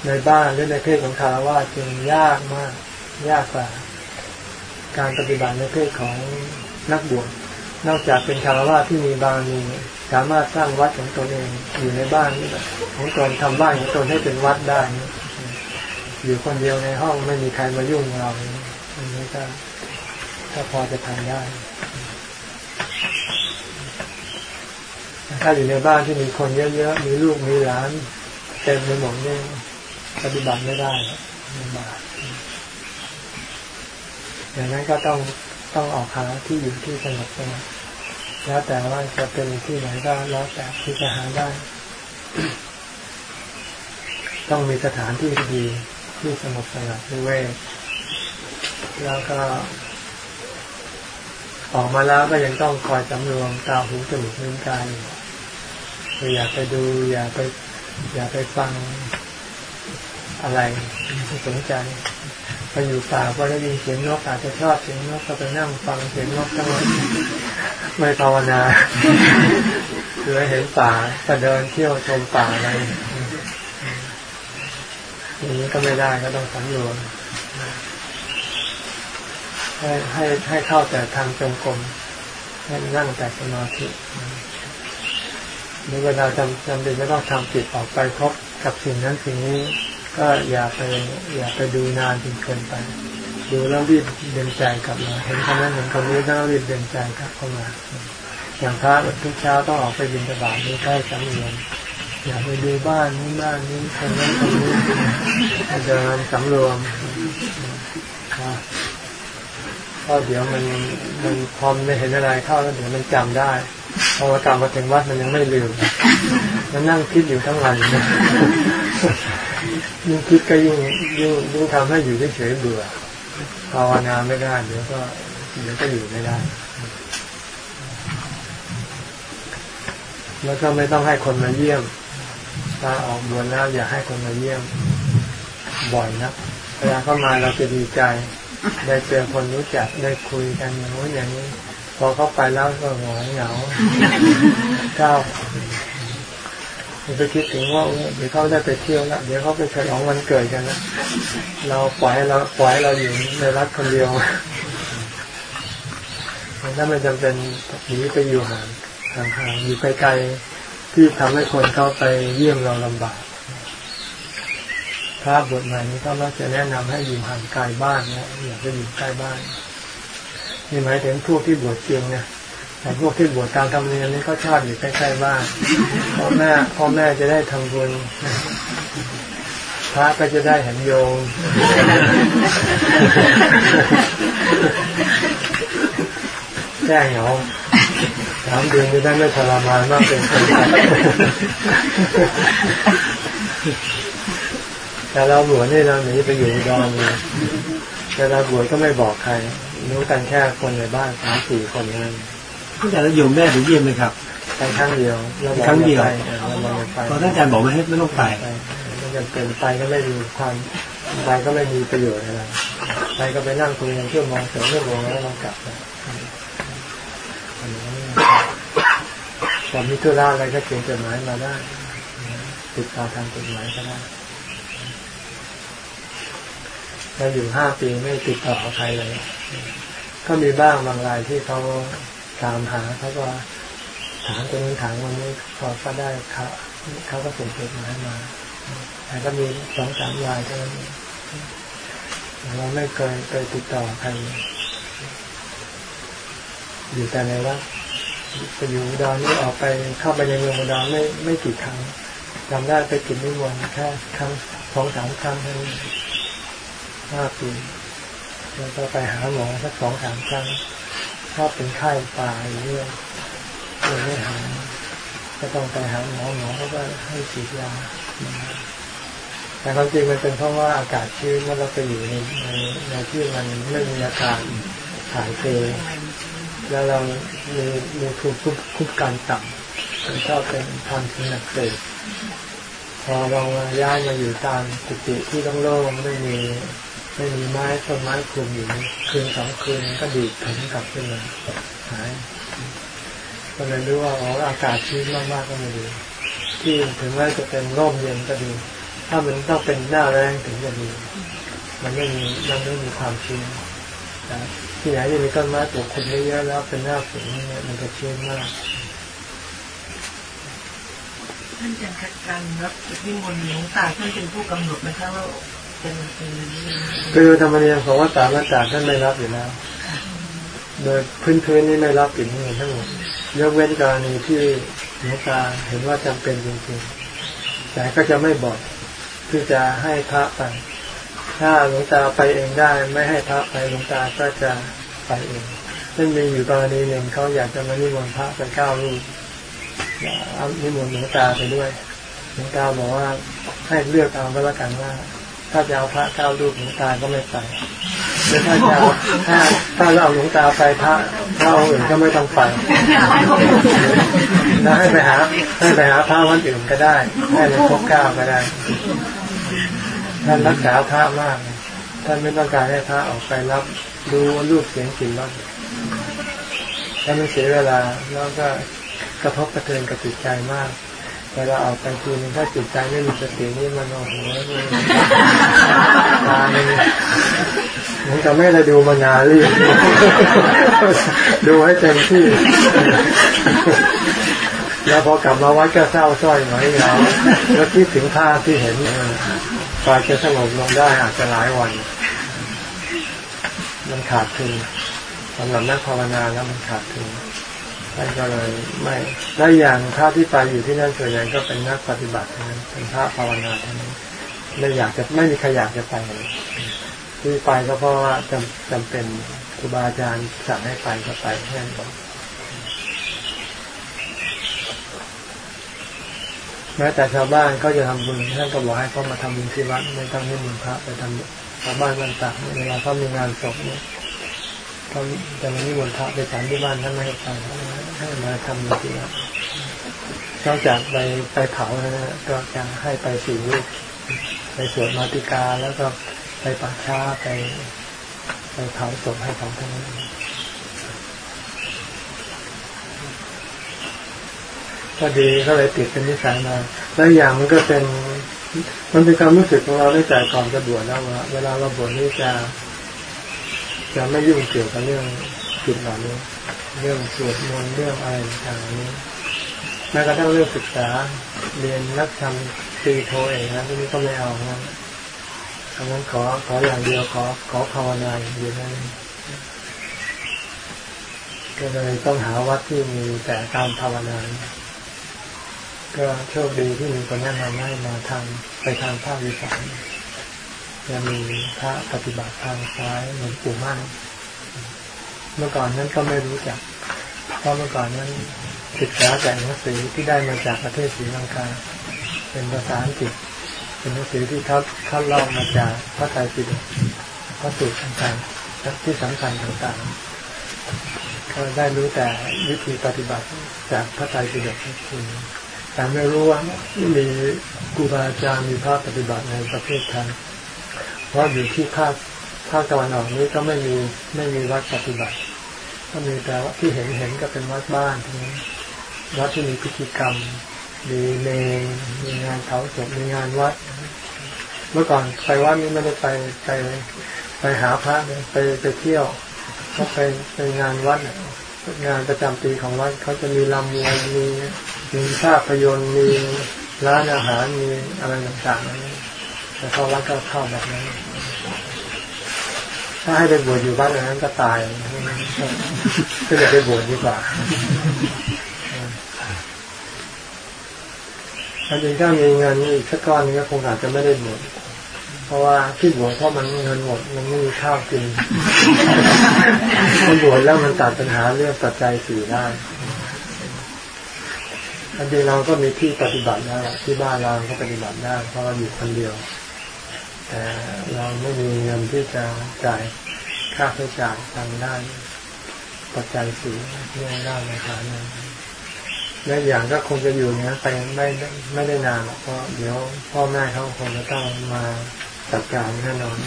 ในบ้านหรือในเพศของคารวะจึงยากมาก ยากกว่าการปฏิบัติในเพศของนักบวชนอกจากเป็นคารวะที่มีบารมีสามารถสร้างวัดของตนเองอยู่ในบ้านนี่ของตนทำบ้านของตนให้เป็นวัดได้ อยู่คนเดียวในห้องไม่มีใครมายุ่งเราอันนี้ก็ก็พอจะทำได้ ถ้าอยู่ในบ้านที่มีคนเยอะๆมีลูกมีหลานเต็มไปหมดเนี่ย ปฏิบัติไม่ได้ลำบากอย่างนั้นก็ต้องต้องออกหาที่อยู่ที่สงบสงบแล้วแต่ว่าจะเป็นที่ไหนก็แล้วแต่ที่จะหาได้ ต้องมีสถานที่ดีที่สงบสงบด้วย แล้วก็ ออกมาแล้วก็ยังต้องคอยสำรวมตาหูจมูกลิ้นกายอย่าไปดู อย่าไป อย่าไปฟัง อะไรไม่สนใจไปอยู่ป่าก็ได้ยินเสียงนกอาจจะชอบเสียงนกก็ไปนั่งฟังเสียงนกทั้งวันไม่ภาวนาคือเห็นป่าก็เดินเที่ยวชมป่าอะไรอย่างนี้ก็ไม่ได้ก็ต้องสังรวมให้ให้ให้เข้าแต่ทางจงกรมให้นั่งแต่สมาธิหรือเวลาจำจำเป็นไม่ต้องทำจิตออกไปพบกับสิ่งนั้นสิ่งนี้ ก็อย่าไปอย่าไปดูนานจนเกินไป ดูแล้วรีบเดินใจกลับมา เห็นคนนั้นเห็นคนนี้ก็รีบเดินใจกลับเข้ามา อย่างพระทุกเช้าต้องออกไปบินตบาทนี่ใกล้สังเวียนอย่าไปดูบ้านนี้บ้านนี้คนนั้นคนนี้เดินสำรวมก็เดี๋ยวมันมันพอไม่เห็นอะไรเข้าแล้วเดี๋ยวมันจำได้พอกลับมาถึงวัดมันยังไม่ลืมมันนั่งคิดอยู่ทั้งวัน ยิ่งคิดก็ยิ่งยิ่งยิ่งทำให้อยู่เฉยเบื่อภาวนาไม่ได้เดี๋ยวก็เดี๋ยวก็อยู่ไม่ได้ แล้วก็ไม่ต้องให้คนมาเยี่ยมถ้าออกบวชแล้วอย่าให้คนมาเยี่ยม บ่อยนะเวลาเข้ามาเราจะดีใจ ได้เจอคนรู้จักได้คุยกันอย่างนี้อย่างนี้ พอเข้าไปแล้วก็หงอยเหงาเก้า ไปคิดถึงว่าเดี๋ยวเขาได้ไปเที่ยวแล้วเดี๋ยวเขาไปฉลองวันเกิดกันแล้วเราปล่อยเราปล่อยเราอยู่ในรัฐคนเดียวถ้าไม่จำเป็นหนีไปอยู่ห่างห่างๆอยู่ไกลๆที่ทำให้คนเข้าไปเยี่ยมเราลำบากพระบทใหม่นี้ก็มักจะแนะนำให้อยู่ห่างไกลบ้านนะอย่าไปอยู่ใกล้บ้านนี่หมายถึงพวกที่บวชจริงนะ แต่พวกที่บวชตามธรรมเนียมนี่เขาชอบอยู่ใกล้ๆบ้านพ่อแม่พ่อแม่จะได้ทำบุญพระก็จะได้เห็นโยมแจ้งเหรอสามเดือนจะได้ไม่ทรมานมากเป็นคนแต่เราบวชนี่เราหนีไปอยู่ดอนเลยแต่เราบวชก็ไม่บอกใครรู้กันแค่คนในบ้านสามสี่คนนั้น ท่านอาจารย์แล้วโยมแม่ถึงเยี่ยมไหมครับไปครั้งเดียวครั้งเดียวตอนท่านอาจารย์บอกไม่ให้ไม่ต้องไปมันจะเป็นไปก็ไม่มีความไปก็ไม่มีประโยชน์อะไรไปก็ไปนั่งคุยกันเชื่อมองเสริมเรื่องวงแล้วเรากลับแต่มีธุระอะไรก็เขียนจดหมายมาได้ติดต่อทางจดหมายก็ได้มาอยู่ห้าปีไม่ติดต่อใครเลย ก็มีบ้างบางรายที่เขา ตามหาเขาก็ถามคนนี้ถามคนนี้พอก็ได้เขาเขาก็ส่งจดหมายมาแต่ก็มีสองสามรายเท่านั้นเราไม่เคยไปติดต่อใครอยู่แต่ในวัดไปอยู่ดอนนี่ออกไปเข้าไปในเมืองดอนไม่ไม่กี่ครั้งจำได้ไปกินนิมนต์แค่ครั้งสองสามครั้งเท่านั้นห้าปีแล้วก็ไปหาหมอสักสองสามครั้ง อบเป็นไข้ป่ายเรื่อยเลยไม่หาก็ต้องไปหาหมอหมอเขาก็ให้ฉีดยาแต่ความจริงมันเป็นเพราะว่าอากาศชื้นแล้วเราไปอยู่ในในในที่มันไม่มีอากาศถ่ายเทแล้วเรามีมีภูมิคุ้มกันต่ำมันชอบเป็นทางสินักเสพพอเราย้ายมาอยู่ตามกุฏิที่ต้องโล่งไม่มี ไม่มีไม้ต้นไม้คลุมอยู่คืนสองคืนก็ดีดถึงกลับขึ้นมาหายก็เลยรู้ว่าอ๋ออากาศชื้นมากๆก็ไม่ดี ที่ถึงแม้จะเป็นร่มเย็นก็ดี ถ้ามันต้องเป็นหน้าแรงถึงจะดี มันไม่มีมันไม่มีความชื้นที่ไหนที่มีต้นไม้ปลูกคุมเยอะๆแล้วเป็นหน้าฝนเนี่ยมันจะชื้นมากท่านอาจารย์การรับนิมนต์หลวงตาท่านเป็นผู้กำหนดนะคะว่าเป็นเป็น คือธรรมเนียมของวัดตาวัดตาท่านไม่รับอยู่แล้ว โดยพื้นพื้นนี้ไม่รับปิดเงินทั้งหมดยกเว้นกรณีที่หลวงตาเห็นว่าจำเป็นจริงๆแต่ก็จะไม่บอกที่จะให้พระไป ถ้าหลวงตาไปเองได้ไม่ให้พระไปหลวงตาก็จะไปเองซึ่งมีอยู่กรณีหนึ่งเขาอยากจะมานิมนต์พระไปเก้ารูปเอานิมนต์หลวงตาไปด้วยหลวงตาบอกว่าให้เลือกเอาก็แล้วกันว่า ถ้าจะเอาพระเก้ารูปหลวงตาก็ไม่ไปหรือถ้าจะเอาถ้าถ้าเราเอาหลวงตาไปพระพระองค์อื่นก็ไม่ต้องไปแล้วให้ไปหาให้ไปหาพระวันอื่นก็ได้ให้มันครบเก้าก็ได้ท่านรักษาพระมากท่านไม่ต้องการให้พระออกไปรับดูรูปเสียงกลิ่นรสถ้าไมันเสียเวลาแล้วก็กระทบกระเทือนกับจิตใจมาก เวลาออกไปทีนึงถ้าจิตใจไม่มีสตินี่มันโอ้โหตายมันจะไม่ได้ดูมานานรีบดูให้เต็มที่ แล้วพอกลับมาวัดก็เศร้าส้อยหน่อยเหงาแล้วคิดถึงภาพที่เห็นกว่าจะสงบลงได้อาจจะหลายวัน มันขาดทุนสำหรับนักภาวนาแล้วมันขาดทุน ท่านก็เลยไม่และอย่างพระที่ไปอยู่ที่นั่นส่วนใหญ่ก็เป็นนักปฏิบัติทั้งนั้นเป็นพระภาวนาทั้งนั้นไม่อยากจะไม่มีใครอยากจะไปที่ไปก็เพราะว่าจำจำเป็นครูบาอาจารย์สั่งให้ไปก็ไปแค่นั้นแม้แต่ชาวบ้านก็จะทำบุญท่านก็บอกให้เขามาทำบุญที่วัดไม่ต้องให้บุญพระไปทำชาวบ้านต่างเวลาเขามีงานศพเนี่ยเขาจะมานิมนต์พระไปฉันที่บ้านท่านไม่ให้ไป ให้มาทำบุญที่วัดนอกจากไปไปเผาแล้วนะก็จะให้ไปสี่รูปไปสวดมาติกาแล้วก็ไปปักช้าไป ไปเผาศพให้เขาทั้งนั้นก็ดีก็เลยติดเป็นนิสัยมาแล้วอย่างมันก็เป็นมันเป็นความรู้สึกของเราตั้งแต่ก่อนจะบวชแล้วว่าเวลาเราบวชนี่จะจะไม่ยุ่งเกี่ยวกับเรื่องจิตเหล่านี้ เรื่องสวดมนต์เรื่องอะไรต่างๆนี้แม้กระทั่งเรื่องศึกษาเรียนนักทำตีโทเองนะที่นี้ก็ไม่เอานะดังนั้นขอขออย่างเดียวขอขอภาวนาอย่างเดียวนั่นก็เลยต้องหาวัดที่มีแต่การภาวนา ก็โชคดีที่มีคนแนะนำให้มาทางไปทางภาควิสานจะมีพระปฏิบัติทางซ้ายเหมือนปู่มั่น เมื่อก่อนนั้นก็ไม่รู้จัก เพราะเมื่อก่อนนั้นศึกษาจากหนังสือที่ได้มาจากประเทศศรีลังกา เป็นภาษาอังกฤษ เป็นหนังสือที่เขาเขาเล่ามาจากพระไตรปิฎกพระสูตรต่างๆที่สำคัญต่างๆ ก็ได้รู้แต่วิธีปฏิบัติจากพระไตรปิฎกคือแต่ไม่รู้ว่ามีครูบาอาจารย์มีพระปฏิบัติในประเทศไทยเพราะอยู่ที่ภาคภาคตะวันออกนี้ก็ไม่มีไม่มีวัดปฏิบัติ ก็มีแต่ว่าที่เห็นเห็นก็เป็นวัดบ้านทีนี้วัดที่มีพิธีกรรม มีเนมีงานเผาศพมีงานวัด เมื่อก่อนไปวัดนี้ไม่ได้ไปไปไปหาพระไปไปเที่ยวก็ไปไปงานวัดงานประจำปีของวัดเขาจะมีลำมวยมีมีภาพยนตร์มีร้านอาหารมีอะไรต่างๆแต่เข้าวัดก็เข้าแบบนั้น ถ้าให้ไปบวชอยู่บ้านอย่างนั้นก็ตายก็จะไปบวชดีกว่าถ้าจริงถ้ามีเงินอีกสักก้อนนึงก็คงอาจจะไม่ได้บวชเพราะว่าที่บวชเพราะมันเงินหมดมันไม่มีข้าวกินมันบวชแล้วมันตัดปัญหาเรื่องปัจจัยสี่ได้อันจริงเราก็มีที่ปฏิบัติได้ที่บ้านเราก็ปฏิบัติได้เพราะเราอยู่คนเดียว แต่เราไม่มีเงินที่จะจ่ายค่าใช้จ่ายทางด้านปัจจัยสี่เรื่องด้านราคาเนี่ยและอย่างก็คงจะอยู่เนี้ยไปไม่ไม่ได้นานหรอกเพราะเดี๋ยวพ่อแม่เขาคงจะต้องมาจัดการแน่นอน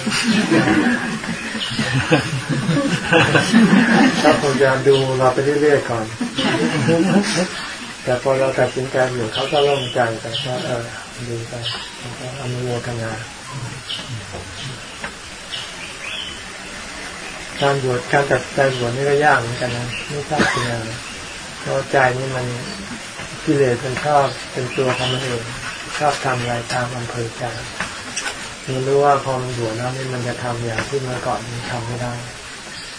ถ้าคงจะดูเราไปเรื่อยๆก่อน แต่พอเราตัดสินใจอยู่เขาก็ร่มใจไปว่าเออ ดูไปอนุโมทนาการบวชการตัดใจบวชนี่ก็ยากเหมือนกันนะไม่ทราบเป็นยังไงเพราะใจนี่มันกิเลสเป็นชอบเป็นตัวของมันเองชอบทำอะไรตามอำเภอใจมันรู้ว่าพอมันบวชแล้วนี่มันจะทำอย่างที่เมื่อก่อนมันทำไม่ได้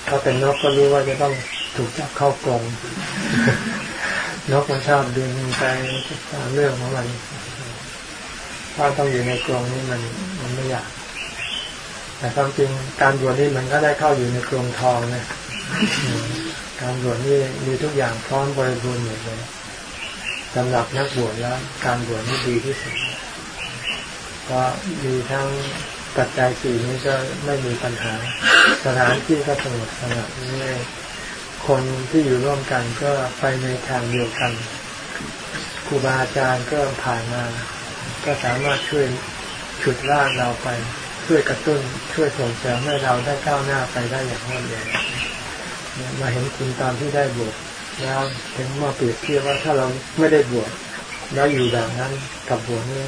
ถ้าเป็นนกก็รู้ว่าจะต้องถูกจับเข้ากรงนกมันชอบดึงไปตามเรื่องของมัน ถ้าต้องอยู่ในกรงนี่มันมันไม่อยาก แต่ความจริงการบวชนี่มันก็ได้เข้าอยู่ในกรงทองนะการบวชนี่มีทุกอย่างพร้อมบริบูรณ์หมดเลยสำหรับนักบวชแล้ว การบวชนี่ดีที่สุดเพราะมีทั้งปัจจัยสี่นี้ก็ไม่มีปัญหา สถานที่ก็สงบสงัดนี่คนที่อยู่ร่วมกันก็ไปในทางเดียวกันครูบาอาจารย์ก็ผ่านมา ก็สามารถช่วยฉุดลากเราไป ช่วยกระตุ้น ช่วยส่งเสริมให้เราได้ก้าวหน้าไปได้อย่างรวดเร็วมาเห็นคุณตามที่ได้บวชแล้วถึงมาเปรียบเทียบว่าถ้าเราไม่ได้บวชแล้วอยู่แบบนั้นกับบวชนี่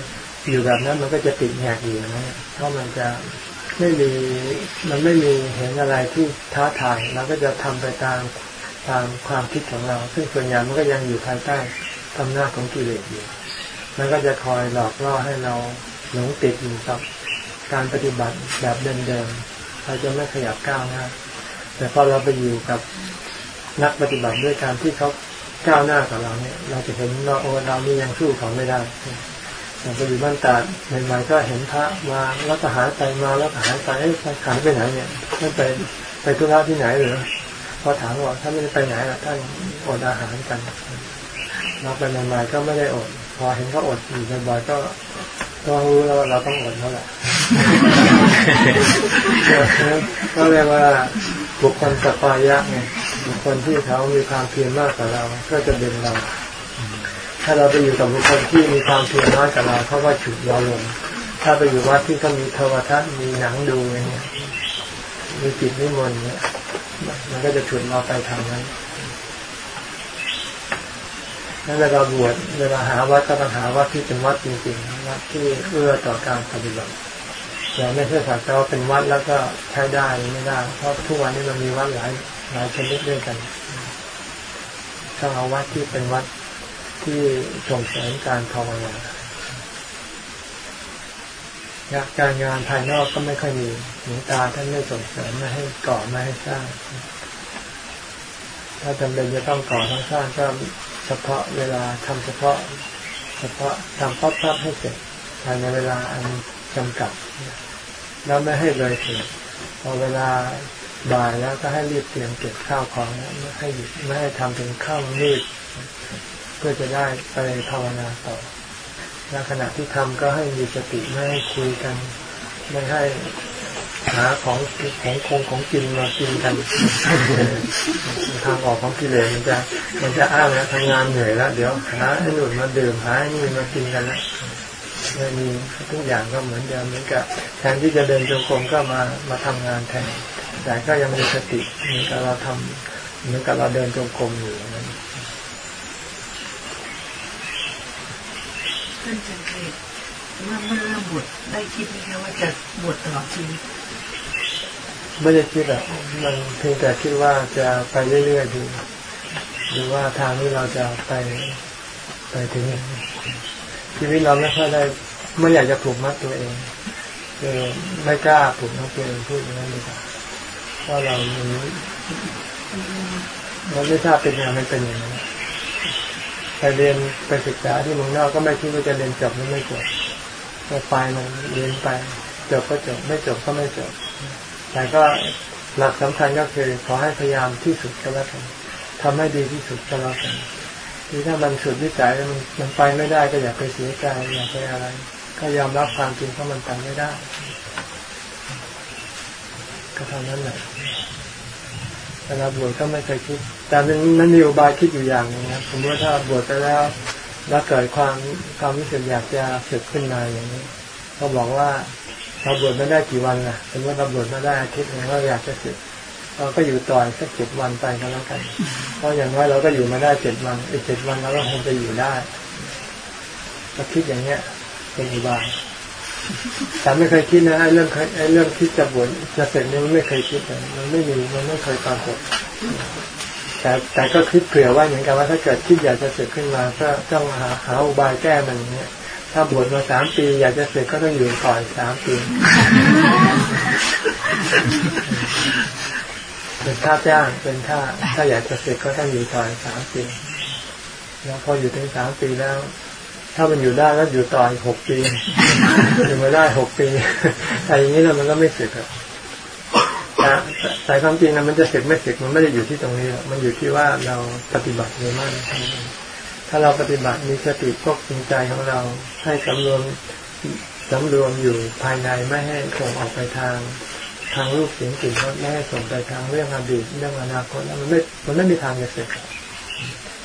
อยู่แบบนั้นมันก็จะติดแหกอยู่นะเพราะมันจะไม่มีมันไม่มีเห็นอะไรที่ท้าทายเราก็จะทำไปตามตามความคิดของเรา ซึ่งส่วนใหญ่มันก็ยังอยู่ภายใต้อำนาจของกิเลสอยู่ มันก็จะคอยหลอกล่อให้เราหลงติดอยู่กับการปฏิบัติแบบเดิมๆเราจะไม่ขยับก้าวหน้า แต่พอเราไปอยู่กับนักปฏิบัติด้วยการที่เขาก้าวหน้ากับเราเนี่ย เราจะเห็นว่าโอ้เรานี่ยังสู้เขาไม่ได้อย่างไปอยู่บ้านตาใหม่ๆก็เห็นพระมาแล้วก็หายไปมาแล้วหายไปเอ้หายไปไหนเนี่ยท่านไปไปธุระที่ไหนหรือพอถามว่าท่านไม่ได้ไปไหนล่ะท่านอดอาหารกันเราไปใหม่ๆก็ไม่ได้อด พอเห็นเขาอดอยู่บ่อยๆก็ก็รู้แล้วว่าเราต้องอดเท่าไหร่ก็เรียกว่าบุคคลสปายะไงบุคคลที่เขามีความเพียรมากกว่าเรา ก็จะเป็นเรา ถ้าเราไปอยู่กับบุคคลที่มีความเพียรน้อยกว่าเราเขาก็ฉุดเราลง ถ้าไปอยู่วัดที่เขามีโทรทัศน์มีหนังดูอย่างเงี้ยมีจิตนิมนต์เนี่ยมันก็จะฉุดเราไปทางนั้น นั่นเวลาบวชเวลาหาวัดก็ต้องหาวัดที่เป็นวัดจริงๆวัดที่เอื้อต่อการปฏิบัติอย่าไม่ใช่สักแต่ว่าเป็นวัดแล้วก็ใช้ได้ไม่ได้เพราะทุกวันนี้มันมีวัดหลายหลายชนิดด้วยกันต้องเอาวัดที่เป็นวัดที่ส่งเสริมการภาวนาการงานภายนอกก็ไม่ค่อยมีหลวงตาท่านไม่ส่งเสริมไม่ให้ก่อไม่ให้สร้าง ถ้าจำเป็นจะต้องก่อต้องสร้างก็ เฉพาะเวลาทำเฉพาะ เฉพาะทำปั๊บปั๊บให้เสร็จภายในเวลาอันจำกัด แล้วไม่ให้เลยเถิดพอเวลาบ่ายแล้วก็ให้รีบเตรียมเก็บข้าวของไม่ให้หยุดไม่ให้ทำเป็นข้าวมืดเพื่อจะได้ไปภาวนาต่อและขณะที่ทำก็ให้มีสติไม่ให้คุยกัน ไม่ให้ หาของของคงของกินมากินกันทางออกของกิเลสมันจะมันจะอ้างแล้วทำงานเหนื่อยแล้ว เดี๋ยวหาไอ้หนุนมมาดื่มหาไอ้นี่มากินกันแล้วไม่มีทุกอย่างก็เหมือนเดิมเหมือนกับแทนที่จะเดินจงกรมก็มามาทำงานแทนแต่ก็ยังมีสติเหมือนกับเราทำเหมือนกับเราเดินจงกรมอยู่นั้นท่านจันเทเมื่อเมื่อบวชได้คิดไหมคะว่าจะบวชตลอดชีวิต ไม่ได้คิดอะมันเพียงแต่คิดว่าจะไปเรื่อยๆดูหรือว่าทางนี้เราจะไปไปถึงชีวิตเราไม่ค่อยได้ไม่อยากจะผูกมัดตัวเองคือไม่กล้าผูกมัดตัวเองพูดอย่างนั้นดีกว่าเพราะเราเราไม่ทราบเป็นยังไงมันเป็นอย่างนั้นไปเรียนไปศึกษาที่เมืองนอกก็ไม่คิดว่าจะเรียนจบหรือไม่จบก็ไปมันเรียนไปจบก็จบไม่จบก็ไม่จบ แต่ก็หลักสำคัญก็คือขอให้พยายามที่สุดก็แล้วกันทำให้ดีที่สุดก็แล้วกันที่ถ้ามันสุดวิสัยมันมันไปไม่ได้ก็อย่าไปเสียใจอย่าไปอะไร ก็ยอมรับความจริงเพราะมันไปไม่ได้ ก็เท่านั้นแหละเวลาบวชก็ไม่เคยคิด แต่มันมันมีอุบายคิดอยู่อย่างนึงนะสมมติว่าถ้าบวชไปแล้วแล้วเกิดความความรู้สึกอยากจะสึกขึ้นมาอย่างนี้เขาบอกว่า เราบวชม่ได้กี่วันนะสมมติเราบวชม่ได้อาทิตย์นึงเราอยากจะสึกเราก็อยู่ต่ออีกสักเจ็ดวันไปก็แล้วกัน เพราะอย่างน้อยเราก็อยู่มาได้เจ็ดวันอีกเจ็ดวันเราก็คงจะอยู่ได้ก็คิดอย่างเงี้ย เป็นอุบายแต่ไม่เคยคิดนะไอ้เรื่องไอ้เรื่องคิดจะบวชจะเสร็จนี่มันไม่เคยคิดเลยมันไม่มีมันไม่เคยปรากฏแต่แต่ก็คิดเผื่อไว้เหมือนกันว่าถ้าเกิดคิดอยากจะเสร็จขึ้นมา ก็ต้องหาหาอุบายแก้มันอย่างเงี้ย ถ้าบวชมาสามปี อยากจะเสร็จก็ต้องอยู่ก่อนสามปีเป็นค่าจ้างเป็นค่า ถ้าอยากจะเสร็จก็ต้องอยู่ต่ออีกสามปีแล้วพออยู่ถึงสามปีแล้ว ถ้ามันอยู่ได้ก็อยู่ต่ออีกหกปีอยู่มาได้หกปีแต่อย่างนี้แล้วมันก็ไม่เสร็จหรอกแต่ความจริงนะมันจะเสร็จไม่เสร็จมันไม่ได้อยู่ที่ตรงนี้หรอกมันอยู่ที่ว่าเราปฏิบัติหรือไม่ถ้าเราปฏิบัติมีสติควบคุมใจของเราให้สำรวมสำรวมอยู่ภายในไม่ให้ส่งออกไปทางทางรูปเสียงกลิ่นรสไม่ให้ส่งไปทางเรื่องอดีตเรื่องอนาคตแล้วมันไม่มันไม่มีทางจะเสร็จ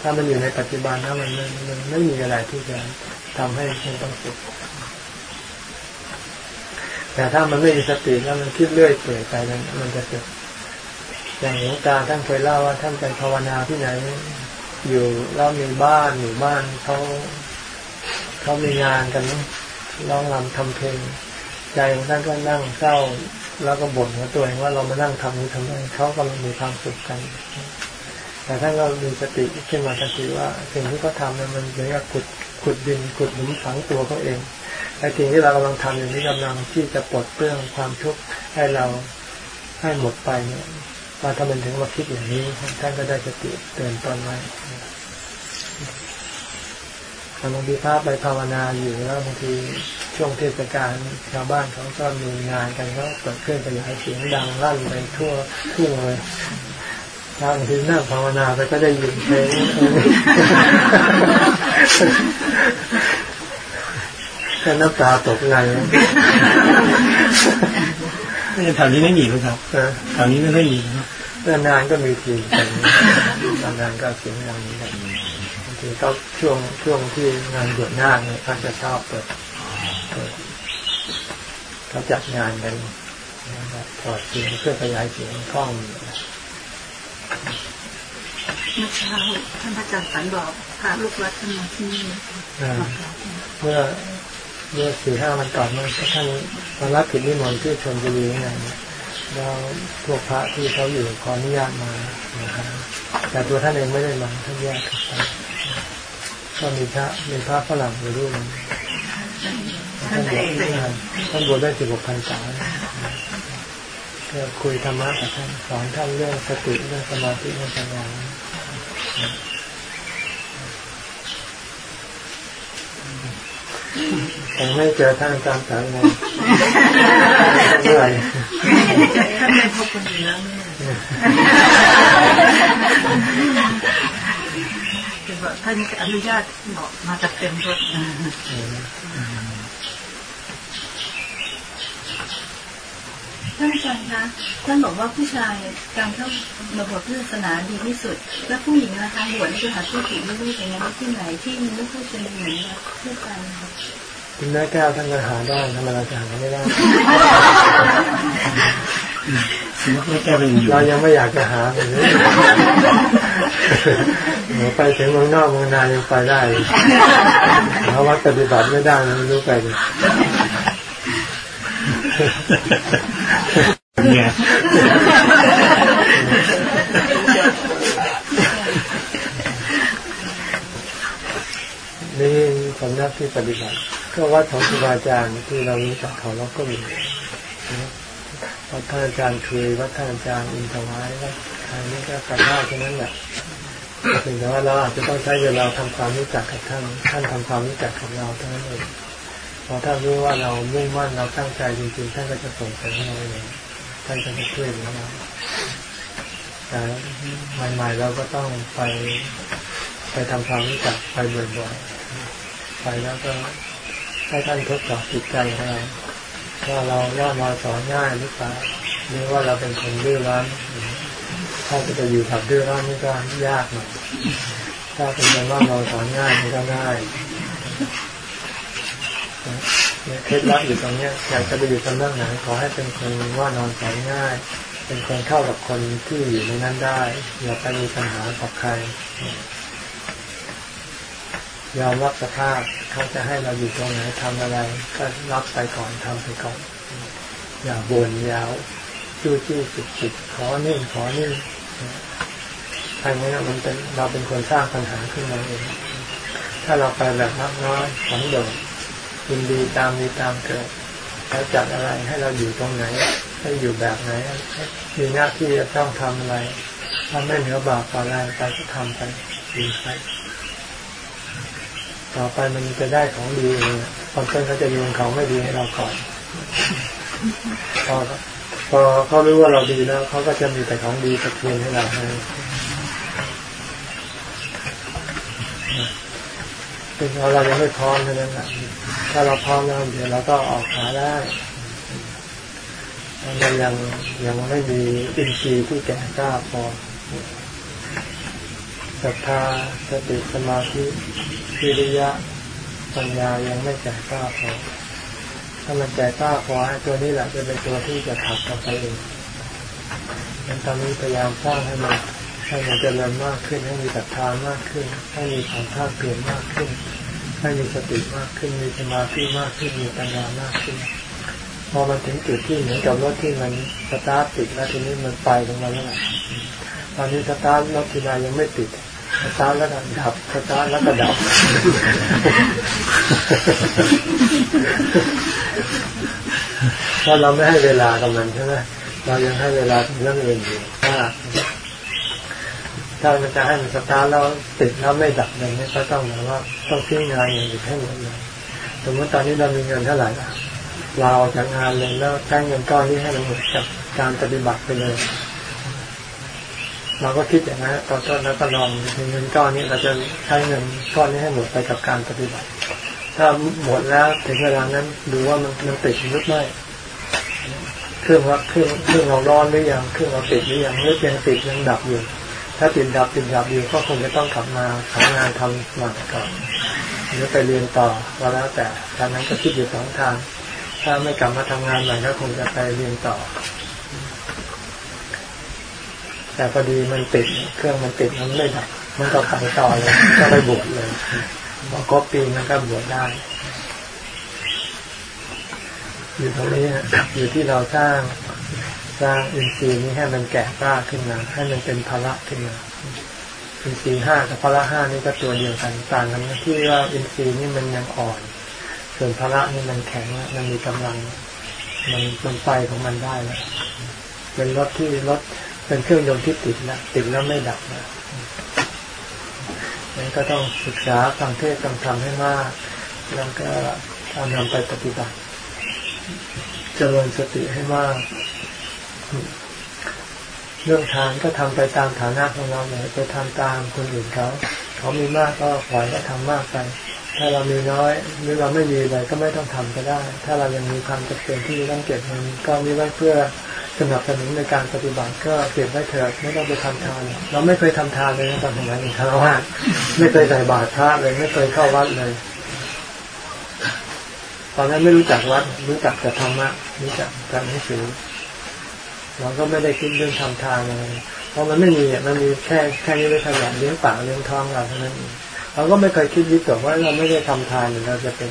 ถ้ามันอยู่ในปัจจุบันนะมันมันมันไม่มีอะไรที่จะทำให้มันต้องเสร็จแต่ถ้ามันไม่มีสติแล้วมันคิดเรื่อยเปื่อยไปมันมันจะเสร็จอย่างหลวงตาท่านเคยเล่าว่าท่านไปภาวนาที่ไหน อยู่แล้วมีบ้านอยู่บ้านเขาเขามีงานกันร้องรำทำเพลง ใจของท่านก็นั่งเศร้าแล้วก็บ่นกับตัวเองว่าเรามานั่งทำนี้ทำไมเขากำลังมีความสุขกัน แต่ท่านก็มีสติขึ้นมาทันทีว่าสิ่งที่เขาทำนั้นมันเหมือนกับขุดขุดดินขุดหลุมฝังตัวเขาเองไอ้สิ่งที่เรากำลังทำอยู่นี้กำลังที่จะปลดเปลื้องความทุกข์ให้เราให้หมดไปเนี่ยมาทำเป็นถึงมาคิดอย่างนี้ท่านก็ได้สติเตือนตอนไว้ บางทีพระไปภาวนาอยู่แล้วบางทีช่วงเทศกาลชาวบ้านเขาก็มีงานกันก็เปิดเครื่องขยายเสียงดังลั่นไปทั่วทั่วเลยบางทีนั่งภาวนาไปก็ได้ยินเพลงแค่น้ำตาตกในแถวนี้ไม่มีหรือครับแถวนี้ไม่ค่อยมีนะครับนานๆก็มีทีกันนานๆก็เสียงดังนี้กันบาง ทีก็ช่วงช่วงที่งานบวชหน้าเนี่ยเขาจะชอบเปิดเปิดเขาจัดงานกันนะครับถอดเสียงเครื่องขยายเสียงกล้องเมื่อเช้าท่านอาจารย์สันบอกพาลูกวัดท่านมาที่นี่อ่าเมื่อเมื่อสี่ห้าวันก่อนเมื่อท่านมารับผิดนิมนต์ที่ชนบุรีไงแล้วพวกพระที่เขาอยู่ขออนุญาตมานะครับแต่ตัวท่านเองไม่ได้มาท่านแยกไป ก็มีพระมีพระฝรั่งอยู่ด้วยท่านบวชท่านบวชได้สิบหกพรรษาก็คุยธรรมะกับท่านสอนท่านเรื่องสติเรื่องสมาธิเรื่องปัญญาแต่ไม่เจอท่านตามสายงานเมื่อไหร่ท่านไม่พบคนดีแล้วแม่คือ ว่าท่านอนุญาตบอกมาจัดเต็มรถท่านอาจารย์คะท่านบอกว่าผู้ชายการเข้ามาบวชพุทธศาสนาดีที่สุด และผู้หญิงนะคะบวชนี่คือหาที่ผิดไม่รู้อย่างนั้นที่ไหนที่มันไม่ค่อยจะเหมือนกับเพื่อกัน คุณแม่แก้วท่านก็หาได้ทำไมเราจะหาไม่ได้เรายังไม่อยากจะหาเลยเราไปถึงเมืองนอกเมืองนายังไปได้เราเขาวัดปฏิบัติไม่ได้ไม่รู้ไปเลยเนี่ยนี่สำนักที่ปฏิบัติ ก็วัดของครูบาอาจารย์ที่เรารู้จักเขาเราก็มีวัดท่านอาจารย์คือวัดท่านอาจารย์อินทวายวัดใครนี่ก็กระด้าแค่นั้นแหละถึงแต่ว่าเราอาจจะต้องใช้เวลาทำความรู้จักกับท่านท่านทำความรู้จักกับเราเท่านั้นเองพอท่านรู้ว่าเรามุ่งมั่นเราตั้งใจจริงๆท่านก็จะส่งเสริมเราเองท่านจะช่วยเราแต่ใหม่ๆเราก็ต้องไป ไปทำความรู้จักไปบ่อยๆไปแล้วก็ ให้ท่านทดสอบจิตใจของเราว่าเราว่ามาสอนง่ายหรือเปล่าหรือว่าเราเป็นคนดื้อรั้นถ้าจะอยู่กับดื้อรั้นนี่ก็ยากหน่อยถ้าเป็นคนว่าเราสอนง่ายมันก็ง่ายเคล็ดลับอยู่ตรงนี้อยากจะไปอยู่ตำแหน่งไหนขอให้เป็นคนว่านอนสอนง่าย เป็นคนเข้ากับคนที่อยู่ในนั้นได้ อย่าไปมีปัญหากับใคร ยอมรับสภาพเขาจะให้เราอยู่ตรงไหนทำอะไร ก็รับไปก่อนทำไปก่อน อย่าบ่นยาวจู้จี้จิดจิดขอนี่ขอนี่ทางนี้มันเป็นเราเป็นคนสร้างปัญหาขึ้นมาเอง ถ้าเราไปแบบนักน้อยของโดดยินดีตามมีตามเกิดแล้วจัดอะไรให้เราอยู่ตรงไหน ให้อยู่แบบไหน มีหน้าที่จะต้องทำอะไรถ้าไม่เหนือบาปอะไรไปก็ทำไปดีไป ต่อไปมันจะได้ของดีเองตอนต้นเขาจะโยนของไม่ดีให้เราก่อนพอพอเขารู้ว่าเราดีแล้วเขาก็จะมีแต่ของดีตะเคียนให้เราให้เป็นเราเรายังไม่พร้อมเท่านั้นแหละถ้าเราพร้อมแล้วเดี๋ยวเราก็ออกหาได้เรายังยังไม่มีอินทรีย์ที่แก่กล้าพอ ศรัทธาสติสมาธิวิริยะ ปัญญายังไม่แก่กล้าพอถ้ามันแก่กล้าพอตัวนี้แหละจะเป็นตัวที่จะถักต่อไปเองมันตอนนี้พยายามสร้างให้มันให้มันเจริญมากขึ้นให้มีศรัทธามากขึ้น ให้มีความภาคเปลี่ยนมากขึ้น ให้มีสติมากขึ้นมีสมาธิมากขึ้นมีปัญญามากขึ้น พอมันถึงจุดที่เหมือนกับรถที่มันสตาร์ทติดแล้วทีนี้มันไปลงมาแล้วตอนนี้สตาร์ทรถทีนายังไม่ติด สตาร์ทแล้วก็ดับสตาร์ทแล้วก็ดับถ้าเราไม่ให้เวลากับมันใช่ไหมเรายังให้เวลาเรื่องอื่นอยู่ถ้าถ้ามันจะให้มันสตาร์ทแล้วติดแล้วไม่ดับเลยนี่ก็ต้องแบบว่าต้องทิ้งงานอย่างอื่นให้หมดเลยสมมติตอนนี้เรามีเงินเท่าไหร่เราออกจากงานเลยแล้วใช้เงินก้อนนี้ให้มันหมดกับการปฏิบัติไปเลย เราก็คิดอย่างนั้นตอนต้นแล้วก็ลองเงินก้อนนี้เราจะใช้เงินก้อนนี้ให้หมดไปกับการปฏิบัติ ถ้าหมดแล้วถึงเวลานั้นดูว่ามันมันติดหรือไม่เครื่องว่าเครื่องเครื่องเราร้อนหรือยังเครื่องเราติดหรือยังหรือยังติดยังดับอยู่ ถ้าติดดับติดดับอยู่ก็คงจะต้องกลับมาทำงานทำมาก่อนหรือไปเรียนต่อก็แล้วแต่ตอนนั้นก็คิดอยู่สองทาง ถ้าไม่กลับมาทำงานใหม่ก็คงจะไปเรียนต่อ แต่พอดีมันติดเครื่องมันติดมันไม่ดับมันก็ขังต่อเลยก็ไปบวชเลยพอครบปีมันก็บวชได้อยู่ตรงนี้อยู่ที่เราสร้างสร้างอินทรีย์นี้ให้มันแก่กล้าขึ้นมา ให้มันเป็นภละขึ้นมาอินทรีย์ห้ากับภละห้านี่ก็ตัวเดียวกันต่างกันที่ว่าอินทรีย์นี่มันยังอ่อน ส่วนภละนี่มันแข็งมันมีกำลัง มันมันไฟของมันได้แล้วเป็นรถที่รถ เป็นเครื่องยนต์ที่ติดแล้วติดแล้วไม่ดับนะนั้นก็ต้องศึกษาฟังเทศฟังธรรมให้มาก แล้วก็ทำนำไปปฏิบัติ เจริญสติให้มาก เรื่องทานก็ทำไปตามฐานะของเราเลยไปทำตามคนอื่นเขา เขามีมากก็ปล่อยก็ทำมากไป ถ้าเรามีน้อยหรือเราไม่มีอะไรก็ไม่ต้องทำก็ได้ ถ้าเรายังมีความจำเป็นที่ต้องเก็บเงินก็มีไว้เพื่อสนับสนุนในการปฏิบัติก็เก็บไว้เถิดไม่ต้องไปทำทานเราไม่เคยทำทานเลยนะตอนสมัยเป็นคารวะไม่เคยใส่บาตรพระเลยไม่เคยเข้าวัดเลย ตอนนั้นไม่รู้จักวัด รู้จักแต่ธรรมะรู้จักแต่หนังสือเราก็ไม่ได้คิดเรื่องทำทานเลยเพราะมันไม่มีมันมีแค่แค่นี้ไว้ขยันเลี้ยงปากเลี้ยงท้องเราเท่านั้นเเราก็ไม่เคยคิดวิตกว่าเราไม่ได้ทำทานเราจะเป็น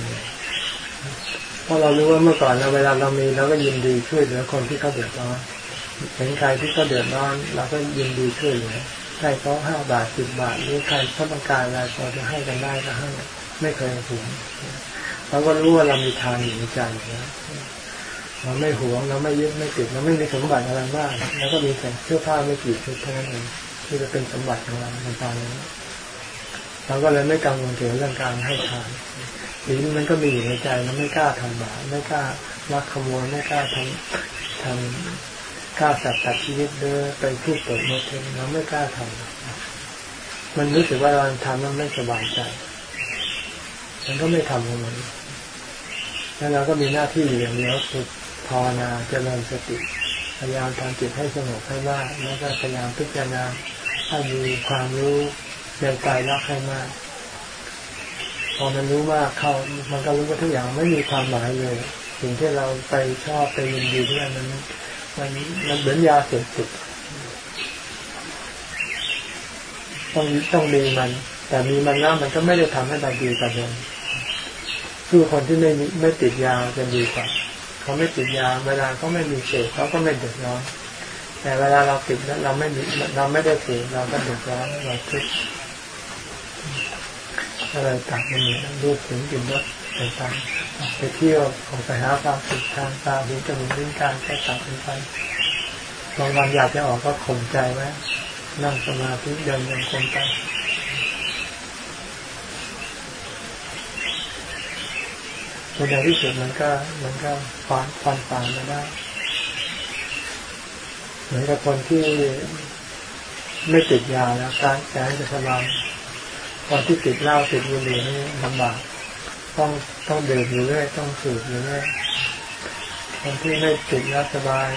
เพราะเรารู้ว่าเมื่อก่อนเราเวลาเรามีเราก็ยินดีช่วยเหลือคนที่เขาเดือดร้อนเห็นใครที่เขาเดือดร้อนเราก็ยินดีช่วยเหลือใครเขาห้าบาทสิบบาทหรือใครเขาต้องการอะไรพอจะให้กันได้ก็ให้ไม่เคยหวงเราก็รู้ว่าเรามีทานอยู่ในใจนะเราไม่หวงเราไม่ยึดไม่ติดเราไม่มีสมบัติอะไรมากแล้วก็มีแต่เสื้อผ้าไม่กี่ชุดเท่านั้นเองที่จะเป็นสมบัติของเราในตอนนี้ เราก็เลยไม่กังวลเกี่ยวกับเรื่องการให้ทานศีลมันก็มีอยู่ในใจเราไม่กล้าทำบาปไม่กล้าลักขโมยไม่กล้าทำทำกล้าสัตว์ตัดชีวิตเด้อไปพูดเปิดโมเทนเราไม่กล้าทำมันรู้สึกว่าเราทำมันไม่สบายใจมันก็ไม่ทำของมันแล้วเราก็มีหน้าที่อย่างเดียวคือภาวนาเจริญสติพยายามทำจิตให้สงบให้มากแล้วก็พยายามพิจารณาให้มีความรู้ เรียนใจรักให้มาก พอมันรู้มากเขามันก็รู้ว่าทุกอย่างไม่มีความหมายเลย สิ่งที่เราไปชอบไปยินดีด้วยมันมันมันเหมือนยาเสพติดต้องต้องมีมัน แต่มีมันแล้วมันก็ไม่ได้ทำให้เราดีกว่าเดิมสู้คนที่ไม่ไม่ติดยาจะดีกว่าเขาไม่ติดยาเวลาเขาไม่มีเสพเขาก็ไม่เดือดร้อนแต่เวลาเราติดแล้วเราไม่เราไม่ได้เสพเราก็เดือดร้อนเราทุกข์ อะไรต่างมันเนี่ยรูปถึงกินรสต่างๆไปเที่ยวออกไปหาความสุขทางตาหูจมูกลิ้นกายก็ต่างกันไปบางวันอยากจะออกก็ข่มใจไว้นั่งสมาธิเดินยังคงไปในที่สุดมันก็มันก็ฟานฟันฟานมาได้เหมือนกับคนที่ไม่ติดยาแล้วการแสนจะสบาย คนที่ติดเหล้าติดบุหรี่นี่ลำบากต้องต้องเดินอยู่เรื่อยต้องสูบอยู่เรื่อยคนที่ไม่ติดแล้วสบาย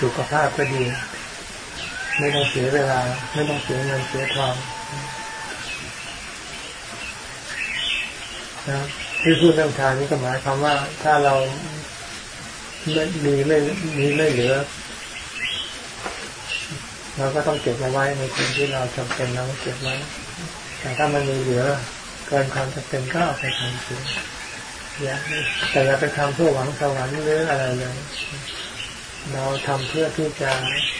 สุขภาพก็ดี ไม่ต้องเสียเวลา ไม่ต้องเสียเงินเสียทองนะที่พูดเรื่องทานนี่ก็หมายความว่าถ้าเราไม่มีไม่มีไม่เหลือ เราก็ต้องเก็บเอาไว้ในสิ่งที่เราจำเป็นเราก็เก็บไว้ แต่ถ้ามันมีเหลือเกินความจำเป็นก็เอาไปทำสิ่งอย่าแต่เราไปทำเพื่อหวังสวรรค์หรืออะไรเลย เราทำเพื่อที่จะ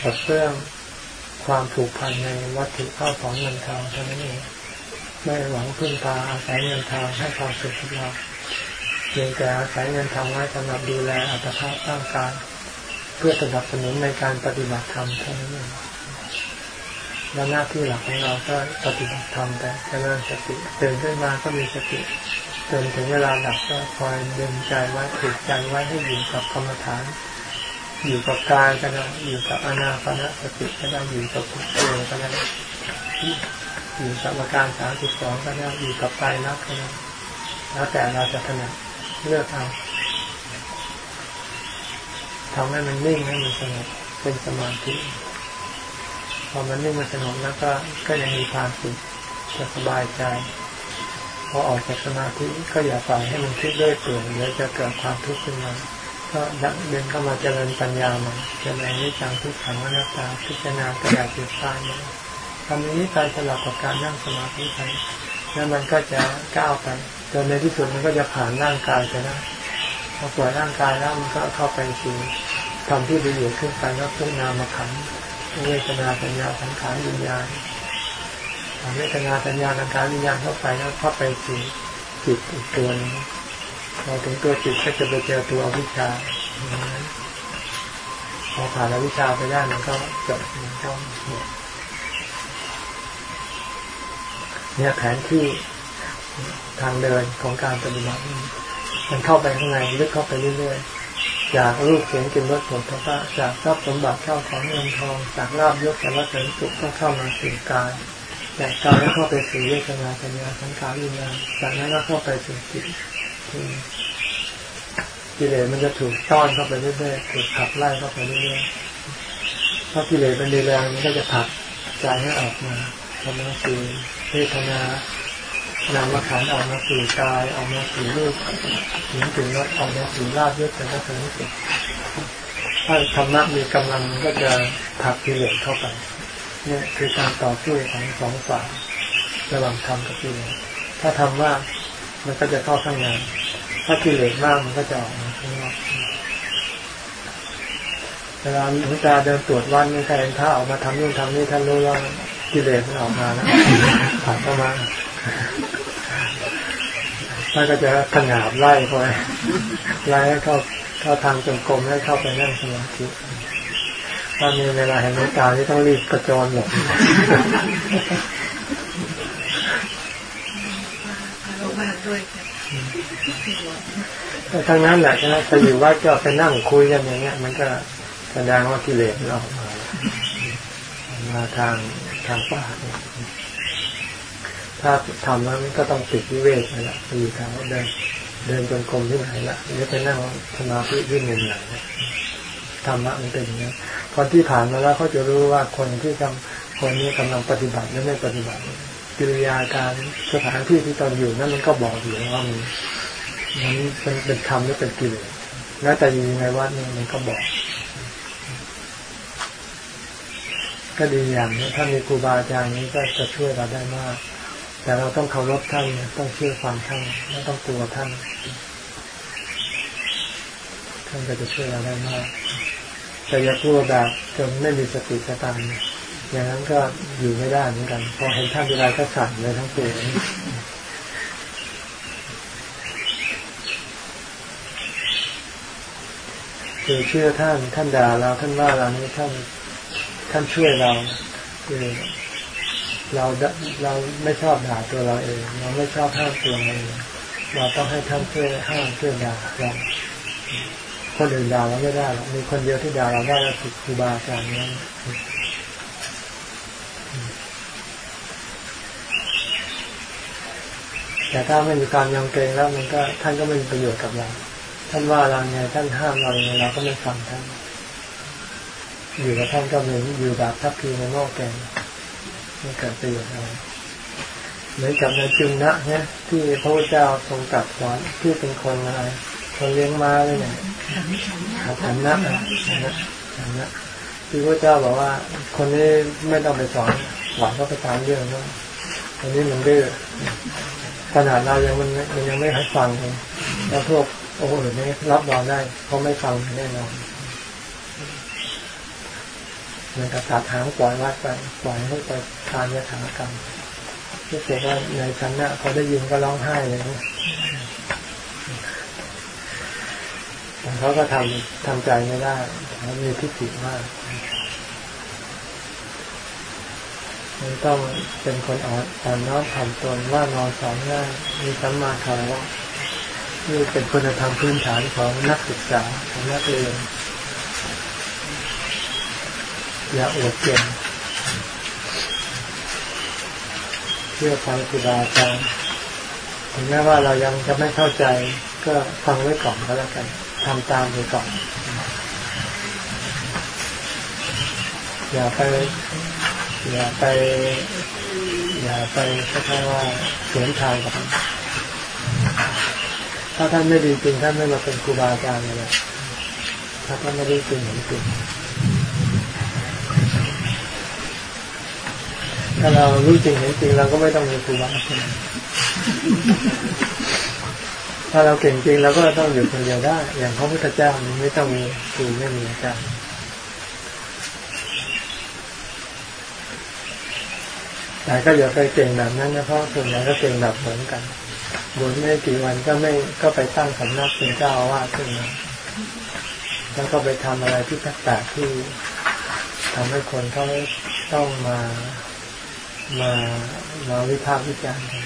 ปลดเปลื้องความผูกพันในวัตถุข้าวของเงินทองเท่านั้นเองไม่หวังพึ่งพาอาศัยเงินทองให้ความสุขกับเราเพียงแต่อาศัยเงินทองไว้สำหรับดูแลอัตภาพร่างกายเพื่อสนับสนุนในการปฏิบัติธรรมเท่านั้นเอง แล้วหน้าที่หลักของเราก็ปฏิบัติธรรมแต่เจริญสติตื่นขึ้นมาก็มีสติจนถึงเวลาหลับก็คอยดึงใจไว้ถูกใจไว้ให้อยู่กับกรรมฐาน อยู่กับกายก็ได้อยู่กับอนาปนสติก็ได้อยู่กับพุทโธก็ได้อยู่กับอาการสามสิบสองก็ได้อยู่กับกายรักก็ได้แล้วแต่เราจะถนัดเลือกเอาทำให้มันนิ่งให้มันสงบเป็นสมาธิ พอมันนิ่งมันสงบแล้วก็ก็ยังมีความสุขจะสบายใจพอออกจากสมาธิก็อย่าปล่อยให้มันคิดด้วยเปลือยเดี๋ยวจะเกิดความทุกข์ขึ้นมาก็ดักเดินเข้ามาเจริญปัญญามันเจริญนิจังทุกขังอนัตตาพิจารณากระดาษจิตตายมันทำนี้การสลับกับการนั่งสมาธิไปแล้วมันก็จะก้าวไปจนในที่สุดมันก็จะผ่านร่างกายไปนะพอปล่อยร่างกายแล้วมันก็เข้าไปสู่ทำที่ละเอียดขึ้นไปแล้วพุกนามขัน เวทนาสัญญาสังขารวิญญาณเวทนาสัญญาสังขารวิญญาณเข้าไปแล้วเข้าไปสู่จิตอีกตัวนึงพอถึงตัวจิตก็จะไปเจอตัววิชาพอผ่านวิชาไปได้มันก็จบมันก็หมดเนี่ยแผนที่ทางเดินของการปฏิบัติมันเข้าไปข้างในลึกเข้าไปเรื่อยๆ จากรูปเสียงกินรสผลพระจากทรัพย์สมบัติเข้าของเงินทองจากลาบยศสารเสริญสุขก็เข้ามาสู่กายจากกายก็เข้าไปสู่เวทนาสัญญาสังขารวิญญาณจากนั้นก็เข้าไปสู่จิตกิเลสมันจะถูกต้อนเข้าไปเรื่อยๆถูกขับไล่เข้าไปเรื่อยๆเพราะกิเลสมันดีแรงมันก็จะผลักใจให้ออกมาทำมาสู่เวทนา นามขันออกมาสู่กายออกมาสู่รูปถึงถึงรสออกมาสู่ลาบยศแต่ก็ถึงสุดถ้าธรรมะมีกำลังก็จะผลักกิเลสเข้าไปเนี่ยคือการต่อสู้ของสองฝ่ายระหว่างทำกับกิเลสถ้าทำมากมันก็จะเข้าข้างในถ้ากิเลสมากมันก็จะออกมาข้างนอกเวลาหลวงตาเดินตรวจวันนี่ใครเห็นถ้าออกมาทำนู่นทำนี่ท่านรู้ว่ากิเลสมันออกมาแล้วผ่านเข้ามา ท่านก็จะขงาบไล่คอยไล่ให้เข้าเข้าทางจงกรมให้เข้าไปนั่งสมาธิถ้ามีเวลาเห็นหลวงตาที่ต้องรีบกระจนหลบเรามากด้วยค่ะแต่ทั้งนั้นแหละนะถ้าอยู่วัดก็ไปนั่งคุยกันอย่างเงี้ย มันก็แสดงว่ากิเลสมันออกมามาทางทางป่าเนี่ย ถ้าทำแล้วมันก็ต้องติดวิเวกไปละไปอยู่ทางเดินเดินจงกรมที่ไหนละหรือไปนั่งสมาธิที่มุมไหนธรรมะมันเป็นอย่างนี้คนที่ผ่านมาแล้วเขาจะรู้ว่าคนที่ทำคนนี้กำลังปฏิบัติหรือไม่ปฏิบัติกิริยาการสถานที่ที่ตอนอยู่นั่นมันก็บอกอยู่ว่ามันมันเป็นเป็นธรรมหรือเป็นกิเลสแม้วแต่อยู่ในวัดนี่มันก็บอก ก็ดีอย่างนี้ถ้ามีครูบาอาจารย์นี้ก็จะช่วยเราได้มาก แต่เราต้องเคารพท่านต้องเชื่อฟังท่านไม่ต้องกลัวท่านท่านก็จะช่วยเราได้มากแต่อย่ากลัวแบบจนไม่มีสติสตังอย่างนั้นก็อยู่ไม่ได้เหมือนกันพอเห็นท่านทีไรก็สั่นเลยทั้งตัวคือเชื่อท่านท่านด่าเราท่านว่าเรานี่ท่านท่านช่วยเราคือ เราเราไม่ชอบด่าตัวเราเอง เราไม่ชอบห้ามตัวเราเองเราต้องให้ท่านช่วยห้ามช่วยด่าเราคนอื่นด่าเราไม่ได้หรอกมีคนเดียวที่ด่าเราได้ก็คือครูบาอาจารย์นั้นแต่ถ้าไม่มีการยอมเกรงแล้วมันก็ท่านก็ไม่มีประโยชน์กับเรา ท่านว่าเราไงท่านห้ามเราไงเราก็ไม่ฟังท่าน อยู่กับท่านก็เหมือนอยู่แบบทับพีในหม้อแกง ไม่เกิดประโยชน์อะไรเหมือนกับในจุนนะเนี่ยที่พระพุทธเจ้าทรงตรัสสอนที่เป็นคนอะไรคนเลี้ยงม้าเลยเนี่ยฐานะฐานะฐานะที่พระเจ้าบอกว่า คนนี้ไม่ต้องไปสอนหวังก็ไปตามเรื่องว่าคนนี้มันดื้อขนาดเรายังมันมันยังไม่ให้ฟังเลยแล้วพวกโอ้โหนี่รับรองได้เขาไม่ฟังแน่นอน มันกระตัดหางปล่อยวัดไปปล่อยให้ไปทานยถากรรมที่เสกว่าในชั้นน่ะพอได้ยินก็ร้องไห้เลยนะแต่เขาก็ทำทำใจไม่ได้เขามีทิฏฐิมากมันต้องเป็นคนอ่อนอ่อนน้อมถ่อมตนว่านอนสอนง่ายมีสัมมาคารวะนี่เป็นคุณธรรมพื้นฐานของนักศึกษาของนักเรียน อย่าอวดเก่งเชื่อฟังครูบาอาจารย์ถึงแม้ว่าเรายังจะไม่เข้าใจก็ฟังไว้ก่อนก็แล้วกันทำตามไปก่อน อย่าไป อย่าไป อย่าไปแค่ว่าเสียงทางกับถ้าท่านไม่ดีจริงท่านไม่มาเป็นครูบาอาจารย์เลยถ้าท่านไม่ด้จริงเห็นจริง ถ้าเรารู้จริงเห็นจริงเราก็ไม่ต้องมีครูบาอาจารย์ถ้าเราเก่งจริงเราก็ต้องอยู่คนเดียวได้ อย่างพระพุทธเจ้านี่ไม่ต้องมีครูไม่มีอาจารย์แต่ก็อย่าไปเก่งแบบนั้นนะเพราะส่วนใหญ่ก็เก่งแบบเหมือนกันบวชไม่กี่วันก็ไม่ก็ไปตั้งสำนักเป็นเจ้าอาวาสขึ้นมาแล้วก็ไปทำอะไรที่แปลกๆที่ทำให้คนเขาต้องมา มามาวิพากษ์วิจารณ์กัน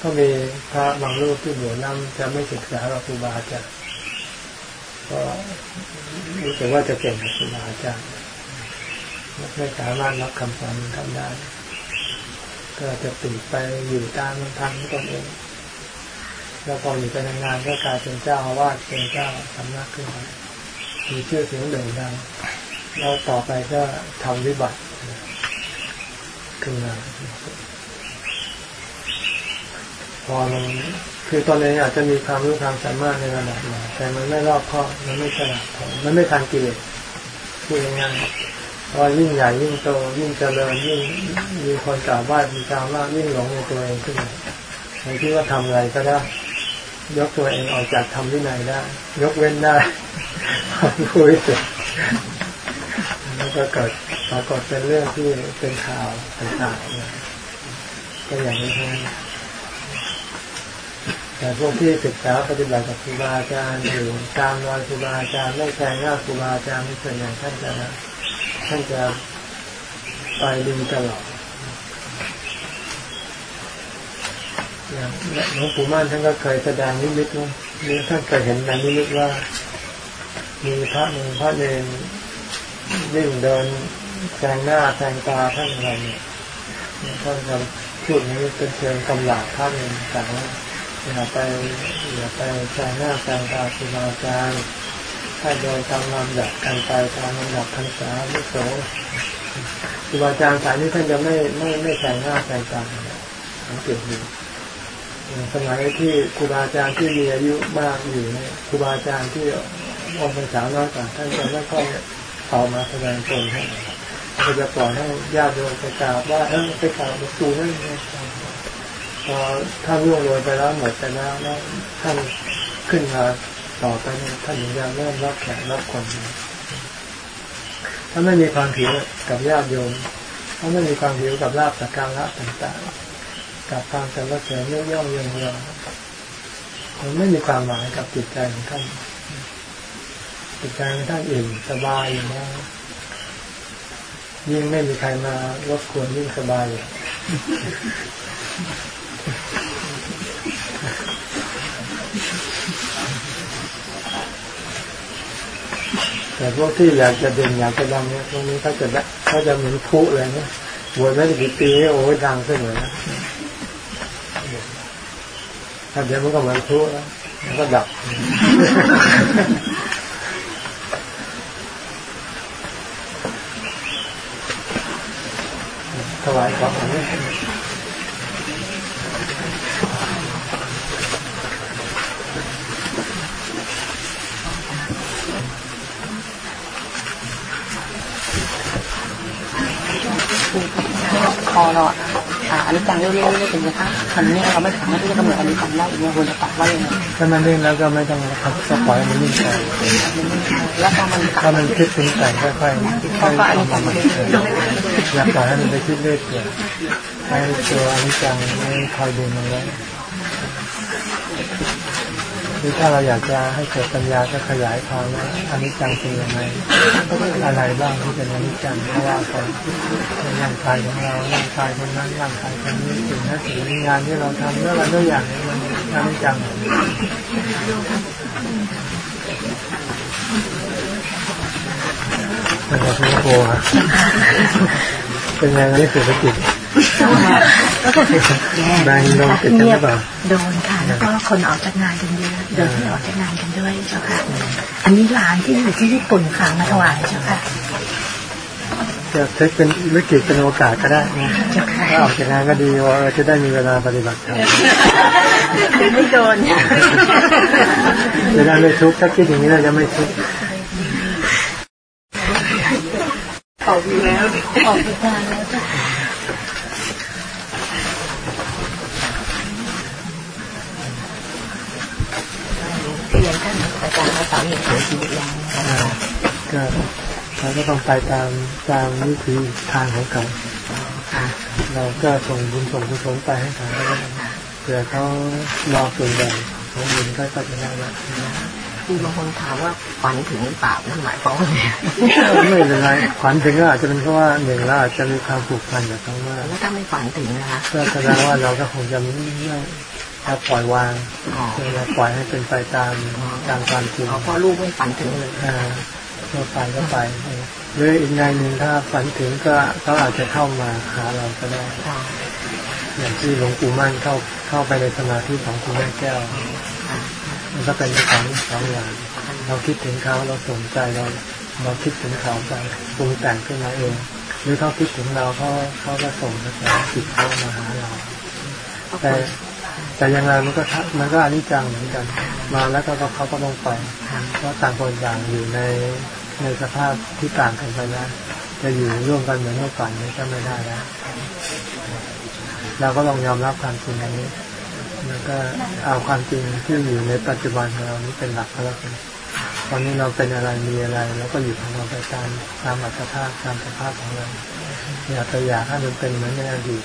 ก็มีพระบางรูปที่บวชนั่งจะไม่ศึกษาเราครูบาอาจารย์ก็รู้สึกว่าจะเก่งครูบาอาจารย์ไม่สามารถรับคำสอนทำได้ ก็จะติดไปอยู่ตามทางตนเอง แล้วพออยู่ไปนานๆก็กลายเป็นเจ้าอาวาสเป็นเจ้าสำนักขึ้นมามีชื่อเสียงเด่งดัง แล้วต่อไปก็ทำวิบัติขึ้นมาพอมันคือตอนนี้อาจจะมีความรู้ความสามารถในระดับหนึ่งแต่มันไม่รอบคอบมันไม่ฉลาดพอมันไม่ทันกิเลสพูดง่ายๆพราะยิ่งใหญ่ยิ่งโตยิ่งเจริญยิ่งมีคนกราบไหว้มีการมายิ่งหลงในตัวเองขึ้นในที่ว่าทำอะไรก็ได้ยกตัวเองออกจากทำวินัยได้ ยกเว้นได้คุยเสร็จ แล้วก็เกิดปรากฏเป็นเรื่องที่เป็นข่าวต่างๆก็อย่างนี้เท่านั้นแต่พวกที่ศึกษาปฏิบัติกับครูบาอาจารย์อยู่ตามรอยครูบาอาจารย์ไม่แทงหน้าครูบาอาจารย์ไม่ส่วนใหญ่ท่านจะท่านจะไปดีตลอดอย่างหลวงปู่มั่นท่านก็เคยแสดงนิมิตนะนี่ท่านเคยเห็นในนิมิตว่า มีพระหนึ่งพระเนร วิ่งเดินแซงหน้าแซงตาท่านอะไรเนี่ยท่านจะพูดนี้เป็นเชิงกำลังท่านองแต่ว่าอย่าไปอย่าไปแซงหน้าแซงตาครูบาอาจารย์ถ้าโดยตามลำดับกันไปตามลำดับพรรษาวิโสครูบาอาจารย์สายนี้ท่านจะไม่ไม่ไม่แซงหน้าแซงตาสังเกตดูสมัยที่ครูบาอาจารย์ที่มีอายุมากอยู่เนี่ยครูบาอาจารย์ที่ออกพรรษาน้อยกว่าท่านจะไม่ค่อย เอามาแสดงตนให้ก็จะปล่อยให้ญาติโยมไปกราบว่าเออไปกราบหลวงปู่นั่นเองพอท่านร่วงโรยไปแล้วหมดไปแล้วแล้วท่านขึ้นมาต่อไปท่านถึงจะเริ่มรับแขกรับคนถ้าไม่มีความผิวกับญาติโยมถ้าไม่มีความผิวกับลาบสักการะต่างๆ กับความสรรเสริญเย่อๆเยินยอมันไม่มีความหมายกับจิตใจของท่าน จิตใจของท่านอิ่มสบายอยู่แล้วยิ่งไม่มีใครมารบกวนยิ่งสบายอยู่แต่พวกที่อยากจะเด่นอยากจะดังเนี่ยตรงนี้เขาจะเขาจะเหมือนพุเลยนะบวชไม่ได้กี่ปีโอ้ยดังเสมอนะถ้าเดี๋ยวมันก็เหมือนพุแล้วก็ดับ ถวายของคอเรา อ่าอันนี้จังเรื่อยๆเรื่อยๆเป็นนะคะคันนี้เราไม่สามารถที่จะกำหนดอันนี้จังได้อีกเนี่ยควรจะตัดว่ายังไงถ้ามันเล่นแล้วก็ไม่ต้องขับสปล่อยมันนิ่งไปแล้วพอมันกลัถ้าบมันคิดถึงแต่งค่อยๆค่อยๆทำมันอย่าปล่อยให้มันไปคิดเรื่อยเปื่อยให้ตัวอนิจจังให้คอยดูมันไว้ หรือถ้าเราอยากจะให้เกิดปัญญาก็ขยายความว่าอนิจจังเป็นยังไงอะไรบ้างที่เป็นอนิจจังเพราะว่าไปร่างกายของเราร่างกายคนนั้นร่างกายคนนี้สิ่งนั้นสิ่งนี้งานที่เราทำเรื่องอะไรตัวอย่างนี้มันอนิจจังเป็นไงสิงคโปร์อะ เป็นไงนี่เศรษฐกิจก็คือแย่แบงค์โดนติดกันหรือเปล่าโดนค่ะแล้วก็คนออกจากงานกันเยอะโดนที่ออกจากงานกันด้วยเจ้าค่ะ อันนี้หลานที่อยู่ที่ญี่ปุ่นฝากมาถวายเจ้าค่ะจะเทคเป็นวิกฤตเป็นโอกาสก็ได้นะเจ้าค่ะถ้าออกจากงานก็ดีว่าเออจะได้มีเวลาปฏิบัติธรรมไม่โดนจะได้ไม่ทุกข์ถ้าคิดอย่างนี้เราจะไม่ทุกข์ ออกอยู่แล้วออกจากานแล้วจ้ะเรียนท่านอาจารย์ภาษาเหตุผลชีวิตยังอ่าก็เราก็ต้องไปตามตามวิธีทางของเขาเราก็ส่งบุญส่งกุศลไปให้เขาเผื่อเขารอส่วนแบ่งของบุญก็ก็จะได้รับ คือบางคนถามว่าฝันถึงหรือเปล่านั่นหมายความว่าไงไม่เป็นไรขวัญถึงก็อาจจะเป็นเพราะว่าหนึ่งเราอาจจะมีความผูกพันกับเขามากแล้วถ้าไม่ฝันถึงนะคะก็แสดงว่าเราก็คงจะไม่ถ้าปล่อยวางอ๋อเราปล่อยให้เป็นไปตามตามความจริงอ๋อเพราะลูกไม่ฝันถึงเลยอ่าก็ไปก็ไปหรืออีกในหนึ่งถ้าฝันถึงก็เขาอาจจะเข้ามาหาเราก็ได้ค่ะอย่างที่หลวงปู่มั่นเข้าเข้าไปในสมาธิของคุณแม่แก้วค่ะ มันก็เป็นสองสองอย่างเราคิดถึงเขาเราสนใจเราเราคิดถึงเขาไปปรุงแต่งขึ้นมาเอง หรือเขาคิดถึงเราเขาเขาก็ส่งกระแสจิตเขามาหาเรา แต่แต่ยังไงมันก็มันก็อนิจจังเหมือนกัน มาแล้วก็เขาก็ต้องไปเพราะต่างคนต่างอยู่ในในสภาพที่ต่างกันไปแล้วจะอยู่ร่วมกันเหมือนเมื่อก่อนนี้ก็ไม่ได้แล้วเราก็ลองยอมรับความจริงอันนี้ แล้วก็เอาความจริงที่อยู่ในปัจจุบันของเรานี้เป็นหลักก็แล้วกันตอนนี้เราเป็นอะไรมีอะไรเราก็อยู่ของเราไปตามตามอัตภาพตามสภาพของเราอย่าไปอยากให้มันเป็นเหมือนในอดีต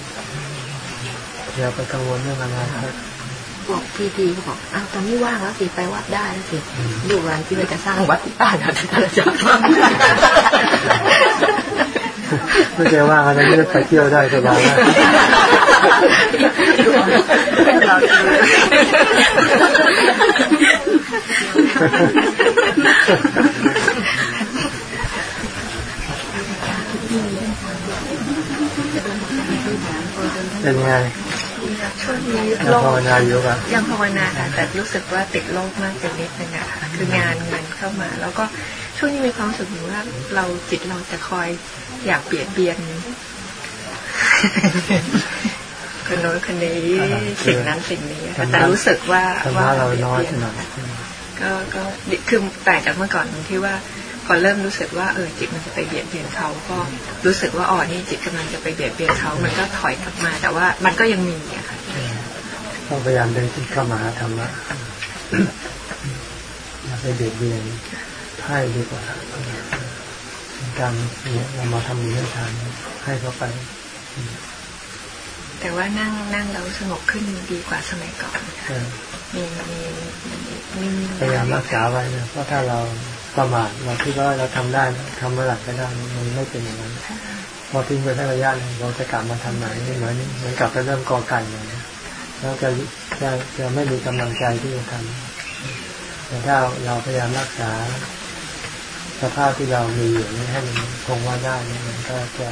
อย่าไปกังวลเรื่องอนาคตบอกทีทีเขาบอกอ้าวตอนนี้ว่างแล้วสิไปวัดได้แล้วสิลูกหลานที่เราจะสร้างวัดที่บ้านเราจะจะไม่ใช่ว่าอะไรไม่ได้ไปเที่ยวได้สบายนะ เป็นไงช่วงนี้ยังโลภากวนาอยู่ปะยังภาวนาค่ะแต่รู้สึกว่าติดโลกมากเป็นนิดนึงอะค่ะคืองานเงินเข้ามา แล้วก็ช่วงนี้มีความรู้สึกว่าเราจิตเราจะคอยอยากเบียดเบียน คนโน้นคนนี้สิ่งนั้นสิ่งนี้ค่ะแต่รู้สึกว่าธรรว่ามะเราน้อยบีดหน่อยก็ก็คือแตกจากเมื่อก่อนตรงที่ว่าพอเริ่มรู้สึกว่าเออจิตมันจะไปเบียดเบียนเขาก็รู้สึกว่าอ๋อนี่จิตกำลังจะไปเบียดเบียนเขา มันก็ถอยกลับมา แต่ว่ามันก็ยังมีอะค่ะต้องพยายามเดินจิตเข้ามาหาธรรมะอย่าไปเบียดเบียนให้ดีกว่าการเนี่ยเรามาทำบุญให้ทานให้เขาไป แต่ว่านั่งนั่งแล้วสงบขึ้นดีกว่าสมัยก่อนเออมีมีมีมีพยายามรักษาไว้นะเพราะถ้าเราประมาทเราคิดว่าเราทำได้ทำเมื่อไหร่ก็ได้มันไม่เป็นอย่างนั้นพอทิ้งไปได้ระยะหนึ่งเราจะกลับมาทำใหม่นี่เหมือนเหมือนกลับไปเริ่มกอไก่อย่างนี้แล้วจะจะจะไม่มีกำลังใจที่จะทำแต่ถ้าเราพยายามรักษาสภาพที่เรามีอยู่นี้ให้มันคงว่าได้นี่มันก็จะ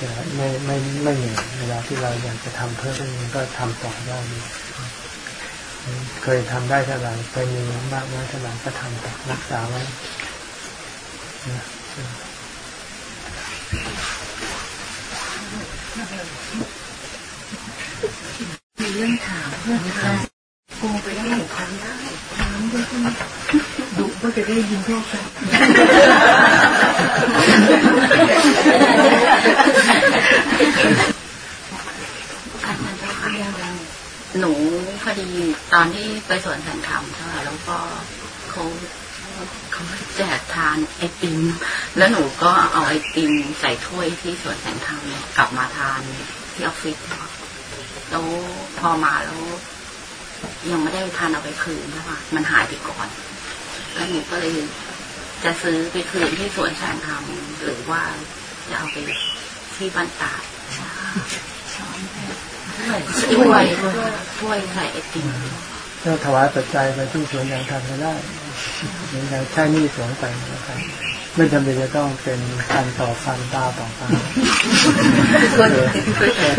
จะไม่ไม่ไม่เหนื่อยเวลาที่เราอยากจะทำเพิ่มขึ้นก็ทำต่อได้เคยทำได้เท่าไหร่เคยมีมากน้อยเท่าไหร่ก็ทำต่อรักษาไว้มีเรื่องถามเพื่อนนะคะกูไปได้เห็นพันได้ถามด้วยคน ดุก็จะได้ยินทั่วไปหนูพอดีตอนที่ไปสวนแสงธรรมใช่ไหมแล้วก็เขาเขาแจกทานไอติม แล้วหนูก็เอาไอติมใส่ถ้วยที่สวนแสงธรรมกลับมาทานที่ออฟฟิศแล้วพอมาแล้วยังไม่ได้ทานเอาไปคืนนะคะมันหายไปก่อน แล้วหนูก็เลยจะซื้อไปคืนที่สวนแสงธรรมหรือว่าจะเอาไปที่บ้านตาดถ้วยถ้วยใส่ไอติมก็ถวายปัจจัยไปที่สวนยางทำก็ได้เหมือนกันใช้หนี่สวนไปนะครับไม่จำเป็นจะต้องเป็นฟันต่อฟันตาต่อตา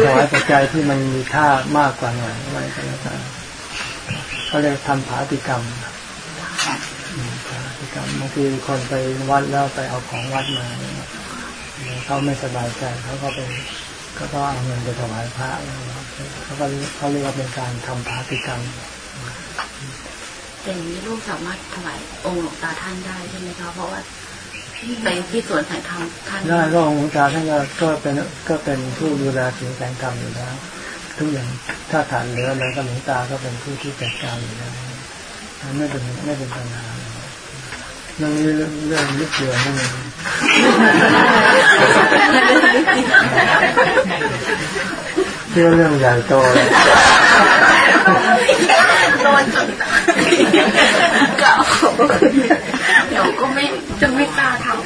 ถวายปัจจัยที่มันมีค่ามากกว่าหน่อยไว้ก็แล้วกันเขาเรียกทำผาติกรรมอืมผาติ กรรมบางทีคนไปวัดแล้วไปเอาของวัดมาเนี่ยเขาไม่สบายใจเขาก็ไปก็ต้องเอาเงินไปถวายพระเขาก็เขาเรียกว่าเป็นการทำผาติกรรมแต่อย่างนี้ลูกสามารถถวายองค์หลวงตาท่านได้ใช่ไหมคะเพราะว่าไปที่สวนแสงธรรมท่านได้ก็องค์หลวงตาท่านก็ก็เป็นก็เป็นผู้ดูแลสิ่งแสงกรรมอยู่แล้วทุกอย่างถ้าฐานเหลืออะไรก็หลวงตาก็เป็นผู้ที่จัดการอยู่แล้วไม่เป็นไม่เป็นปัญหา เรื่องนี้เรื่องเรื่องลึกเดือดนั่นเองเรื่องเรื่องใหญ่โตเลยโดนจนก็เดี๋ยวก็ไม่จะไม่กล้าทำไป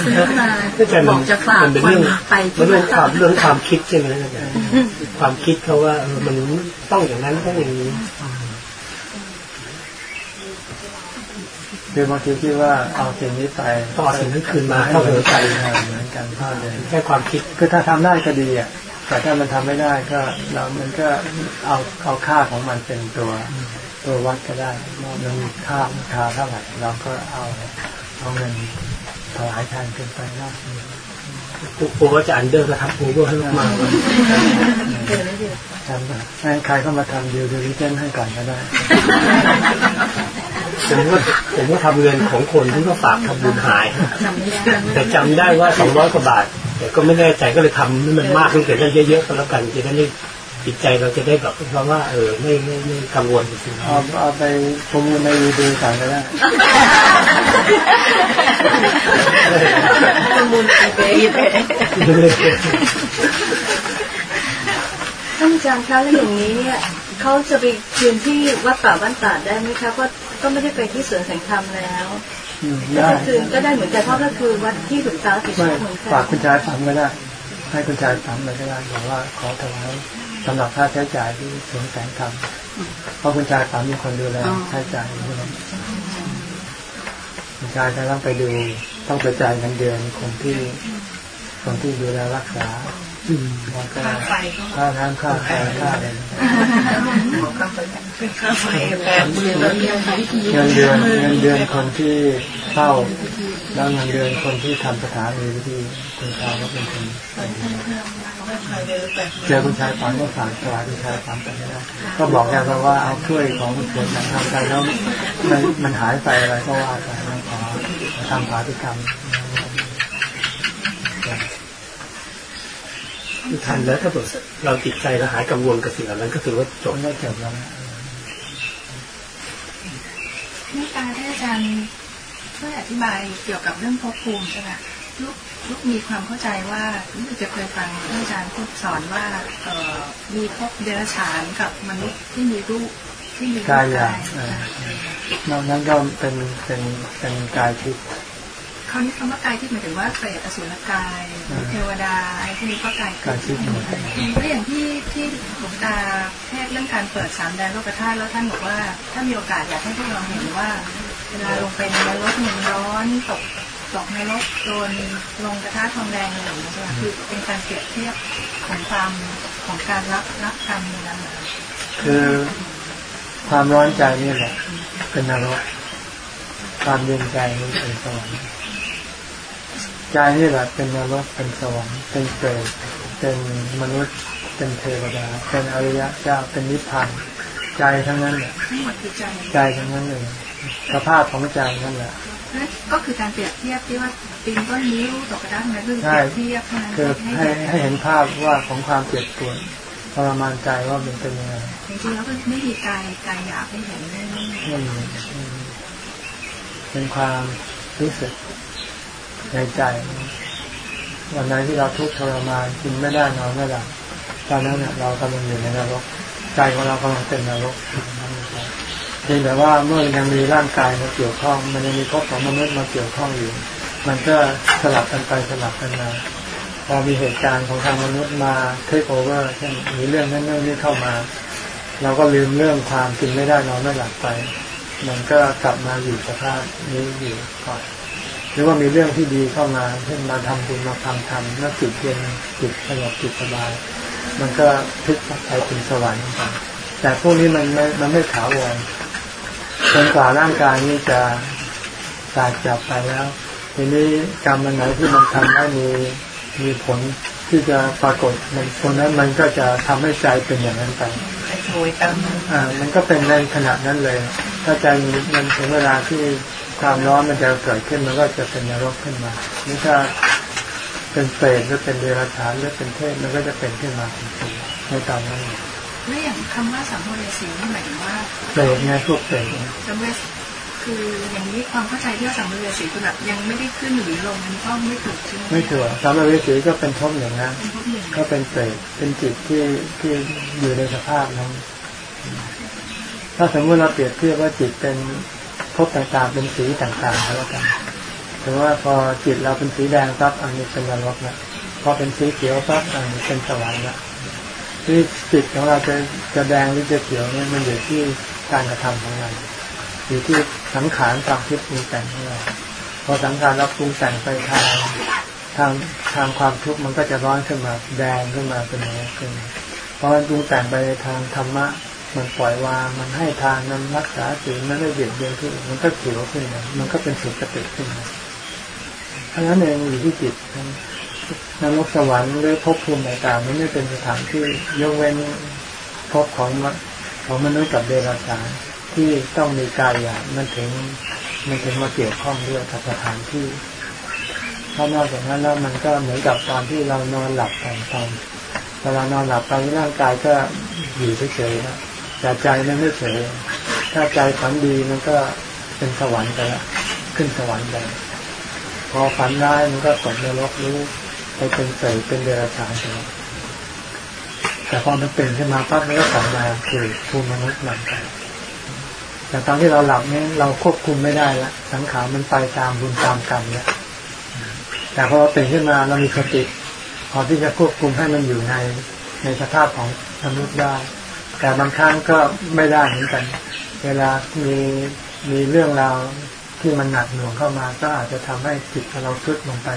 ซื้อมาแต่บมัอนกจะฝากมันเป็นคนเรื่องไปมันที่เรื่องความวัดเรื่องความคิดใช่ไหมอาจารย์ความคิดเขาว่าเออมันต้องอย่างนั้นต้องอย่างนี้ คือบางทีที่ว่าเอาสิ่งนี้ไปต้องเอาสิ่งนั้นคืนมาให้เท่าเหเดิมือมนกันเหมือนกันเท่าเดิมแค่ความคิดคือถ้าทำได้ก็ดีอะแต่ถ้ามันทำไม่ได้ก็เรามันก็เอาเอาค่าของมันเป็นตัวตัววัดก็ได้ว่ามันมีค่าราคาเท่าไหร่เราก็เอาเอาเงินถวายทานขึ้นไปได้ก ลัวว่าจะอันเดอร์ก็ทำโอเวอร์ให้มากทำให้ใครเข้ามาทำดีลดิลิเจนให้ก่อนก็ได้ๆผมก็ผมก็ทำเงินของคนที่เขาฝากทำบุญหาย แต่จำได้ว่าสองร้อยกว่าบาท แต่ก็ไม่แน่ใจก็เลยทำให้มันมากขึ้นแต่ได้เยอะๆก็แล้วกันจะได้ จิตใจเราจะได้แบบเพราะว่า เออไม่ไม่ไม่กังวลจริงเอาเอาไปประมูลในวีดีก่อนก็ได้ประมูลไปเปท่านอาจารย์คะแล้วอย่างนี้เนี่ยเขาจะไปคืนที่วัดป่าบ้านตาดได้ไหมคะเพราะก็ไม่ได้ไปที่สวนแสงธรรมแล้วอืมก็ได้จะคืนก็ได้เหมือนกันเพราะก็คือวัดที่ถูกตาติดไม่เหมือนกัฝากนคุณชายฝังก็ได้ให้คุณชายฝังเลยก็ได้บอกว่าขอถวาย สำหรับค่าใช้จ่ายที่สวนแสงธรรมเพราะคุณชายฝังมีคนดูแลใช้จ่ายอยู่ด้วยคุณชายจะต้องไปดูต้องกระจายเงินเดือนคนที่คนที่ดูแลรักษาแล้วก็ค่าไฟก็ค่าน้ำค่าไฟค่าอะไรค่าไฟเป็นค่าไฟแปดหมื่นแล้วเนี่ยเงินเดือนเงินเดือนคนที่เฝ้าแล้วเงินเดือนคนที่ทำสถานีวิธีคุณชายก็เป็นคนไฟ เดือนละแปดหมื่นเจอคุณชายฝันก็ฝากถวายคุณชายฝันไปไม่ได้ก็บอกแกไปว่าเอาถ้วยของสวนหลังทำไปแล้วมันมันหายไปอะไรก็ว่าไปแล้วขอทำภาติกรรมๆทันแล้วถ้าเกิดเราจิตใจเราหายกังวลกับสิ่งเหล่านั้นก็ถือว่าจจบนได้จบแล้วนะแม่ตาท่านอาจารย์ช่วยอธิบายเกี่ยวกับเรื่องภพภูมิใช่ไหม ลูกลูกมีความเข้าใจว่าลูกจะเคยฟังท่านอาจารย์พูดสอนว่าเอ่อมีภพเดรัจฉานกับมนุษย์ที่มีรูปที่มีรูปกายหยาบกเออนอกนั้นก็เป็นเป็นเป็นกายทิพย์คราวนี้คำว่ากายที่หมายถึงว่าเปรตอสุรกายเทวดาอะไรพวกนี้ก็กายกายทิพย์หมดก็อย่างที่ที่หลวงตาเทศน์เรื่องการเปิดสามแดนโลกธาตุแล้วท่านบอกว่าถ้ามีโอกาสอยากให้พวกเราเห็นว่า เวลาลงไปในนรกมันร้อนตก ตกนรกโดนลงกระทะทองแดงอะไรอย่างเงี้ยคือเป็นการเปรียบเทียบของความของการรับรับกรรมในนั้นนะคือความร้อนใจนี่แหละ เป็นนรกความเย็นใจนี่เป็นสวรรค์ใจนี่แหละเป็นนรกเป็นสวรรค์เป็นเปรตเป็นมนุษย์ เป็นเทวดา เป็นอริยะเจ้าเป็นนิพพานใจทั้งนั้นแหละใจทั้งนั้นเลยสภาพของใจนั่นแหละ ก็คือการเปรียบเทียบที่ว่าปีนต้นนิ้วตกกระดานนั้นคือใช่เปรียบเทียบเท่านั้นคือให้ให้ให้เห็นภาพว่าของความเจ็บปวดทรมานใจว่ามันเป็นยังไงจริงๆแล้วก็ไม่มีกายกายหยาบให้เห็นไม่ไม่ไม่มีไม่มีเป็นความรู้สึกในใจ วันไหนที่เราทุกข์ทรมานกินไม่ได้นอนไม่หลับตอนนั้นเนี่ยเรากำลังอยู่ในนรกใจของเรากำลังเป็นนรก เพียงแต่ว่าเมื่อยังมีร่างกายมาเกี่ยวข้อง มันยังมีภพของมนุษย์มาเกี่ยวข้องอยู่ มันก็สลับกันไปสลับกันมาพอมีเหตุการณ์ของทางมนุษย์มาเทคโอเวอร์เช่นมีเรื่องนั้นเรื่องนี้เข้ามา เราก็ลืมเรื่องความกินไม่ได้นอนไม่หลับไป มันก็กลับมาอยู่สภาพนี้อยู่ก่อนหรือว่ามีเรื่องที่ดีเข้ามาเช่นมาทำบุญมาฟังธรรมแล้วจิตเย็นจิตสงบจิตสบาย มันก็พลิกไปถึงสวรรค์ไปแต่พวกนี้มันไม่มันไม่ถาวร จนกว่าร่างกายนี้จะตายจากไปแล้ว ทีนี้กรรมมันไหนที่มันทำให้มีมีผลที่จะปรากฏมันคนนั้นมันก็จะทำให้ใจเป็นอย่างนั้นไปไอ้โวยตามนั้นอ่า มันก็เป็นในขณะนั้นเลย ถ้าใจมันถึงเวลาที่ความร้อนมันจะเกิดขึ้นมันก็จะเป็นนรกขึ้นมานี่ถ้าเป็นเปรตหรือเป็นเดรัจฉานหรือเป็นเทพมันก็จะเป็นขึ้นมาทันทีในตอนนั้น แล้วอย่างคำว่าสัมภเวสีนี่หมายถึงว่าเปรตไงพวกเปรตไงสัมภเวสีคืออย่างนี้ความเข้าใจที่ว่าสัมภเวสีคือแบบยังไม่ได้ขึ้นหรือลงอันนี้ก็ไม่ถูกใช่ไหมไม่ถือสามเวสีก็เป็นทบอย่างนั้นเป็นพวกหนึ่งก็เป็นเปรตเป็นจิตที่ที่อยู่ในสภาพนั้นถ้าสมมติเราเปรียบเทียบว่าจิตเป็นภพต่างๆเป็นสีต่างๆแล้วกันถือว่าพอจิตเราเป็นสีแดงปั๊บอันนี้เป็นนรกละพอเป็นสีเขียวปั๊บอันนี้เป็นสวรรค์ละ ที่จิตของเราจะจะแดงหรือจะเขียวเนี่ยมันอยู่ที่การกระทำของเราอยู่ที่สังขารความคิดปรุงแต่งของเราพอสังขารเราปรุงแต่งไปทางทางทางความทุกข์มันก็จะร้อนขึ้นมาแดงขึ้นมาเป็นนรกขึ้นมาพอมันปรุงแต่งไปทางธรรมะมันปล่อยวางมันให้ทานมันรักษาศีลมันก็เบียดเบียนขึ้นมันก็เขียวขึ้นมามันก็เป็นสุขติขึ้นมาเพราะฉะนั้นเองอยู่ที่จิต นรกสวรรค์หรือภพภูมิต่างๆมันไม่เป็นสถานที่ยกเว้นภพของของมนุษย์กับเดรัจฉานที่ต้องมีกายอย่างมันถึงมันถึงมาเกี่ยวข้องด้วยกับสถานที่ถ้านอกจากนั้นแล้วมันก็เหมือนกับตอนที่เรานอนหลับตอนตอนเวลานอนหลับตอนร่างกายก็อยู่เฉยๆนะแต่ใจมันไม่เฉยถ้าใจฝันดีมันก็เป็นสวรรค์ไปแล้วขึ้นสวรรค์ไปพอฝันร้ายมันก็ตกนรกรู้ ไปเป็นเสยเป็นเดรัจฉานไปแต่พอมันเป็นขึ้นมาปั๊บมันก็กลับมาคือภูมิมนุษย์เหมือนกันแต่ตอนที่เราหลับนี้เราควบคุมไม่ได้ละสังขารมันไปตามบุญตามกรรมเนี่ยแต่พอเราตื่นขึ้นมาเรามีสติพอที่จะควบคุมให้มันอยู่ในในสภาพของมนุษย์ได้ แต่บางครั้งก็ไม่ได้เหมือนกัน เวลามีมีเรื่องราวที่มันหนักหน่วงเข้ามา ก็อาจจะทำให้จิตเราทุดลงไป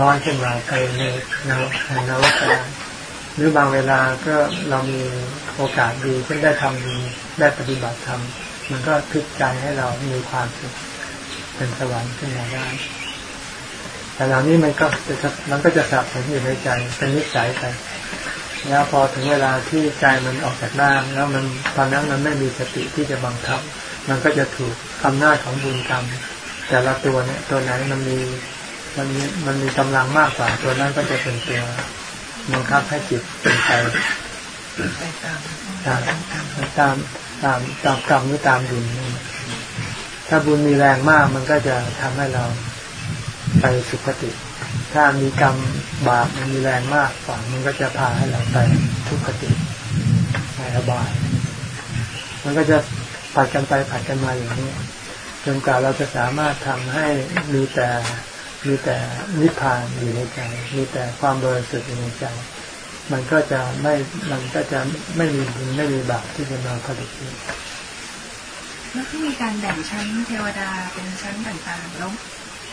น้อยขึ้นมาไปในนรกในนรกได้หรือบางเวลาก็เรามีโอกาสดีเช่นได้ทำดีได้ปฏิบัติธรรมมันก็พลิกใจให้เรามีความสุขเป็นสวรรค์ขึ้นมาได้แต่เหล่านี้มันก็จะมันก็จะสะสมอยู่ในใจเป็นนิสัยไปแล้วพอถึงเวลาที่ใจมันออกจากร่างแล้วมันตอนนั้นมันไม่มีสติที่จะบังคับ มันก็จะถูกอำนาจของบุญกรรม แต่ละตัวเนี่ยตัวไหนมันมี มันมีมันมีกำลังมากกว่าตัวนั้นก็จะเป็นตัวบังคับให้จิตเป็นไปไปตามตามตามตามตามกรรมหรือตามบุญถ้าบุญมีแรงมากมันก็จะทำให้เราไปสุคติ ถ้ามีกรรมบาปมันมีแรงมากกว่ามันก็จะพาให้เราไปทุกขติในอบาย มันก็จะผัดกันไปผัดกันมาอย่างนี้จนกว่าเราจะสามารถทำให้มีแต่ มีแต่นิพพานอยู่ในใจ มีแต่ความบริสุทธิ์อยู่ในใจ มันก็จะไม่ มันก็จะไม่มีบุญไม่มีบาปที่จะมาผลิตแล้วที่มีการแบ่งชั้นเทวดาเป็นชั้นต่างๆ แล้ว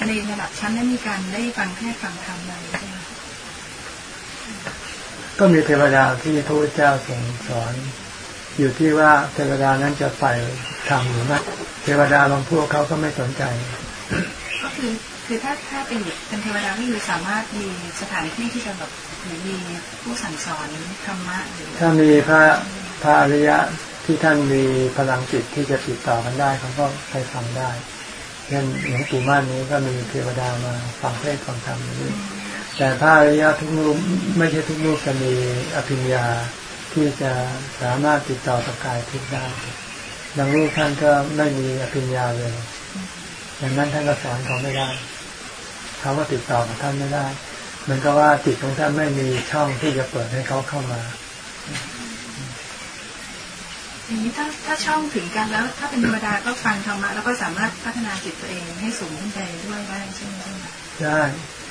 ในระดับชั้นนั้นมีการได้ฟังเทศฟังธรรมอะไรใช่ไหมก็มีเทวดาที่พระพุทธเจ้าทรงสอน อยู่ที่ว่าเทวดานั้นจะไปทำหรือไม่เทวดาบางพวกเขาก็ไม่สนใจ ก็คือ คือถ้าถ้าเป็นเป็นเทวดาก็คือสามารถมีสถานที่ที่จะแบบหรือมีผู้สั่งสอนธรรมะหรือถ้ามีพระพระอริยะที่ท่านมีพลังจิตที่จะติดต่อกันได้เขาก็ไปฟังได้เช่นหลวงปู่ม่านนี้ก็มีเทวดามาฟังเทศน์ฟังธรรมนี้แต่พระอริยะทุกรูปไม่ใช่ทุกรูปจะมีอภิญญาที่จะสามารถติดต่อกับกายทิพย์ได้บางรูปท่านก็ไม่มีอภิญญาเลยดังนั้นท่านก็สอนเขาไม่ได้ เขาก็ติดต่อกับท่านไม่ได้ เหมือนกับว่าจิตของท่านไม่มีช่องที่จะเปิดให้เขาเข้ามาอย่างนี้ถ้าถ้าช่องถึงกันแล้ว ถ้าเป็นเทวดาก็ฟังธรรมะแล้วก็สามารถพัฒนาจิตตัวเองให้สูงขึ้นไปด้วยได้ใช่ไหมใช่ไหมได้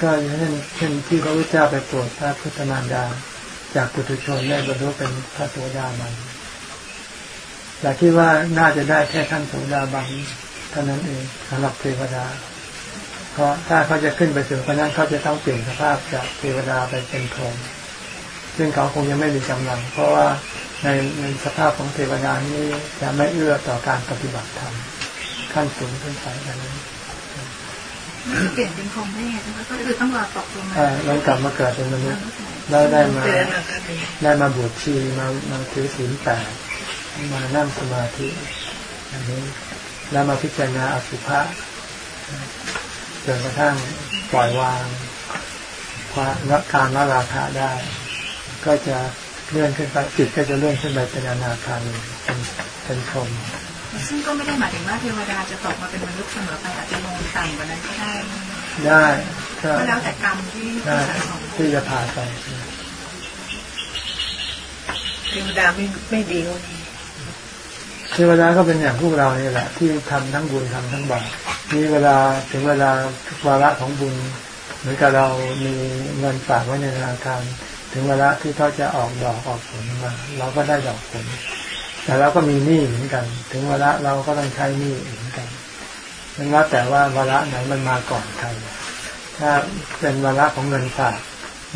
ก็อย่างเช่นเช่นที่พระพุทธเจ้าไปโปรดพระพุทธมารดา จากปุถุชนได้บรรลุเป็นพระโสดาบันแต่คิดว่าน่าจะได้แค่ท่านโสดาบันเท่านั้นเองสำหรับเทวดา เพราะถ้าเขาจะขึ้นไปสู่พนั้นเขาจะต้องเปลี่ยนสภาพจากเทวดาไปเป็นพรหมซึ่งเขาคงยังไม่มีกำลัง เพราะว่าในในสภาพของเทวดานี้จะไม่เอื้อต่อการปฏิบัติธรรมขั้นสูงขึ้นไปกันนั้นไม่เปลี่ยนเป็นพรหมได้ไงก็คือต้องรอตกลงมาอ่าเรากลับมาเกิดเป็นมนุษย์แล้วได้มาเตือนนะคดีได้มาบวชชีมามาถือศีลแปดมานั่งสมาธิอันนี้แล้วมาพิจารณาอสุภะ จนกระทั่งปล่อยวางความละการละราคะได้ ก็จะเลื่อนขึ้นไปจิตก็จะเลื่อนขึ้นไปเป็นอนาคามีเป็นเป็นพรหมซึ่งก็ไม่ได้หมายถึงว่าเทวดาจะตกมาเป็นมนุษย์เสมอไปอาจจะลงต่ำกว่านั้นก็ได้ ได้ก็ก็แล้วแต่กรรมที่ได้ที่สะสมที่จะพาไปเทวดาไม่ไม่ดีกว่านี้ เทวดาก็เป็นอย่างพวกเราเนี่แหละ ที่ทำทั้งบุญทำทั้งบาปมีเวลาถึงเวลาวาระของบุญเหมือนกับเรามีเงินฝากไว้ในธนาคารถึงเวลาที่เขาจะออกดอกออกผลมาเราก็ได้ดอกผล แต่เราก็มีหนี้เหมือนกัน ถึงเวลาเราก็ต้องใช้หนี้เหมือนกันมันว่าแต่ว่าวาระไหนมันมาก่อนใครถ้าเป็นวาระของเงินฝาก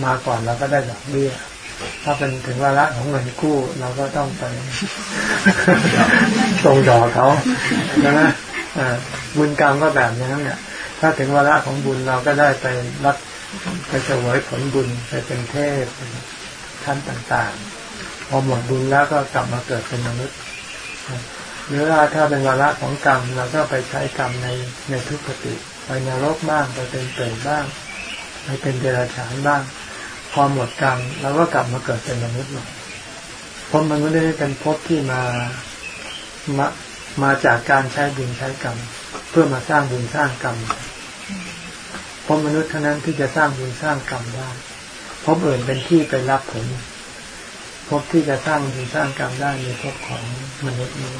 มาก่อนเราก็ได้ดอกเบี้ย ถ้าเป็นถึงวาระของเงินกู้ เราก็ต้องไปส่งดอกเขาใช่ไหมอ่าบุญกรรมก็แบบนี้เนี่ยถ้าถึงวาระของบุญเราก็ได้ไปรับไปเสวยผลบุญไปเป็นเทพท่านต่างๆ พอหมดบุญแล้วก็กลับมาเกิดเป็นมนุษย์หรือว่าถ้าเป็นวาระของกรรมเราก็ไปใช้กรรมในในทุกขติ ไปนรกบ้างไปเป็นเปรตบ้าง ไปเป็นเดรัจฉานบ้าง พอหมดกรรมเราก็กลับมาเกิดเป็นมนุษย์ใหม่พบมนุษย์ได้เป็นภพที่มามามาจากการใช้บุญใช้กรรม เพื่อมาสร้างบุญสร้างกรรมพบมนุษย์เท่านั้นที่จะสร้างบุญสร้างกรรมได้พบอื่นเป็นที่ไปรับผลพบที่จะสร้างบุญสร้างกรรมได้ในพบของมนุษย์นี้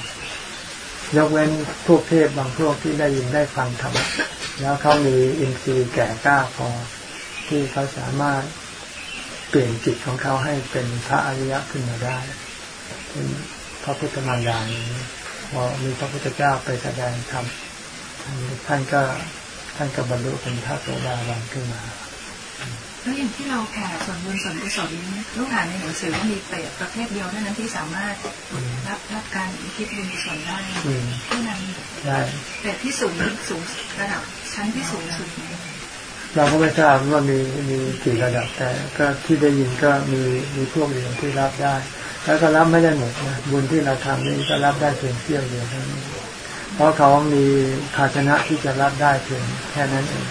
ยกเว้นพวกเทพบางพวกที่ได้ยินได้ฟังธรรมแล้วเขามีอินทรีย์แก่กล้าพอที่เขาสามารถ เปลี่ยนจิตของเขาให้เป็นพระอริยะขึ้นมาได้เป็นพระพุทธมารดานี้พอมีพระพุทธเจ้าไปแสดงธรรมท่านก็ท่านก็บรรลุเป็นพระโสดาบันขึ้นมาแล้วอย่างที่เราแผ่ส่วนบุญส่วนกุศลนี้ลูกอ่านในหนังสือว่ามีเปรตประเภทเดียวเท่านั้นที่สามารถรับรับการคิดบุญกุศลได้แค่นั้นได้เปรตที่สูงสูงระดับชั้นที่สูงสุดไหม เราก็ไม่ทราบว่ามีมีกี่ระดับแต่ก็ที่ได้ยินก็มีมีพวกเดียวที่รับได้ แล้วก็รับไม่ได้หมดนะบุญที่เราทำนี่ก็รับได้เพียงเที่ยวเดียวเท่านั้นเพราะเขามีภาชนะที่จะรับได้เพียงแค่นั้นเอง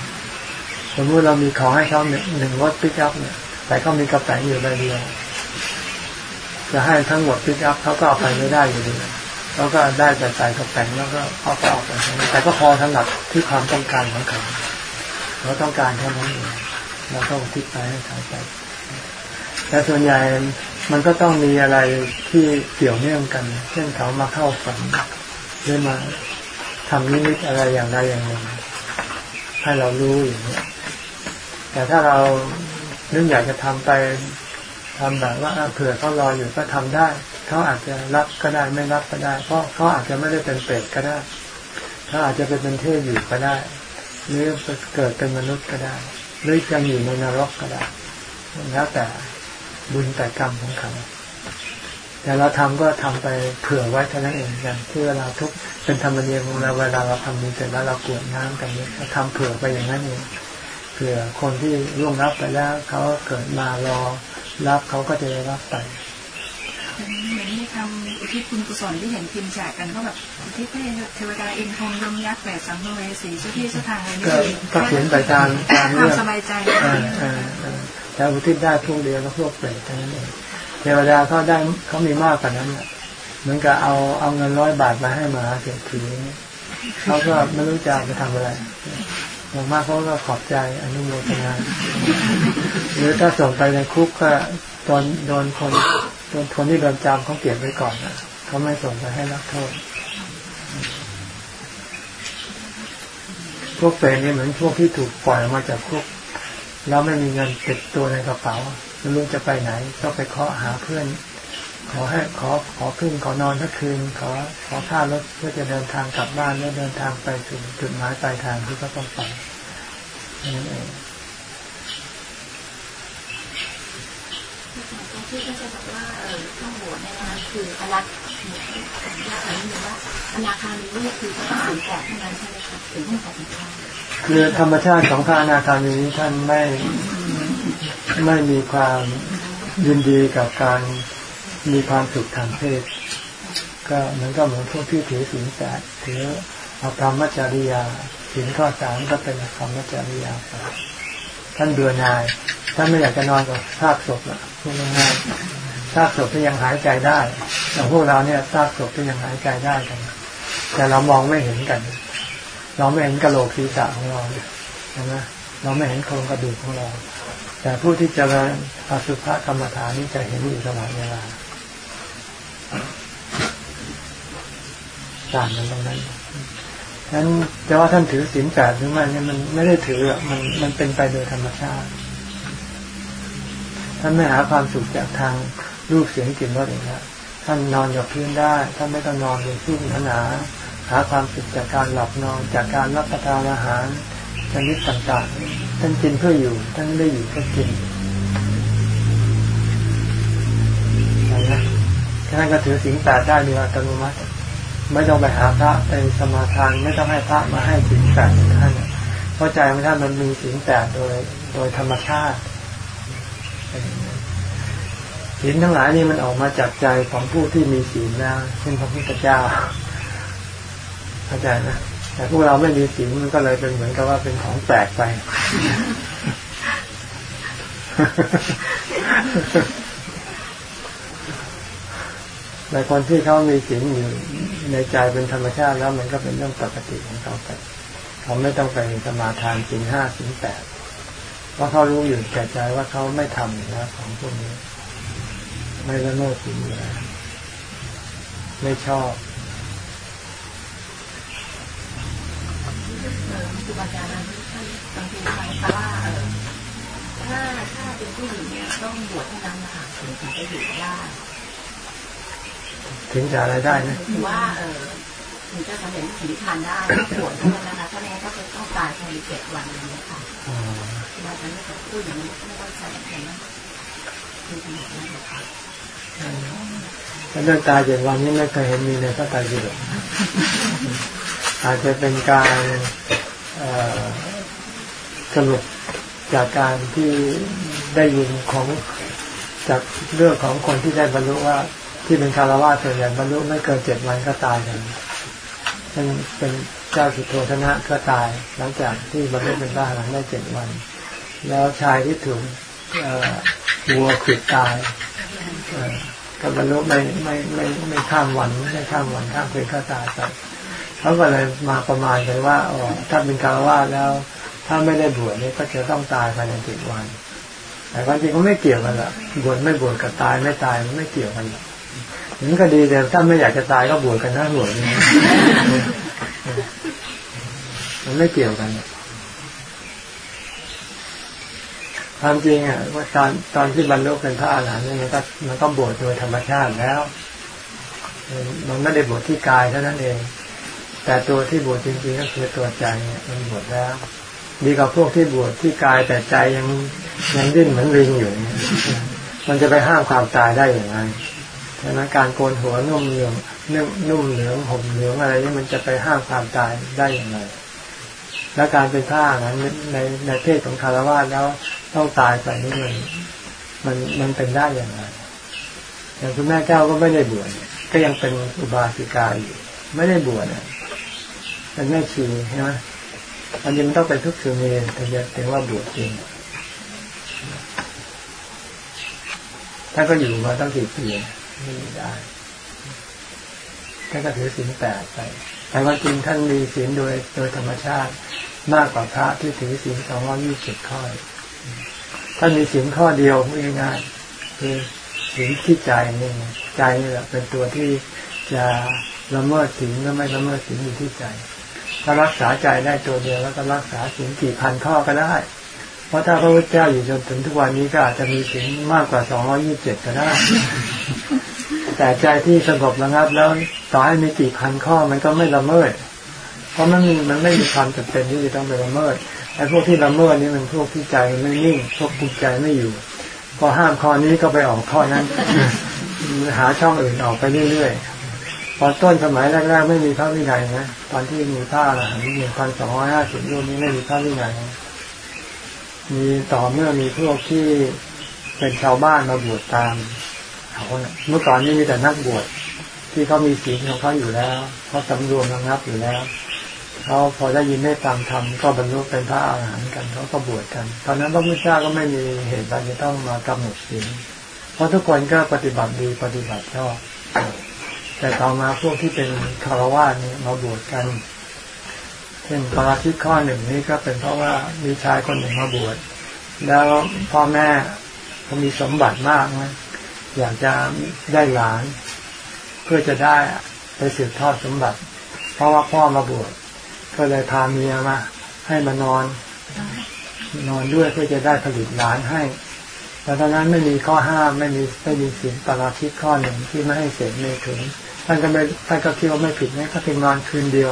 สมมติเรามีของให้เขาหนึ่งหนึ่งรถปิกอัพเนี่ยแต่เขามีกระแป๋งอยู่ใบเดียวจะให้ทั้งหมดปิกอัพเขาก็เอาไปไม่ได้อยู่ดีเขาก็ได้แต่ใส่กระแป๋งแล้วก็เอาไปออกไปแต่ก็พอสำหรับที่ความต้องการของเขา เราต้องการแค่นั้นเองเราก็ทิศไปให้เขาไป แต่ส่วนใหญ่มันก็ต้องมีอะไรที่เกี่ยวเนื่องกัน เช่นเขามาเข้าฝันหรือมาทำนิมิตอะไรอย่างใดอย่างหนึ่งให้เรารู้อย่างนี้แต่ถ้าเรานึกอยากจะทำไปทำแบบว่าเผื่อเขารออยู่ก็ทำได้เขาอาจจะรับก็ได้ไม่รับก็ได้ เพราะเขาอาจจะไม่ได้เป็นเปรตก็ได้เขาอาจจะเป็นเป็นเทพอยู่ก็ได้ หรือเกิดเป็นมนุษย์ก็ได้ หรือจะอยู่ในนรกก็ได้ แล้วแต่บุญแต่กรรมของเขาแต่เราทำก็ทำไปเผื่อไว้เท่านั้นเองอย่างที่เวลาทุกเป็นธรรมเนียมของเราเวลาเราทำนี้เสร็จแล้วเรากวดน้ำกันเนี่เราทำเผื่อไปอย่างนั้นเองเผื่อคนที่ร่วงรับไปแล้วเขาเกิดมารอรับเขาก็จะได้รับไปเหมือนที่ทำอุทิศคุณกุศลที่เห็นพิมพ์แจกกันก็แบบ ทิศให้เทวดาอินทร์ยมยักษ์แปดสัมภเวสีเจ้าที่เจ้าทางอะไรนี่ก็เขียนไปตามตามคเรื่วามองสบายใจแต่อุทิศได้พวกเดียวก็พวกเปรตเท่นั้นเองเทวดาเขาได้เขามีมากกว่านั้นเหมือนกับเอาเอาเงินร้อยบาทมาให้มหาเศรษฐีเขาก็ไม่รู้จะไปทำอะไรอย่างมากเขาก็ขอบใจอนุโมทนาหรือถ้าส่งไปในคุกก็โดนโดนคนโดนคนที่โดนจำเขาเก็บไว้ก่อนนะเขาไม่ส่งไปให้รับโทษ พวกเปรตนี่เหมือนพวกที่ถูกปล่อยมาจากคุกแล้วไม่มีเงินติดตัวในกระเป๋าไม่รู้จะไปไหน ก็ไปเคาะหาเพื่อน ขอให้ขอขอขึ้นขอนอนทักคืน ขอขอค่ารถเพื่อจะเดินทางกลับบ้านแล้วเดินทางไปถึงจุดหมายปลายทางที่เขาต้องไปนั่นเองที่ก็จะบอกว่าเออข้างบวชเนี่ยนะคืออรักขออนุญาตถามนิดนึงว่าอนาคามีนี่คือก็ต้องสูญแก่เท่านั้นใช่ไหม คือธรรมชาติของพระอนาคามีนี้ท่านไม่ไม่มีความยินดีกับการมีความสุขทางเพศ ก็เหมือนกับเหมือนพวกที่ถือศีลแปดถือเอาธรรมจริยาศีลข้อสามก็เป็นธรรมจริยาท่านเบื่อนายท่านไม่อยากจะนอนกับซากศพละพูดง่ายๆซากศพที่ยังหายใจได้แต่พวกเราเนี่ยซากศพที่ยังหายใจได้กัน แต่เรามองไม่เห็นกัน เราไม่เห็นกระโหลกศีรษะของเราใช่ไหมเราไม่เห็นโครงกระดูกของเรา แต่ผู้ที่เจริญอสุภกรรมฐานนี่จะเห็นอยู่ตลอดเวลาต่างกันตรงนั้นฉะนั้นจะว่าท่านถือศีลแปดหรือไม่เนี่ยมันไม่ได้ถือมันมันเป็นไปโดยธรรมชาติ ท่านไม่หาความสุขจากทางรูปเสียงกลิ่นรสเองนะท่านนอนกับพื้นได้ ท่านไม่ต้องนอนบนที่หนาๆาความสุขจากการหลับนอนจากการรับประทานอาหารชนิดต่างๆท่านกินเพื่ออยู่ท่านไม่ได้อยู่เพื่อกินนไหมท่านก็ถือสิ่งแปดได้โดยอัตโนมัติ ไม่ต้องไปหาพระไปสมาทานไม่ต้องให้พระมาให้สิ่งแปดท่านเพราะใจของท่านมันมีสิ่งแปดโดยโดยธรรมชาติศีลทั้งหลายนี่มันออกมาจากใจของผู้ที่มีศีลแล้วเช่นพระพุทธเจ้า เข้าใจนะแต่พวกเราไม่มีศีลมันก็เลยเป็นเหมือนกับว่าเป็นของแปลกไปในคนที่เขามีศีลอยู่ในใจเป็นธรรมชาติแล้วมันก็เป็นเรื่องปกติของเขาไปเขาไม่ต้องไปสมาทานศีลห้าศีลแปดเพราะเขารู้อยู่แก่ใจว่าเขาไม่ทำนะของพวกนี้ ไม่ละเมิดศีลแล้วไม่ชอบ ครูบาอาจารย์ท่านบางทีฟังว่าถ้าถ้าเป็นผู้หญิงเนี่ยต้องบวชเท่านั้นนะคะถึงจะอยู่ได้ถึงจะอะไรได้นะว่าเออถึงจะสำเร็จถึงทานได้ปวดเท่านั้นนะคะถ้าไม่ก็จะต้องตายภายในเจ็ดวันนี้ค่ะว่าฉันไม่พูดอย่างนี้ไม่ต้องใช้อะไรนะคือขนาดนั้นนะคะเรื่องตายเจ็ดวันนี้ไม่เคยเห็นมีในพระไตรปิฎก อาจจะเป็นการสรุปจากการที่ได้ยินของจากเรื่องของคนที่ได้บรรลุว่าที่เป็นคารวะส่วนใหญ่บรรลุไม่เกินเจ็ดวันก็ตายกันเป็นเป็นเจ้าสุโธธนะก็ตาย หลังจากที่บรรลุเป็นบ้าหลังได้เจ็ดวัน แล้วชายที่ถูกวัวขิดตายก็บรรลุไม่ไม่ไม่ไม่ข้ามวันไม่ข้ามวันข้ามคืนก็ตายไป เขาก็เลยมาประมาณกันว่าอ๋อถ้าเป็นคารวะแล้ว ถ้าไม่ได้บวชนี่ก็จะต้องตายภายในเจ็ดวัน แต่ความจริงก็ไม่เกี่ยวกันละบวชไม่บวชกับตายไม่ตายมันไม่เกี่ยวกันหรอกมันก็ดีแต่ถ้าไม่อยากจะตายก็บวชกันนะบวชมันไม่เกี่ยวกันความจริงอะว่าตอนตอนที่บรรลุเป็นพระอรหันต์มันก็มันก็บวชโดยธรรมชาติแล้ว มันไม่ได้บวชที่กายเท่านั้นเอง แต่ตัวที่บวชจริงๆก็คือตัวใจเนี่ยมันบวชแล้ว ดีกว่าพวกที่บวชที่กายแต่ใจยังยังดิ้นเหมือนลิงอยู่มันจะไปห้ามความตายได้อย่างไรฉะนั้นการโกนหัวนุ่มเหลืองนุ่มนุ่มเหลืองห่มเหลืองอะไรนี่มันจะไปห้ามความตายได้อย่างไร และการเป็นผ้านั้นในในเพศของคารวะแล้วต้องตายไปนี่มันมันมันเป็นได้อย่างไรอย่างคุณแม่เจ้าก็ไม่ได้บวชก็ยังเป็นอุบาสิกาอยู่ ไม่ได้บวช เป็นแม่ชีใช่ไหมอันนี้มันต้องเป็นทุกสุเมนถึงจะถึงว่าบวชจริงถ้านก็อยู่มาตั้งสี่ปีไม่ได้ท่านก็ถือศีลแปดไป แต่ว่าจริงท่านมีศีลโดยโดยธรรมชาติมากกว่าพระที่ถือศีลสองร้อยี่สิบข้อ ท่านมีศีลข้อเดียวง่ายๆคือศีลที่ใจนี่ใจนี่แหละเป็นตัวที่จะละเมิดศีลและไม่ละเมิดศีลอยู่ที่ใจ ถ้ารักษาใจได้ตัวเดียวแล้วก็รักษาศีลกี่พันข้อก็ได้ เพราะถ้าพระพุทธเจ้าอยู่จนถึงทุกวันนี้ก็อาจจะมีศีลมากกว่าสองร้อยี่สิบเจ็ดก็ได้ แต่ใจที่สงบระงับแล้วต่อให้มีกี่พันข้อมันก็ไม่ละเมิด เพราะมันมันไม่มีความจำเป็นที่จะต้องไปละเมิดไอ้พวกที่ละเมิดนี่มันพวกที่ใจไม่นิ่งพวกจิตใจไม่อยู่ พอห้ามข้อนี้ก็ไปออกข้อนั้นหาช่องอื่นออกไปเรื่อยๆ ตอนต้นสมัยแรกๆไม่มีพระวินัยนะตอนที่มีพระอรหันต์หนึ่งพันสองร้อยห้าสิบรูปนี้ไม่มีพระวินัยมีต่อเมื่อมีพวกที่เป็นชาวบ้านมาบวชตามเขาเมื่อก่อนนี้มีแต่นักบวชที่เขามีศีลของเขาอยู่แล้วเขาสำรวมระงับอยู่แล้วเขาพอได้ยินได้ฟังธรรมก็บรรลุเป็นพระอาหารหันต์กันเขาก็บวชกัน ตอนนั้นพระพุทธเจ้าก็ไม่มีเหตุอะไรจะต้องมากำหนดศีลเพราะทุกคนก็ปฏิบัติดีปฏิบัติชอบ แต่ต่อมาพวกที่เป็นคารวะนี่มาบวชกันเช่นปราชิกข้อหนึ่งนี้ก็เป็นเพราะว่ามีชายคนหนึ่งมาบวชแล้วพ่อแม่เขามีสมบัติมากนะอยากจะได้หลาน เพื่อจะได้ไปสืบทอดสมบัติ เพราะว่าพ่อมาบวชก็เลยพาเมียมาให้มานอน นอนด้วยเพื่อจะได้ผลิตหลานให้แต่ตอนนั้นไม่มีข้อห้ามไม่มีไม่มีสิ่งปราชิกข้อหนึ่งที่ไม่ให้เสพเมถุน ท่านก็ไม่ท่านก็คิดว่าไม่ผิดนะก็เพียงนอนคืนเดียว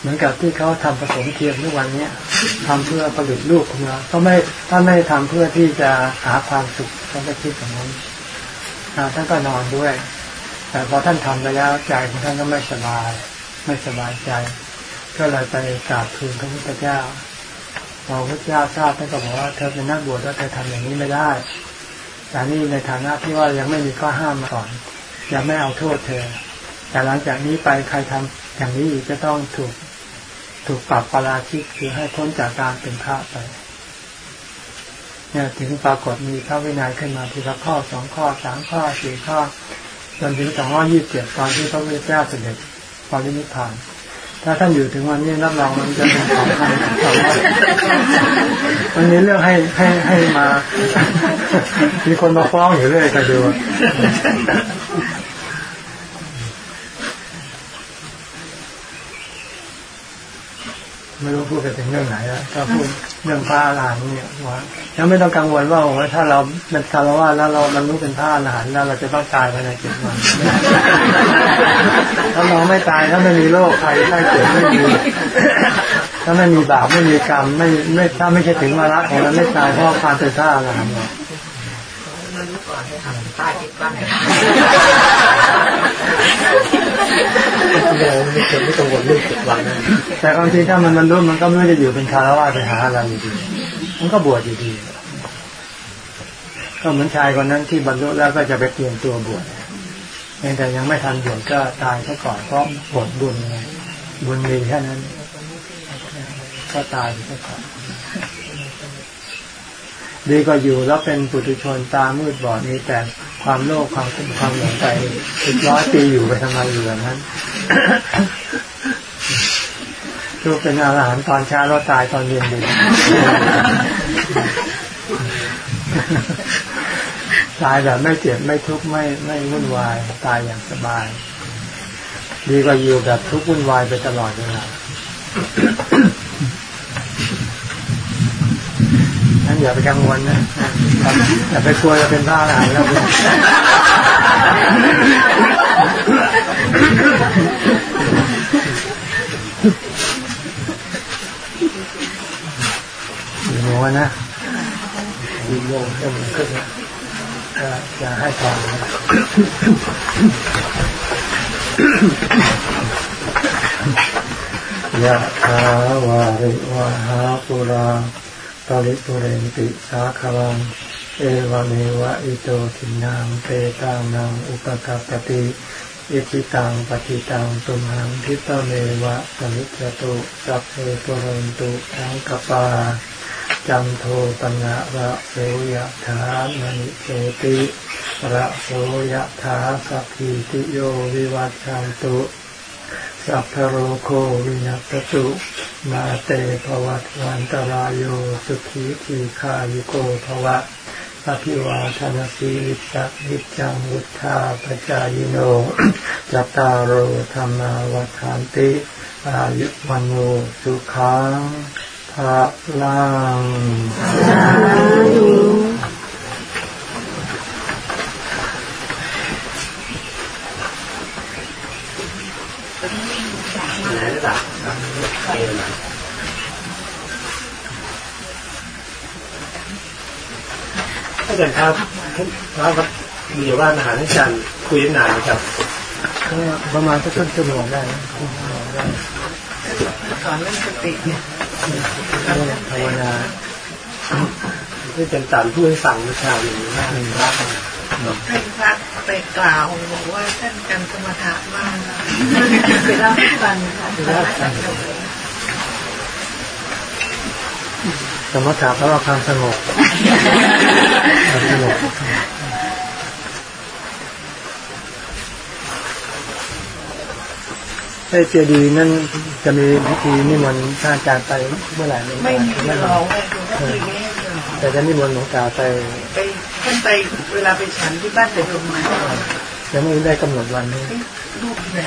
เหมือนกับที่เขาทำผสมเทียมทุกวันเนี้ยทำเพื่อผลิตลูกของเราเขาไม่ถ้าไม่ทำเพื่อที่จะหาความสุขเขาไม่คิดอย่างนั้นท่านก็นอนด้วย แต่พอท่านทำไปแล้วใจของท่านก็ไม่สบาย ไม่สบายใจ ก็เลยไปกราบทูลพระพุทธเจ้าพเราพระเจ้าทราบท่านก็บอกว่าเธอเป็นนักบวชแล้วเธอทำอย่างนี้ไม่ได้แต่นี่ในฐานะที่ว่ายังไม่มีข้อห้ามมาก่อนยังไม่เอาโทษเธอ แต่หลังจากนี้ไปใครทำอย่างนี้อีกจะต้องถูกถูกปรับปราชิกคือให้พ้นจากการเป็นพระไปเนี่ยถึงปรากฏมีพระวินัยขึ้นมาทีละข้อสองข้อสามข้อสี่ข้อจนถึงสองร้อยี่สิบเจ็ดตอนที่พระพุทธเจ้าเสด็จปรินิพพาน ถ้าท่านอยู่ถึงวันนี้รับรองมันจะเป็นของพันสองร้อยวันนี้เรื่องให้ให้ให้มา มีคนมาฟ้องอยู่เรื่อยก็ดู ไม่รู้พูดไปถึงเรื่องไหนแล้วก็พูดเรื่องพระอรหันต์เนี่ยว่ายังไม่ต้องกังวลว่าถ้าเราเป็นคารวะแล้วเราบรรลุเป็นพระอรหันต์แล้วเราจะต้องตายภายในเจ็ดวันถ้าเราไม่ตายถ้าไม่มีโรคภัยไข้เจ็บไม่มีถ้าไม่มีบาปไม่มีกรรมไม่ไม่ถ้าไม่ใช่ถึงวาระของเราไม่ตายเพราะความเป็นพระอรหันต์มันรู้ก่อนให้ทำตายติดบ้าน ไม่เคยไม่กังวลเรื่องจ็ดวันนะแต่บางทีถ้ามันบรรลุมันก็ไม่ได้อยู่เป็นคารวะไปหาอะไรอยู่ดี มันก็บวชอยู่ดี ก็เหมือนชายคนนั้นที่บรรลุแล้วก็จะไปเตรียมตัวบวชแต่ยังไม่ทันบวชก็ตายซะก่อนเพราะบวชบุญไงบุญมีแค่นั้น ก็ตายซะก่อนดีก็อยู่แล้วเป็นปุถุชนตามืดบอดมีแต่ ความโลภความขึ้นความหลงใจอีกร้อยปีอยู่ไปทำไมอยู่อย่างนั้นลูกเป็นอาหารตอนเช้าแล้วตายตอนเย็นดีตายแบบไม่เจ็บไม่ทุกข์ไม่ไม่วุ่นวาย ตายอย่างสบาย ดีกว่าอยู่แบบทุกข์วุ่นวายไปตลอดเวลา นั้นอย่าไปกังวลนะอย่าไปกลัวจะเป็นบ้าอะไรแล้วอยู่โมนะอยู่โมงจะมันขึ้นนะจะให้ทองนะยะถาวาริวะหาปุรา ปริปุเรนติสาคลัง เอวเมวะอิโตทินังเปตานังอุปกาปติอิจิตังปฏิตังตุมหังทิตเมวะสมิจตุสัพเพปุเรนตุทังกปาจันโทปนะระโสยถามณิโชติระโสยถาสัพพิติโยวิวัชชันตุ สัพพโรโควินัสตุมาเตภวัตวันตรายโยสุขีทีขายุโกภวะอภิวาทนสีลิสะนิจังวุธาปจายโนจัตตารโอธรรมาวัฏานติอายุวันโนสุขังภาลัง อาจารย์ครับพระวัดมีว่าอาหารอาจารย์คุยนานไหมครับก็ประมาณสักครึ่งชั่วโมงได้นะครึ่งชั่วโมงได้สอนเรื่องสติเนี่ยภาวนาอาจารย์ตามผู้ให้ฟังเมื่อเช้านี้ว่าพระ ท่านพระไปกล่าวบอกว่าท่านกันสมถะมากไปเล่าให้ฟังค่ะสมถะแปลว่าความสงบความสงบไอ้เจดีย์นั่นจะมีพิธีนิมนต์ท่านอาจารย์ไปเมื่อไหร่ไม่มีไม่รองเลยคือท่านไม่ให้รอแต่จะนิมนต์หลวงตาไปไป ท่านไปเวลาไปฉันที่บ้านแต่ลงมายังไม่ได้กำหนดวันนี้ลูกไหน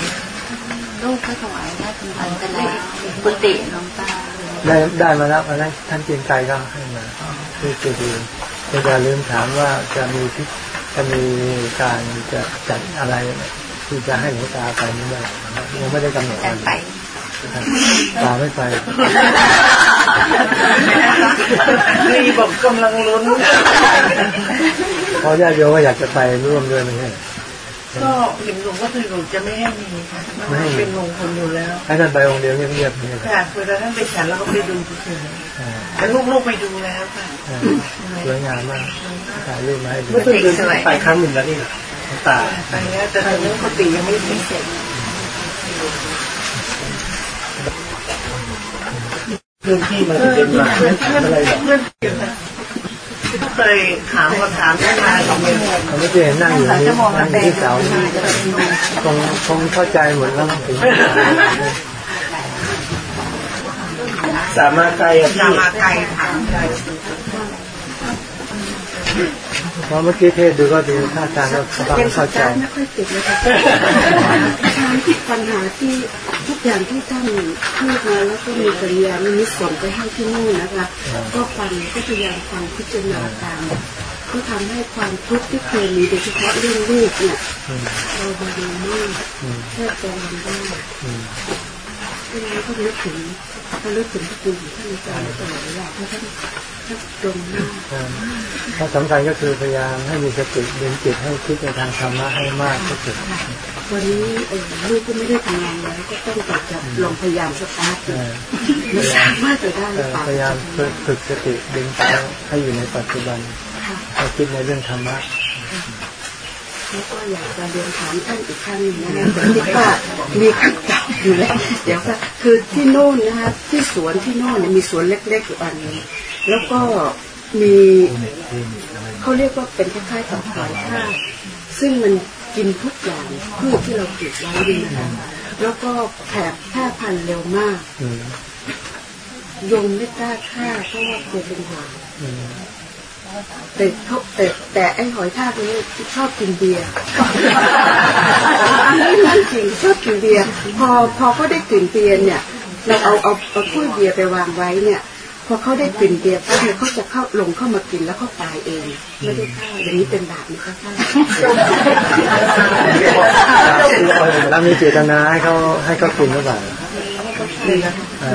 ลูกก็ถวายได้เป็นพันกันแล้วกุฏิหลวงตาได้ได้มาแล้ววันนั้นท่านเกรียงไกรก็ให้มาที่เจดีย์แต่อย่าลืมถามว่าจะมีพิธีจะมีการจะจัดอะไรที่จะให้หลวงตาไปเมื่อไหร่ยังไม่ได้กำหนดแต่วันไป ตาไม่ไปนี่บอกกำลังลุ้นเพราะญาติโยมก็อยากจะไปร่วมด้วยไม่ใช่ก็เห็นหลวงก็คือหลวงจะไม่ให้มีค่ะมันเป็นมงคลอยู่แล้วให้ท่านไปองค์เดียวเงียบๆนี่แหละค่ะเวลาท่านไปฉันเราก็ไปดูเฉยอ่าๆแต่ลูกๆไปดูแล้วค่ะอ่าสวยงามมากถ่ายรูปมาให้ดูเมื่อต้นเดือนไปครั้งหนึ่งแล้วนี่นะน้ำตาไปแล้วแต่ตอนนี้ปกติยังไม่ไม่เสร็จ เรื่องที่มันเป็นมาไม่ทำอะไรหรอเคยถามมาถามได้มาสองเดือนเขาไม่เคยนั่งอยู่นี่นั่งที่เสาคงคงเข้าใจหมดแล้วสามารถใจอะถามพี่มาไกลถาม เพราะเมื่อกี้เทศดูก็ดูท่าทางก็ฟังเข้าใจไม่ค่อยติดเลยค่ะทางที่ปัญหาที่ทุกอย่างที่ท่านพูดมาแล้วก็มีสัญญานิมิตส่งไปให้ที่นู่นนะคะ ก็ฟังก็พยายามฟังพิจารณาตามก็ทำให้ความทุกข์ที่เคยมีโดยเฉพาะเรื่องลูกเนี่ยเราบาลมากแทบจะวันได้ดังนั้นก็นึกถึงก็นึกถึงพระคุณท่านอาจารย์ตลอดเวลาเพราะท่าน ตรงมากถ้าสำคัญก็คือพยายามให้มีสติดึงจิตให้คิดในทางธรรมะให้มากที่สุดวันนี้เออลูกก็ไม่ได้ทำงานแล้วก็ต้องจับจับลองพยายามสตาร์ทเอดูอไม่สามารถจะได้หเอรืออเปล่าพยายามฝึกฝึกสติดึงใจให้อยู่ในปัจจุบันค่ะให้คิดในเรื่องธรรมะแล้วก็อยากจะเรียนถามท่านอีกครั้งหนึ่งนะคะแต่คิดว่ามีคำตอบอยู่แล้วเดี๋ยวก็คือที่โน่นนะคะที่สวนที่โน่นเนี่ยมีสวนเล็กๆอยู่อันหนึง แล้วก็มีเขาเรียกว่าเป็นคล้ายๆกับหอยทาซึ่งมันกินทุกอย่างพืชที่เราปลูกไว้ดีนะคะแล้วก็แผ่แพร่พันธุ์เร็วมากอืมยงไม่กล้าฆ่าเพราะว่ากลัวเป็นห่วงแต่เขาแต่แต่ไอ้หอยทากนี้ชอบกินเบียร์จริงชอบกินเบียร์พอพอเขาได้กลิ่นเบียร์เนี่ยเราเอาเอาเอาถ้วยเบียร์ไปวางไว้เนี่ย พอเขาได้กลิ่นเบียร์ปั๊บเนี่ยเขาจะเข้าลงเข้ามากินแล้วเขาตายเองไม่ได้ฆ่าอย่างนี้เป็นบาปไหมคะท่านถ้ามีเจตนาให้เขาให้เขากินหรือเปล่าเออ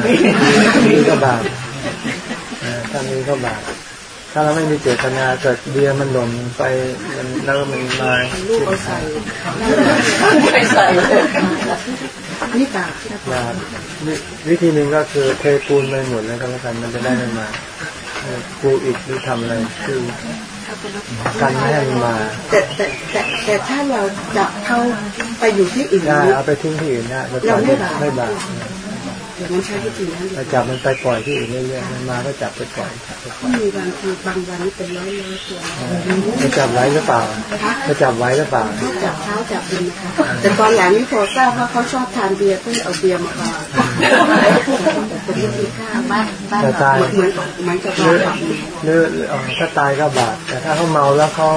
มีก็บาปเออถ้ามีก็บาปถ้าเราไม่มีเจตนาเกิดเบียร์มันหล่นไปมันแล้วมันมาลูกเอาใส่ไปใส่ นี่บาปใช่ไหมบาปวิวิธีหนึ่งก็คือเทปูนไปหมดแล้วก็แล้วกันมันจะได้ไม่มาเออปูอิฐหรือทำอะไรคือกันไม่ให้มันมา แต่แต่แต่แต่ถ้าเราจับเขาไปอยู่ที่อื่นได้เอาไปทิ้งที่อื่นได้เราจับไม่บาป อย่างนั้นใช้วิธีนั้นดีกเราว่าจับมันไปปล่อยที่อื่นเรื่อยๆมันมาก็จับไปปล่อยจับไปปล่อยมีบางทีบางวันนี่เป็นร้อยร้อยตัวจะจับไว้หรือเปล่าจะจับไว้หรือเปล่าเขาจับเท้าจับดินนะคะแต่ตอนหลังนี่พอทราบว่าเขาชอบทานเบียร์ก็เลยเอาเบียร์มาก่อนเป็นวิธีฆ่าบ้านบ้านเราเหมือนเหมือนกับหรือเราหรือเอ่อถ้าตายก็บาปแต่ถ้าเขาเมาแล้วเขา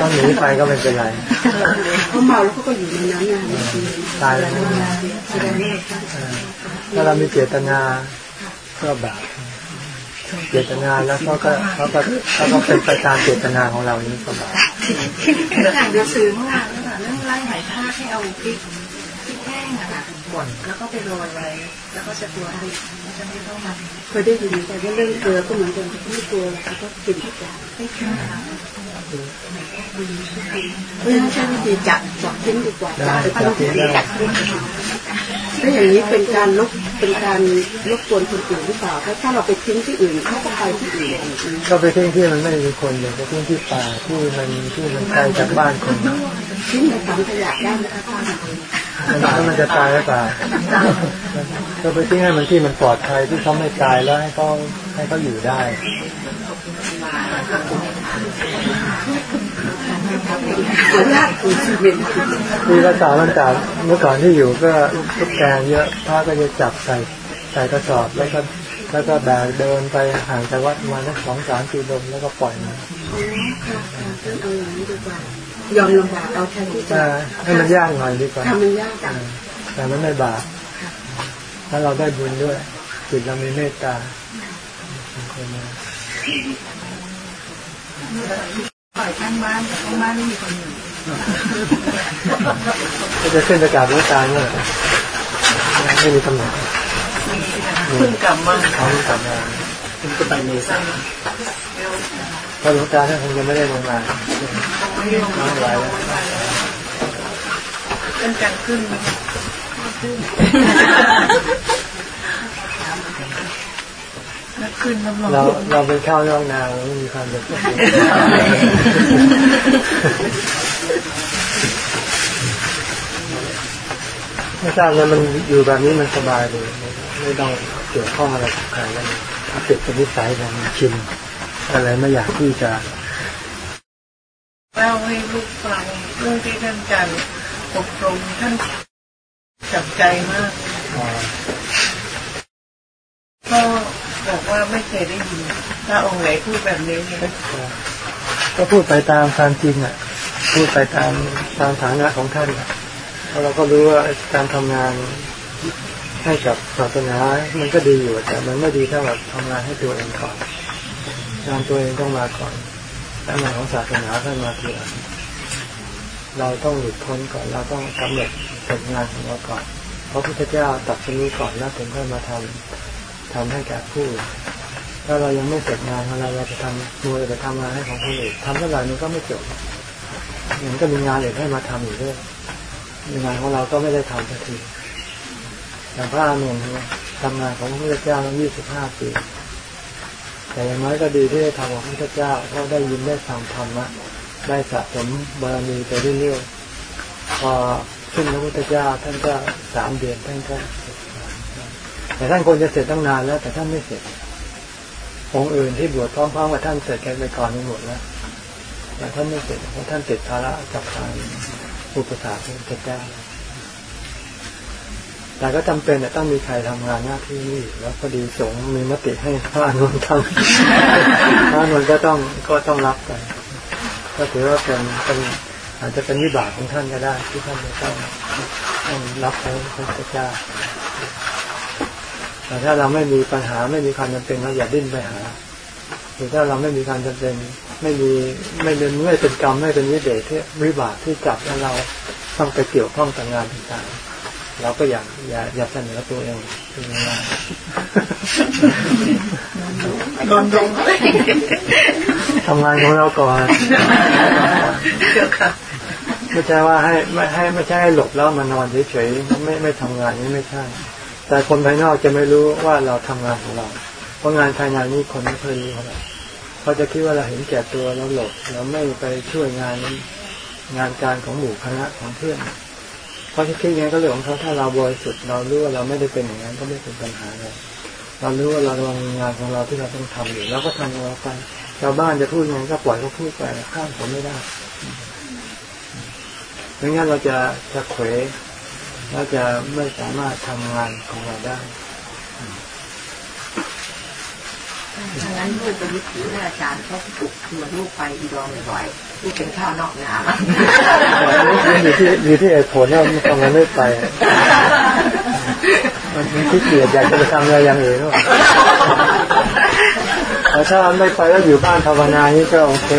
ต้องหนีไปก็ไม่เป็นไรเขาเมาแล้วเขาก็อยู่ในนั้นนานทีตายแล้วไม่เป็นไรแสดงว่าเราตั้งใจ ถ้าเรามีเจตนาก็บาปเจตนาแล้วเขาก็เขาก็เขาก็เป็นไปตามเจตนาของเรานี้ก็บาปอย่างเดียวซื้อเมื่อวานเรื่องเรื่องไล่หอยทากให้เอาพริกพริกแห้งอะค่ะบดแล้วก็ไปโรยไว้แล้วก็จะตัวให้มันจะไม่ต้องมันเคยได้ยินแต่ว่าเรื่องเกลือก็เหมือนกันไม่กลัวเขาก็กินทุกอย่างไม่ขึ้นนะคะ เพราะฉะนั้นใช้วิธีจับจับทิ้งดีกว่าจับไปจับทิ้งทิ้งได้แล้วอย่างนี้เป็นการลบเป็นการรบกวนคนอื่นหรือเปล่าถ้าเราไปทิ้งที่อื่นเขาก็ไปที่อื่นก็ไปทิ้งที่มันไม่มีคนเลยไปทิ้งที่ป่าที่มันที่มันไกลจากบ้านคนทิ้งในถังขยะได้ไหมคะท่านแล้วมันจะตายหรือเปล่าก็ไปทิ้งให้มันที่มันปลอดภัยที่เขาไม่ตายแล้วให้เขาให้เขาอยู่ได้ ขออนุญาตคุณชีวินที่รักษามันจากเมื่อก่อนที่อยู่ก็ทุกแกงเยอะพระก็จะจับใส่ใส่กระสอบแล้วก็แล้วก็แบกเดินไปห่างจากวัดประมาณสักสองสามกิโลแล้วก็ปล่อยมันอ๋อค่ะค่ะท่านเอาอย่างนี้ดีกว่ายอมลำบากเอาแทนที่จะเออให้มันยากหน่อยดีกว่าทำมันยากอะแต่มันไม่บาปถ้าเราได้บุญด้วยจิตเรามีเมตตาคนมาปล่ อยข้างบ้านแต่ข้างบ้านไม่มีคนอยู่ก็จะขึ้นไปกราบหลวงตาเนี่ยไม่มีตำแหน่งเพิ่งกลับมาเขากลับมาผมก็ไปเมษาเพราะหลวงตาท่านคงยังไม่ได้ลงมาน้องไหวแล้วเป็นการขึ้นแล้วขึ้นน้ำร้อน เราเราเป็นข้าวนอกนาเราไม่มีความเป็นไม่ทราบนะมันอยู่แบบนี้มันสบายเลยไม่ต้องเกี่ยวข้องอะไรกับใครแล้วถ้าติดเป็นนิสัยของชินอะไรไม่อยากที่จะเล่าให้ลูกฟังเรื่องที่ท่านอาจารย์อบรมท่านจับใจมากก็ บอกว่าไม่เคยได้ยินถ้าองค์ไหนพูดแบบนี้เนี่ยก็พูดไปตามความจริงอะ พูดไปตามตามฐานะของท่านเพราะเราก็รู้ว่าการทำงานให้กับศาสนา มันก็ดีอยู่แต่มันไม่ดีเท่ากับทำงานให้ตัวเองก่อนงานตัวเองต้องมาก่อนแล้วงานของศาสนาท่านมาทีหลังเราต้องหลุดพ้นก่อนเราต้องกำหนดผลงานของเราก่อน เพราะพระพุทธเจ้าตัดนี้ก่อนแล้วถึงค่อยมาทำ ทำให้แก่ผู้อื่นถ้าเรายังไม่เสร็จงานของเราเราจะทำมัวจะทำงานให้ของคนอื่นทำเท่าไหร่มันก็ไม่จบมันก็มีงานอื่นให้มาทำอยู่ด้วยงานของเราก็ไม่ได้ทำสักทีอย่างพระอานนท์ทำงานของพระพุทธเจ้าตั้งยี่สิบห้าปี แต่อย่างน้อยก็ดีที่ได้ทำของพระพุทธเจ้าเพราะได้ยินได้ฟังธรรมะได้สะสมบารมีไปเรื่อยๆพอขึ้นพระพุทธเจ้าท่านก็สามเดือนท่านก็ แต่ท่านควรจะเสร็จตั้งนานแล้ว แต่ท่านไม่เสร็จ องค์อื่นที่บวชพร้อมๆกับท่านเสร็จกันไปก่อนหมดแล้วแต่ท่านไม่เสร็จเพราะท่านติดภาระกับการอุปสรรคพระพุทธเจ้าแต่ก็จำเป็นต้องมีใครทำงานหน้าที่นี้แล้วพอดีสงมีมติให้พระอนุนทำพระอนุนก็ต้องก็ต้องรับไปก็ถือว่าเป็นเป็นอาจจะเป็นวิบากของท่านก็ได้ ที่ท่านจะต้องต้องรับพระพุทธเจ้า แต่ถ้าเราไม่มีปัญหาไม่มีความจำเป็นเราอย่าดิ้นไปหาหรือถ้าเราไม่มีความจำเป็นไม่มีไม่เป็นไม่เป็นกรรมไม่เป็นวิเดชที่วิบากที่จับแล้วเราต้องไปเกี่ยวข้องกับงานต่างๆเราก็อย่าอย่าอย่าเสนอตัวเองเป็นงานโดนดงทำงานของเราก่อนเดี๋ยวค่ะไม่ใช่ว่าให้ไม่ให้ไม่ใช่ให้หลบแล้วมานอนเฉยๆไม่ไม่ทำงานนี้ไม่ใช่ แต่คนภายนอกจะไม่รู้ว่าเราทำงานของเรา เพราะงานภายในนี้คนไม่เคยรู้เราเขาจะคิดว่าเราเห็นแก่ตัวเราหลบเราไม่ไปช่วยงานงานการของหมู่คณะของเพื่อนเพราะที่คิดอย่างนั้นก็เรื่องของเขาถ้าเราบริสุทธิ์เรารู้ว่าเราไม่ได้เป็นอย่างนั้นก็ไม่เป็นปัญหาเลยเรารู้ว่าเรากำงานของเราที่เราต้องทำอยู่เราก็ทำของเราไปชาวบ้านจะพูดยังไงก็ปล่อยเขาพูดไปข้ามผมไม่ได้ไม่งั้นเราจะจะเขว เราจะไม่สามารถทำงานของเราได้ดังนั้นลูกไปยึดถืออาจารย์เขาปลุกชวนลูกไปอีดองบ่อยๆลูกเป็นข้าวนอกงานอยู่ที่อยู่ที่เหตุผลว่ามันทำไมไม่ไป มันขี้เกียจอยากจะไปทำอะไรอย่างอื่นหรอแต่ถ้าไม่ไปแล้วอยู่บ้านภาวนานี่ก็โอเค